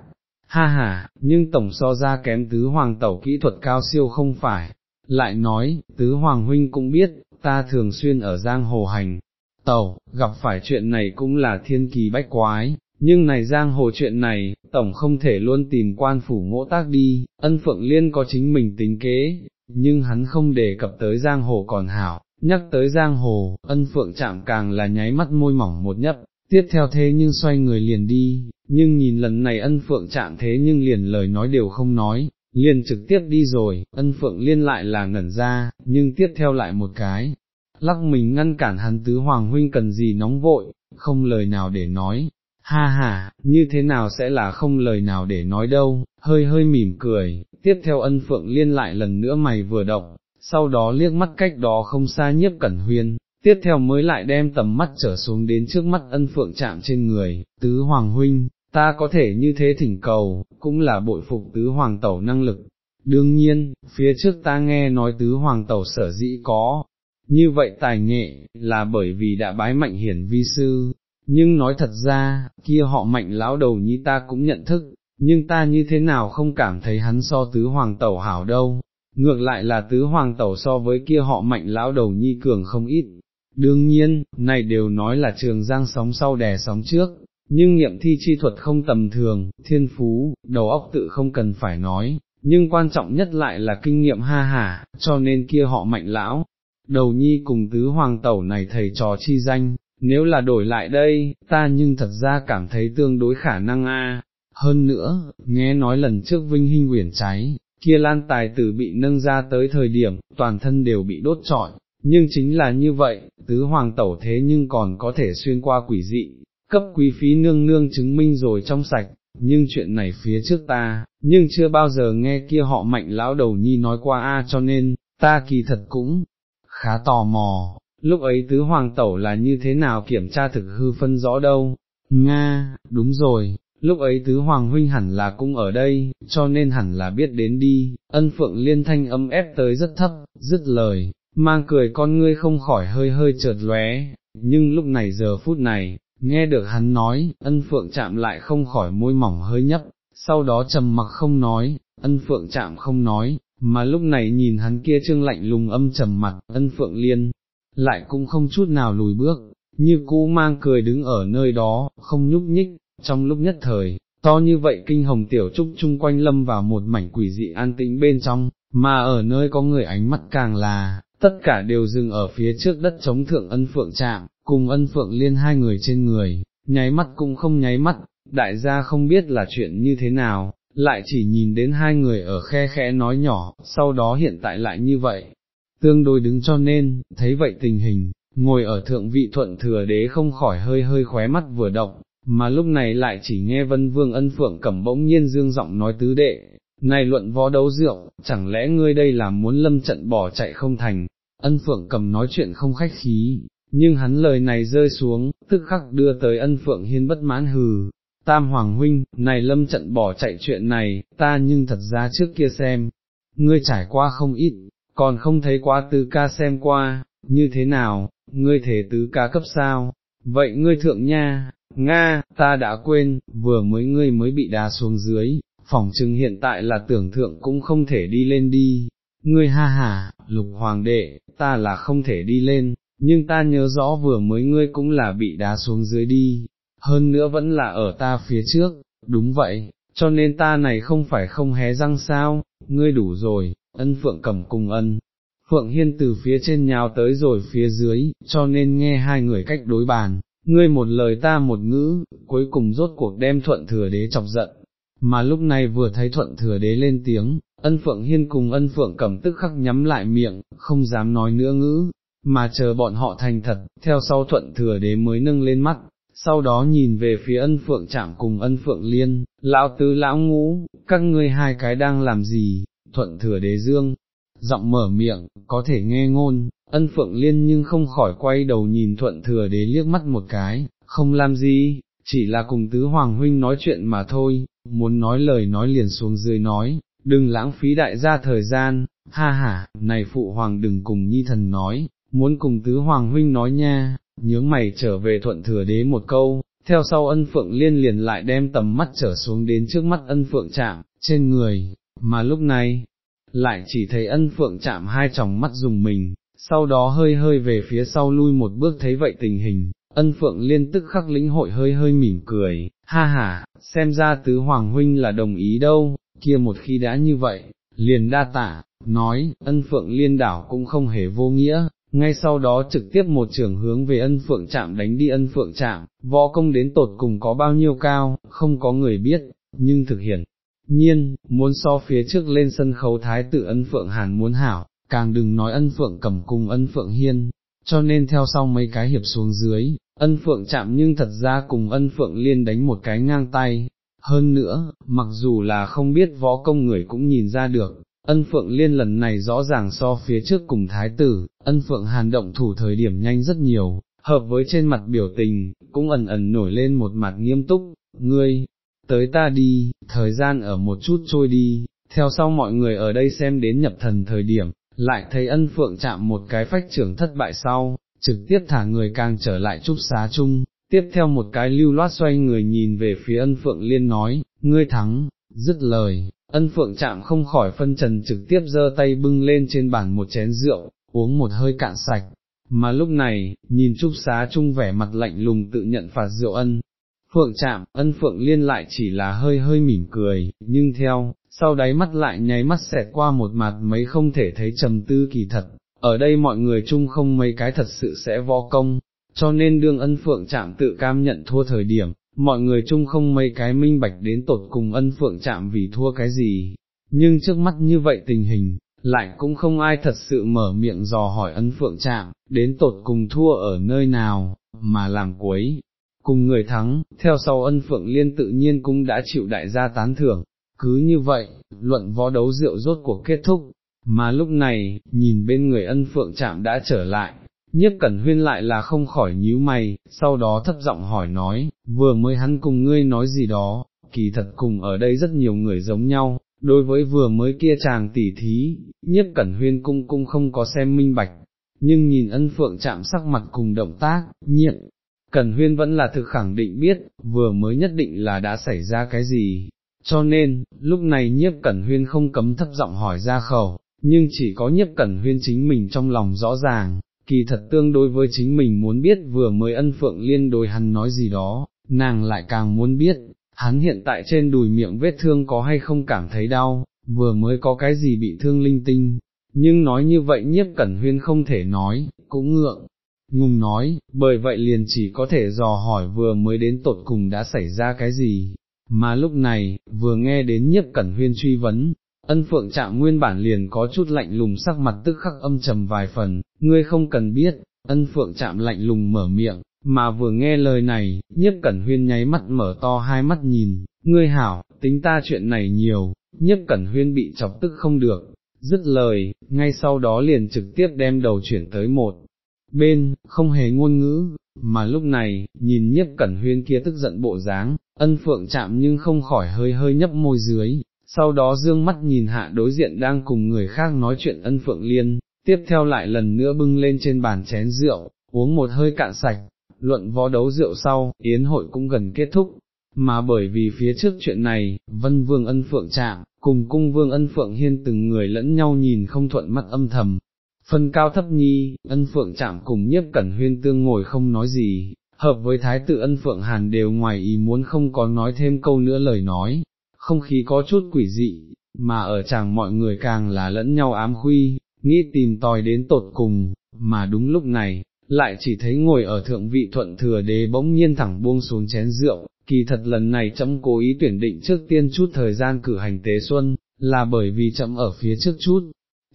Speaker 1: Ha ha, nhưng tổng so ra kém tứ hoàng tẩu kỹ thuật cao siêu không phải, lại nói, tứ hoàng huynh cũng biết, ta thường xuyên ở giang hồ hành, tẩu, gặp phải chuyện này cũng là thiên kỳ bách quái, nhưng này giang hồ chuyện này, tổng không thể luôn tìm quan phủ ngỗ tác đi, ân phượng liên có chính mình tính kế, nhưng hắn không đề cập tới giang hồ còn hảo, nhắc tới giang hồ, ân phượng chạm càng là nháy mắt môi mỏng một nhấp, tiếp theo thế nhưng xoay người liền đi, nhưng nhìn lần này ân phượng chạm thế nhưng liền lời nói đều không nói, liền trực tiếp đi rồi, ân phượng liên lại là ngẩn ra, nhưng tiếp theo lại một cái, lắc mình ngăn cản hắn tứ hoàng huynh cần gì nóng vội, không lời nào để nói, ha ha, như thế nào sẽ là không lời nào để nói đâu, hơi hơi mỉm cười, tiếp theo ân phượng liên lại lần nữa mày vừa động, sau đó liếc mắt cách đó không xa nhiếp cẩn huyên, tiếp theo mới lại đem tầm mắt trở xuống đến trước mắt ân phượng chạm trên người, tứ hoàng huynh, ta có thể như thế thỉnh cầu, cũng là bội phục tứ hoàng tẩu năng lực. Đương nhiên, phía trước ta nghe nói tứ hoàng tẩu sở dĩ có, như vậy tài nghệ, là bởi vì đã bái mạnh hiển vi sư, nhưng nói thật ra, kia họ mạnh lão đầu nhi ta cũng nhận thức, nhưng ta như thế nào không cảm thấy hắn so tứ hoàng tẩu hảo đâu, ngược lại là tứ hoàng tẩu so với kia họ mạnh lão đầu nhi cường không ít. Đương nhiên, này đều nói là trường giang sóng sau đè sóng trước, nhưng nghiệm thi chi thuật không tầm thường, thiên phú, đầu óc tự không cần phải nói, nhưng quan trọng nhất lại là kinh nghiệm ha hả, cho nên kia họ mạnh lão, đầu nhi cùng tứ hoàng tẩu này thầy trò chi danh, nếu là đổi lại đây, ta nhưng thật ra cảm thấy tương đối khả năng a. Hơn nữa, nghe nói lần trước vinh hinh quyển cháy, kia lan tài tử bị nâng ra tới thời điểm, toàn thân đều bị đốt trọi, nhưng chính là như vậy, tứ hoàng tẩu thế nhưng còn có thể xuyên qua quỷ dị, cấp quý phí nương nương chứng minh rồi trong sạch, nhưng chuyện này phía trước ta, nhưng chưa bao giờ nghe kia họ mạnh lão đầu nhi nói qua a cho nên, ta kỳ thật cũng khá tò mò, lúc ấy tứ hoàng tẩu là như thế nào kiểm tra thực hư phân rõ đâu, Nga, đúng rồi, lúc ấy tứ hoàng huynh hẳn là cũng ở đây, cho nên hẳn là biết đến đi, ân phượng liên thanh âm ép tới rất thấp, dứt lời, mang cười con ngươi không khỏi hơi hơi chợt lóe, nhưng lúc này giờ phút này, nghe được hắn nói, ân phượng chạm lại không khỏi môi mỏng hơi nhấp, sau đó trầm mặc không nói, ân phượng chạm không nói, mà lúc này nhìn hắn kia trương lạnh lùng âm trầm mặt, ân phượng liên, lại cũng không chút nào lùi bước, như cũ mang cười đứng ở nơi đó, không nhúc nhích, trong lúc nhất thời, to như vậy kinh hồng tiểu trúc chung quanh lâm vào một mảnh quỷ dị an tĩnh bên trong, mà ở nơi có người ánh mắt càng là, tất cả đều dừng ở phía trước đất chống thượng ân phượng trạm, cùng ân phượng liên hai người trên người, nháy mắt cũng không nháy mắt, đại gia không biết là chuyện như thế nào, lại chỉ nhìn đến hai người ở khe khẽ nói nhỏ, sau đó hiện tại lại như vậy, tương đối đứng cho nên, thấy vậy tình hình, ngồi ở thượng vị thuận thừa đế không khỏi hơi hơi khóe mắt vừa động, mà lúc này lại chỉ nghe vân vương ân phượng cẩm bỗng nhiên dương giọng nói tứ đệ, này luận võ đấu rượu, chẳng lẽ ngươi đây là muốn lâm trận bỏ chạy không thành, ân phượng cầm nói chuyện không khách khí, nhưng hắn lời này rơi xuống, tức khắc đưa tới ân phượng hiên bất mãn hừ. Tam Hoàng Huynh, này lâm trận bỏ chạy chuyện này, ta nhưng thật ra trước kia xem, ngươi trải qua không ít, còn không thấy quá tứ ca xem qua, như thế nào, ngươi thể tứ ca cấp sao, vậy ngươi thượng nha, Nga, ta đã quên, vừa mới ngươi mới bị đá xuống dưới, phòng chừng hiện tại là tưởng thượng cũng không thể đi lên đi, ngươi ha ha, lục hoàng đệ, ta là không thể đi lên, nhưng ta nhớ rõ vừa mới ngươi cũng là bị đá xuống dưới đi, hơn nữa vẫn là ở ta phía trước, đúng vậy, cho nên ta này không phải không hé răng sao, ngươi đủ rồi, ân phượng cầm cùng ân. Phượng Hiên từ phía trên nhào tới rồi phía dưới, cho nên nghe hai người cách đối bàn, ngươi một lời ta một ngữ, cuối cùng rốt cuộc đem thuận thừa đế chọc giận, mà lúc này vừa thấy thuận thừa đế lên tiếng, ân phượng hiên cùng ân phượng cầm tức khắc nhắm lại miệng, không dám nói nữa ngữ, mà chờ bọn họ thành thật, theo sau thuận thừa đế mới nâng lên mắt, sau đó nhìn về phía ân phượng chạm cùng ân phượng liên, lão tứ lão ngũ, các ngươi hai cái đang làm gì, thuận thừa đế dương, giọng mở miệng, có thể nghe ngôn, ân phượng liên nhưng không khỏi quay đầu nhìn thuận thừa đế liếc mắt một cái, không làm gì, chỉ là cùng tứ hoàng huynh nói chuyện mà thôi, muốn nói lời nói liền xuống dưới nói, đừng lãng phí đại gia thời gian, ha ha, này phụ hoàng đừng cùng nhi thần nói, muốn cùng tứ hoàng huynh nói nha, nhướng mày trở về thuận thừa đế một câu, theo sau ân phượng liên liền lại đem tầm mắt trở xuống đến trước mắt ân phượng chạm, trên người, mà lúc này, lại chỉ thấy ân phượng chạm hai tròng mắt dùng mình, sau đó hơi hơi về phía sau lui một bước thấy vậy tình hình, ân phượng liên tức khắc lĩnh hội hơi hơi mỉm cười, ha ha, xem ra tứ hoàng huynh là đồng ý đâu, kia một khi đã như vậy, liền đa tả, nói, ân phượng liên đảo cũng không hề vô nghĩa, ngay sau đó trực tiếp một trường hướng về ân phượng chạm đánh đi ân phượng chạm, võ công đến tột cùng có bao nhiêu cao, không có người biết, nhưng thực hiện. Nhiên, muốn so phía trước lên sân khấu thái tử ân phượng hàn muốn hảo, càng đừng nói ân phượng cầm cùng ân phượng hiên, cho nên theo sau mấy cái hiệp xuống dưới, ân phượng chạm nhưng thật ra cùng ân phượng liên đánh một cái ngang tay. Hơn nữa, mặc dù là không biết võ công người cũng nhìn ra được, ân phượng liên lần này rõ ràng so phía trước cùng thái tử, ân phượng hàn động thủ thời điểm nhanh rất nhiều, hợp với trên mặt biểu tình, cũng ẩn ẩn nổi lên một mặt nghiêm túc, ngươi, tới ta đi, thời gian ở một chút trôi đi, theo sau mọi người ở đây xem đến nhập thần thời điểm, lại thấy ân phượng chạm một cái phách trưởng thất bại sau, trực tiếp thả người càng trở lại trúc xá chung, tiếp theo một cái lưu loát xoay người nhìn về phía ân phượng liên nói, ngươi thắng, dứt lời, ân phượng chạm không khỏi phân trần trực tiếp giơ tay bưng lên trên bàn một chén rượu, uống một hơi cạn sạch, mà lúc này, nhìn trúc xá chung vẻ mặt lạnh lùng tự nhận phạt rượu ân. Phượng chạm, ân phượng liên lại chỉ là hơi hơi mỉm cười, nhưng theo, sau đáy mắt lại nháy mắt xẹt qua một mặt mấy không thể thấy trầm tư kỳ thật, ở đây mọi người chung không mấy cái thật sự sẽ võ công, cho nên đương ân phượng chạm tự cam nhận thua thời điểm, mọi người chung không mấy cái minh bạch đến tột cùng ân phượng chạm vì thua cái gì, nhưng trước mắt như vậy tình hình, lại cũng không ai thật sự mở miệng dò hỏi ân phượng chạm, đến tột cùng thua ở nơi nào, mà làm cuối. Cùng người thắng, theo sau ân phượng liên tự nhiên cũng đã chịu đại gia tán thưởng, cứ như vậy, luận võ đấu rượu rốt cuộc kết thúc, mà lúc này, nhìn bên người ân phượng chạm đã trở lại, nhiếp cẩn huyên lại là không khỏi nhíu mày, sau đó thấp giọng hỏi nói, vừa mới hắn cùng ngươi nói gì đó, kỳ thật cùng ở đây rất nhiều người giống nhau, đối với vừa mới kia chàng tỉ thí, nhiếp cẩn huyên cung cung không có xem minh bạch, nhưng nhìn ân phượng chạm sắc mặt cùng động tác, nhiệt. Cẩn huyên vẫn là thực khẳng định biết, vừa mới nhất định là đã xảy ra cái gì, cho nên, lúc này nhiếp cẩn huyên không cấm thấp giọng hỏi ra khẩu, nhưng chỉ có nhiếp cẩn huyên chính mình trong lòng rõ ràng, kỳ thật tương đối với chính mình muốn biết vừa mới ân phượng liên đối hắn nói gì đó, nàng lại càng muốn biết, hắn hiện tại trên đùi miệng vết thương có hay không cảm thấy đau, vừa mới có cái gì bị thương linh tinh, nhưng nói như vậy nhiếp cẩn huyên không thể nói, cũng ngượng. Ngùng nói, bởi vậy liền chỉ có thể dò hỏi vừa mới đến tột cùng đã xảy ra cái gì, mà lúc này, vừa nghe đến nhiếp cẩn huyên truy vấn, ân phượng chạm nguyên bản liền có chút lạnh lùng sắc mặt tức khắc âm trầm vài phần, ngươi không cần biết, ân phượng chạm lạnh lùng mở miệng, mà vừa nghe lời này, nhiếp cẩn huyên nháy mắt mở to hai mắt nhìn, ngươi hảo, tính ta chuyện này nhiều, nhiếp cẩn huyên bị chọc tức không được, dứt lời, ngay sau đó liền trực tiếp đem đầu chuyển tới một bên, không hề ngôn ngữ, mà lúc này, nhìn nhiếp cẩn huyên kia tức giận bộ dáng, ân phượng chạm nhưng không khỏi hơi hơi nhấp môi dưới, sau đó dương mắt nhìn hạ đối diện đang cùng người khác nói chuyện ân phượng liên, tiếp theo lại lần nữa bưng lên trên bàn chén rượu, uống một hơi cạn sạch, luận võ đấu rượu sau, yến hội cũng gần kết thúc, mà bởi vì phía trước chuyện này, vân vương ân phượng chạm, cùng cung vương ân phượng hiên từng người lẫn nhau nhìn không thuận mắt âm thầm. Phân cao thấp nhi, ân phượng chạm cùng nhiếp cẩn huyên tương ngồi không nói gì, hợp với thái tử ân phượng hàn đều ngoài ý muốn không có nói thêm câu nữa lời nói, không khí có chút quỷ dị, mà ở chàng mọi người càng là lẫn nhau ám khuy, nghĩ tìm tòi đến tột cùng, mà đúng lúc này, lại chỉ thấy ngồi ở thượng vị thuận thừa đế bỗng nhiên thẳng buông xuống chén rượu, kỳ thật lần này chấm cố ý tuyển định trước tiên chút thời gian cử hành tế xuân, là bởi vì chấm ở phía trước chút.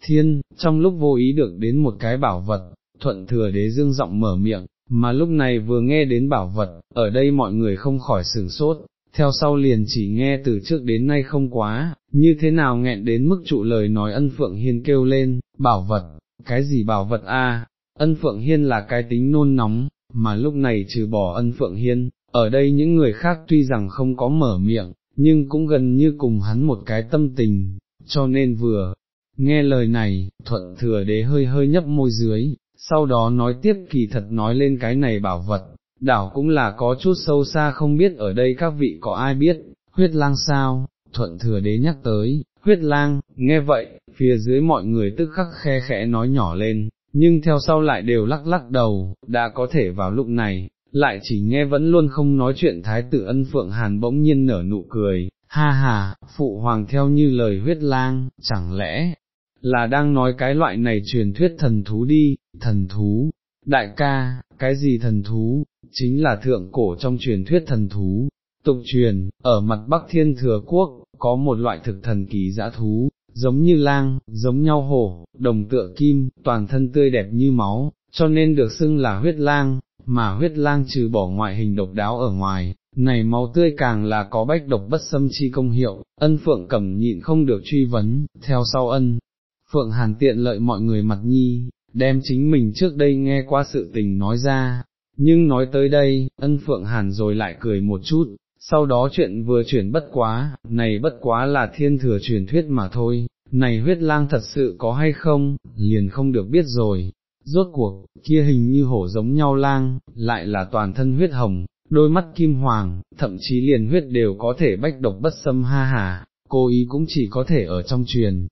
Speaker 1: Thiên, trong lúc vô ý được đến một cái bảo vật, thuận thừa đế dương giọng mở miệng, mà lúc này vừa nghe đến bảo vật, ở đây mọi người không khỏi sửng sốt, theo sau liền chỉ nghe từ trước đến nay không quá, như thế nào nghẹn đến mức trụ lời nói ân phượng hiên kêu lên, bảo vật, cái gì bảo vật a? ân phượng hiên là cái tính nôn nóng, mà lúc này trừ bỏ ân phượng hiên, ở đây những người khác tuy rằng không có mở miệng, nhưng cũng gần như cùng hắn một cái tâm tình, cho nên vừa, nghe lời này, thuận thừa đế hơi hơi nhấp môi dưới, sau đó nói tiếp kỳ thật nói lên cái này bảo vật, đảo cũng là có chút sâu xa không biết ở đây các vị có ai biết, huyết lang sao, thuận thừa đế nhắc tới, huyết lang, nghe vậy, phía dưới mọi người tức khắc khe khẽ nói nhỏ lên, nhưng theo sau lại đều lắc lắc đầu, đã có thể vào lúc này, lại chỉ nghe vẫn luôn không nói chuyện thái tử ân phượng hàn bỗng nhiên nở nụ cười, ha ha, phụ hoàng theo như lời huyết lang, chẳng lẽ, là đang nói cái loại này truyền thuyết thần thú đi, thần thú, đại ca, cái gì thần thú, chính là thượng cổ trong truyền thuyết thần thú, tục truyền, ở mặt Bắc Thiên Thừa Quốc, có một loại thực thần kỳ dã thú, giống như lang, giống nhau hổ, đồng tựa kim, toàn thân tươi đẹp như máu, cho nên được xưng là huyết lang, mà huyết lang trừ bỏ ngoại hình độc đáo ở ngoài, này máu tươi càng là có bách độc bất xâm chi công hiệu, ân phượng cẩm nhịn không được truy vấn, theo sau ân. Phượng Hàn tiện lợi mọi người mặt nhi, đem chính mình trước đây nghe qua sự tình nói ra, nhưng nói tới đây, ân Phượng Hàn rồi lại cười một chút, sau đó chuyện vừa chuyển bất quá, này bất quá là thiên thừa truyền thuyết mà thôi, này huyết lang thật sự có hay không, liền không được biết rồi. Rốt cuộc, kia hình như hổ giống nhau lang, lại là toàn thân huyết hồng, đôi mắt kim hoàng, thậm chí liền huyết đều có thể bách độc bất xâm ha hà, cô ý cũng chỉ có thể ở trong truyền.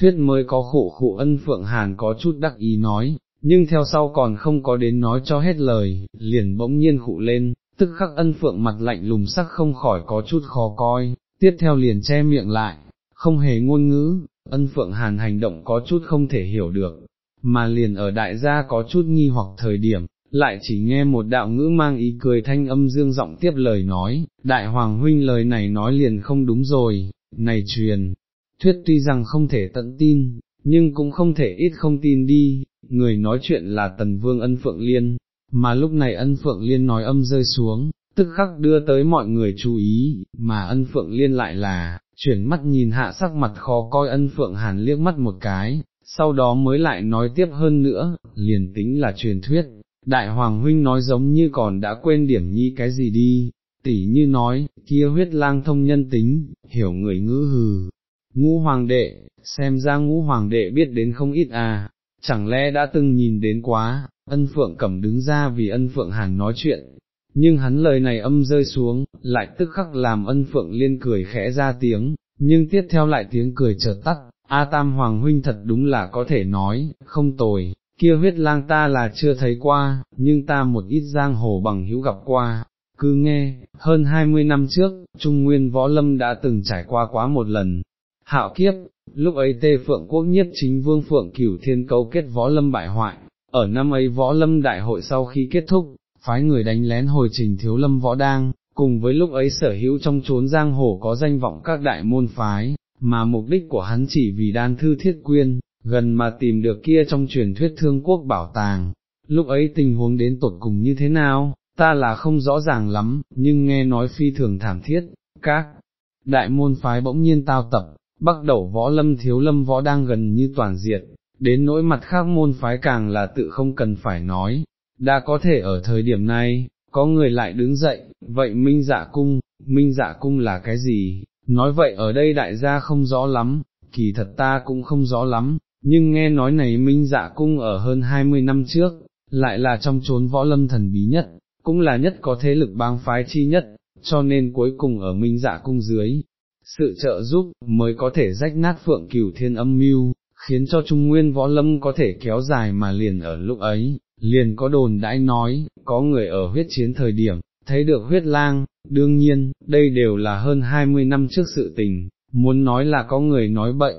Speaker 1: Thuyết mới có khổ khổ ân phượng hàn có chút đắc ý nói, nhưng theo sau còn không có đến nói cho hết lời, liền bỗng nhiên khụ lên, tức khắc ân phượng mặt lạnh lùng sắc không khỏi có chút khó coi, tiếp theo liền che miệng lại, không hề ngôn ngữ, ân phượng hàn hành động có chút không thể hiểu được, mà liền ở đại gia có chút nghi hoặc thời điểm, lại chỉ nghe một đạo ngữ mang ý cười thanh âm dương giọng tiếp lời nói, đại hoàng huynh lời này nói liền không đúng rồi, này truyền, thuyết tuy rằng không thể tận tin, nhưng cũng không thể ít không tin đi, người nói chuyện là tần vương ân phượng liên, mà lúc này ân phượng liên nói âm rơi xuống, tức khắc đưa tới mọi người chú ý, mà ân phượng liên lại là, chuyển mắt nhìn hạ sắc mặt khó coi ân phượng hàn liếc mắt một cái, sau đó mới lại nói tiếp hơn nữa, liền tính là truyền thuyết, đại hoàng huynh nói giống như còn đã quên điểm nhi cái gì đi, tỉ như nói, kia huyết lang thông nhân tính, hiểu người ngữ hừ, ngũ hoàng đệ, xem ra ngũ hoàng đệ biết đến không ít à, chẳng lẽ đã từng nhìn đến quá, ân phượng cẩm đứng ra vì ân phượng hàn nói chuyện, nhưng hắn lời này âm rơi xuống, lại tức khắc làm ân phượng liên cười khẽ ra tiếng, nhưng tiếp theo lại tiếng cười chợt tắt, A Tam Hoàng Huynh thật đúng là có thể nói, không tồi, kia huyết lang ta là chưa thấy qua, nhưng ta một ít giang hồ bằng hữu gặp qua, cứ nghe, hơn hai mươi năm trước, Trung Nguyên Võ Lâm đã từng trải qua quá một lần, hạo kiếp, lúc ấy tê phượng quốc nhất chính vương phượng cửu thiên cấu kết Võ Lâm bại hoại, ở năm ấy Võ Lâm đại hội sau khi kết thúc, phái người đánh lén hồi trình thiếu lâm võ đang, cùng với lúc ấy sở hữu trong chốn giang hồ có danh vọng các đại môn phái, mà mục đích của hắn chỉ vì đan thư thiết quyên, gần mà tìm được kia trong truyền thuyết thương quốc bảo tàng, lúc ấy tình huống đến tột cùng như thế nào, ta là không rõ ràng lắm, nhưng nghe nói phi thường thảm thiết, các đại môn phái bỗng nhiên tao tập, bắt đầu võ lâm thiếu lâm võ đang gần như toàn diệt, đến nỗi mặt khác môn phái càng là tự không cần phải nói, đã có thể ở thời điểm này, có người lại đứng dậy, vậy minh dạ cung, minh dạ cung là cái gì, nói vậy ở đây đại gia không rõ lắm, kỳ thật ta cũng không rõ lắm, nhưng nghe nói này minh dạ cung ở hơn 20 năm trước, lại là trong chốn võ lâm thần bí nhất, cũng là nhất có thế lực bang phái chi nhất, cho nên cuối cùng ở minh dạ cung dưới, sự trợ giúp mới có thể rách nát phượng cửu thiên âm mưu, khiến cho trung nguyên võ lâm có thể kéo dài mà liền ở lúc ấy, liền có đồn đãi nói, có người ở huyết chiến thời điểm, thấy được huyết lang, đương nhiên, đây đều là hơn 20 năm trước sự tình, muốn nói là có người nói bậy,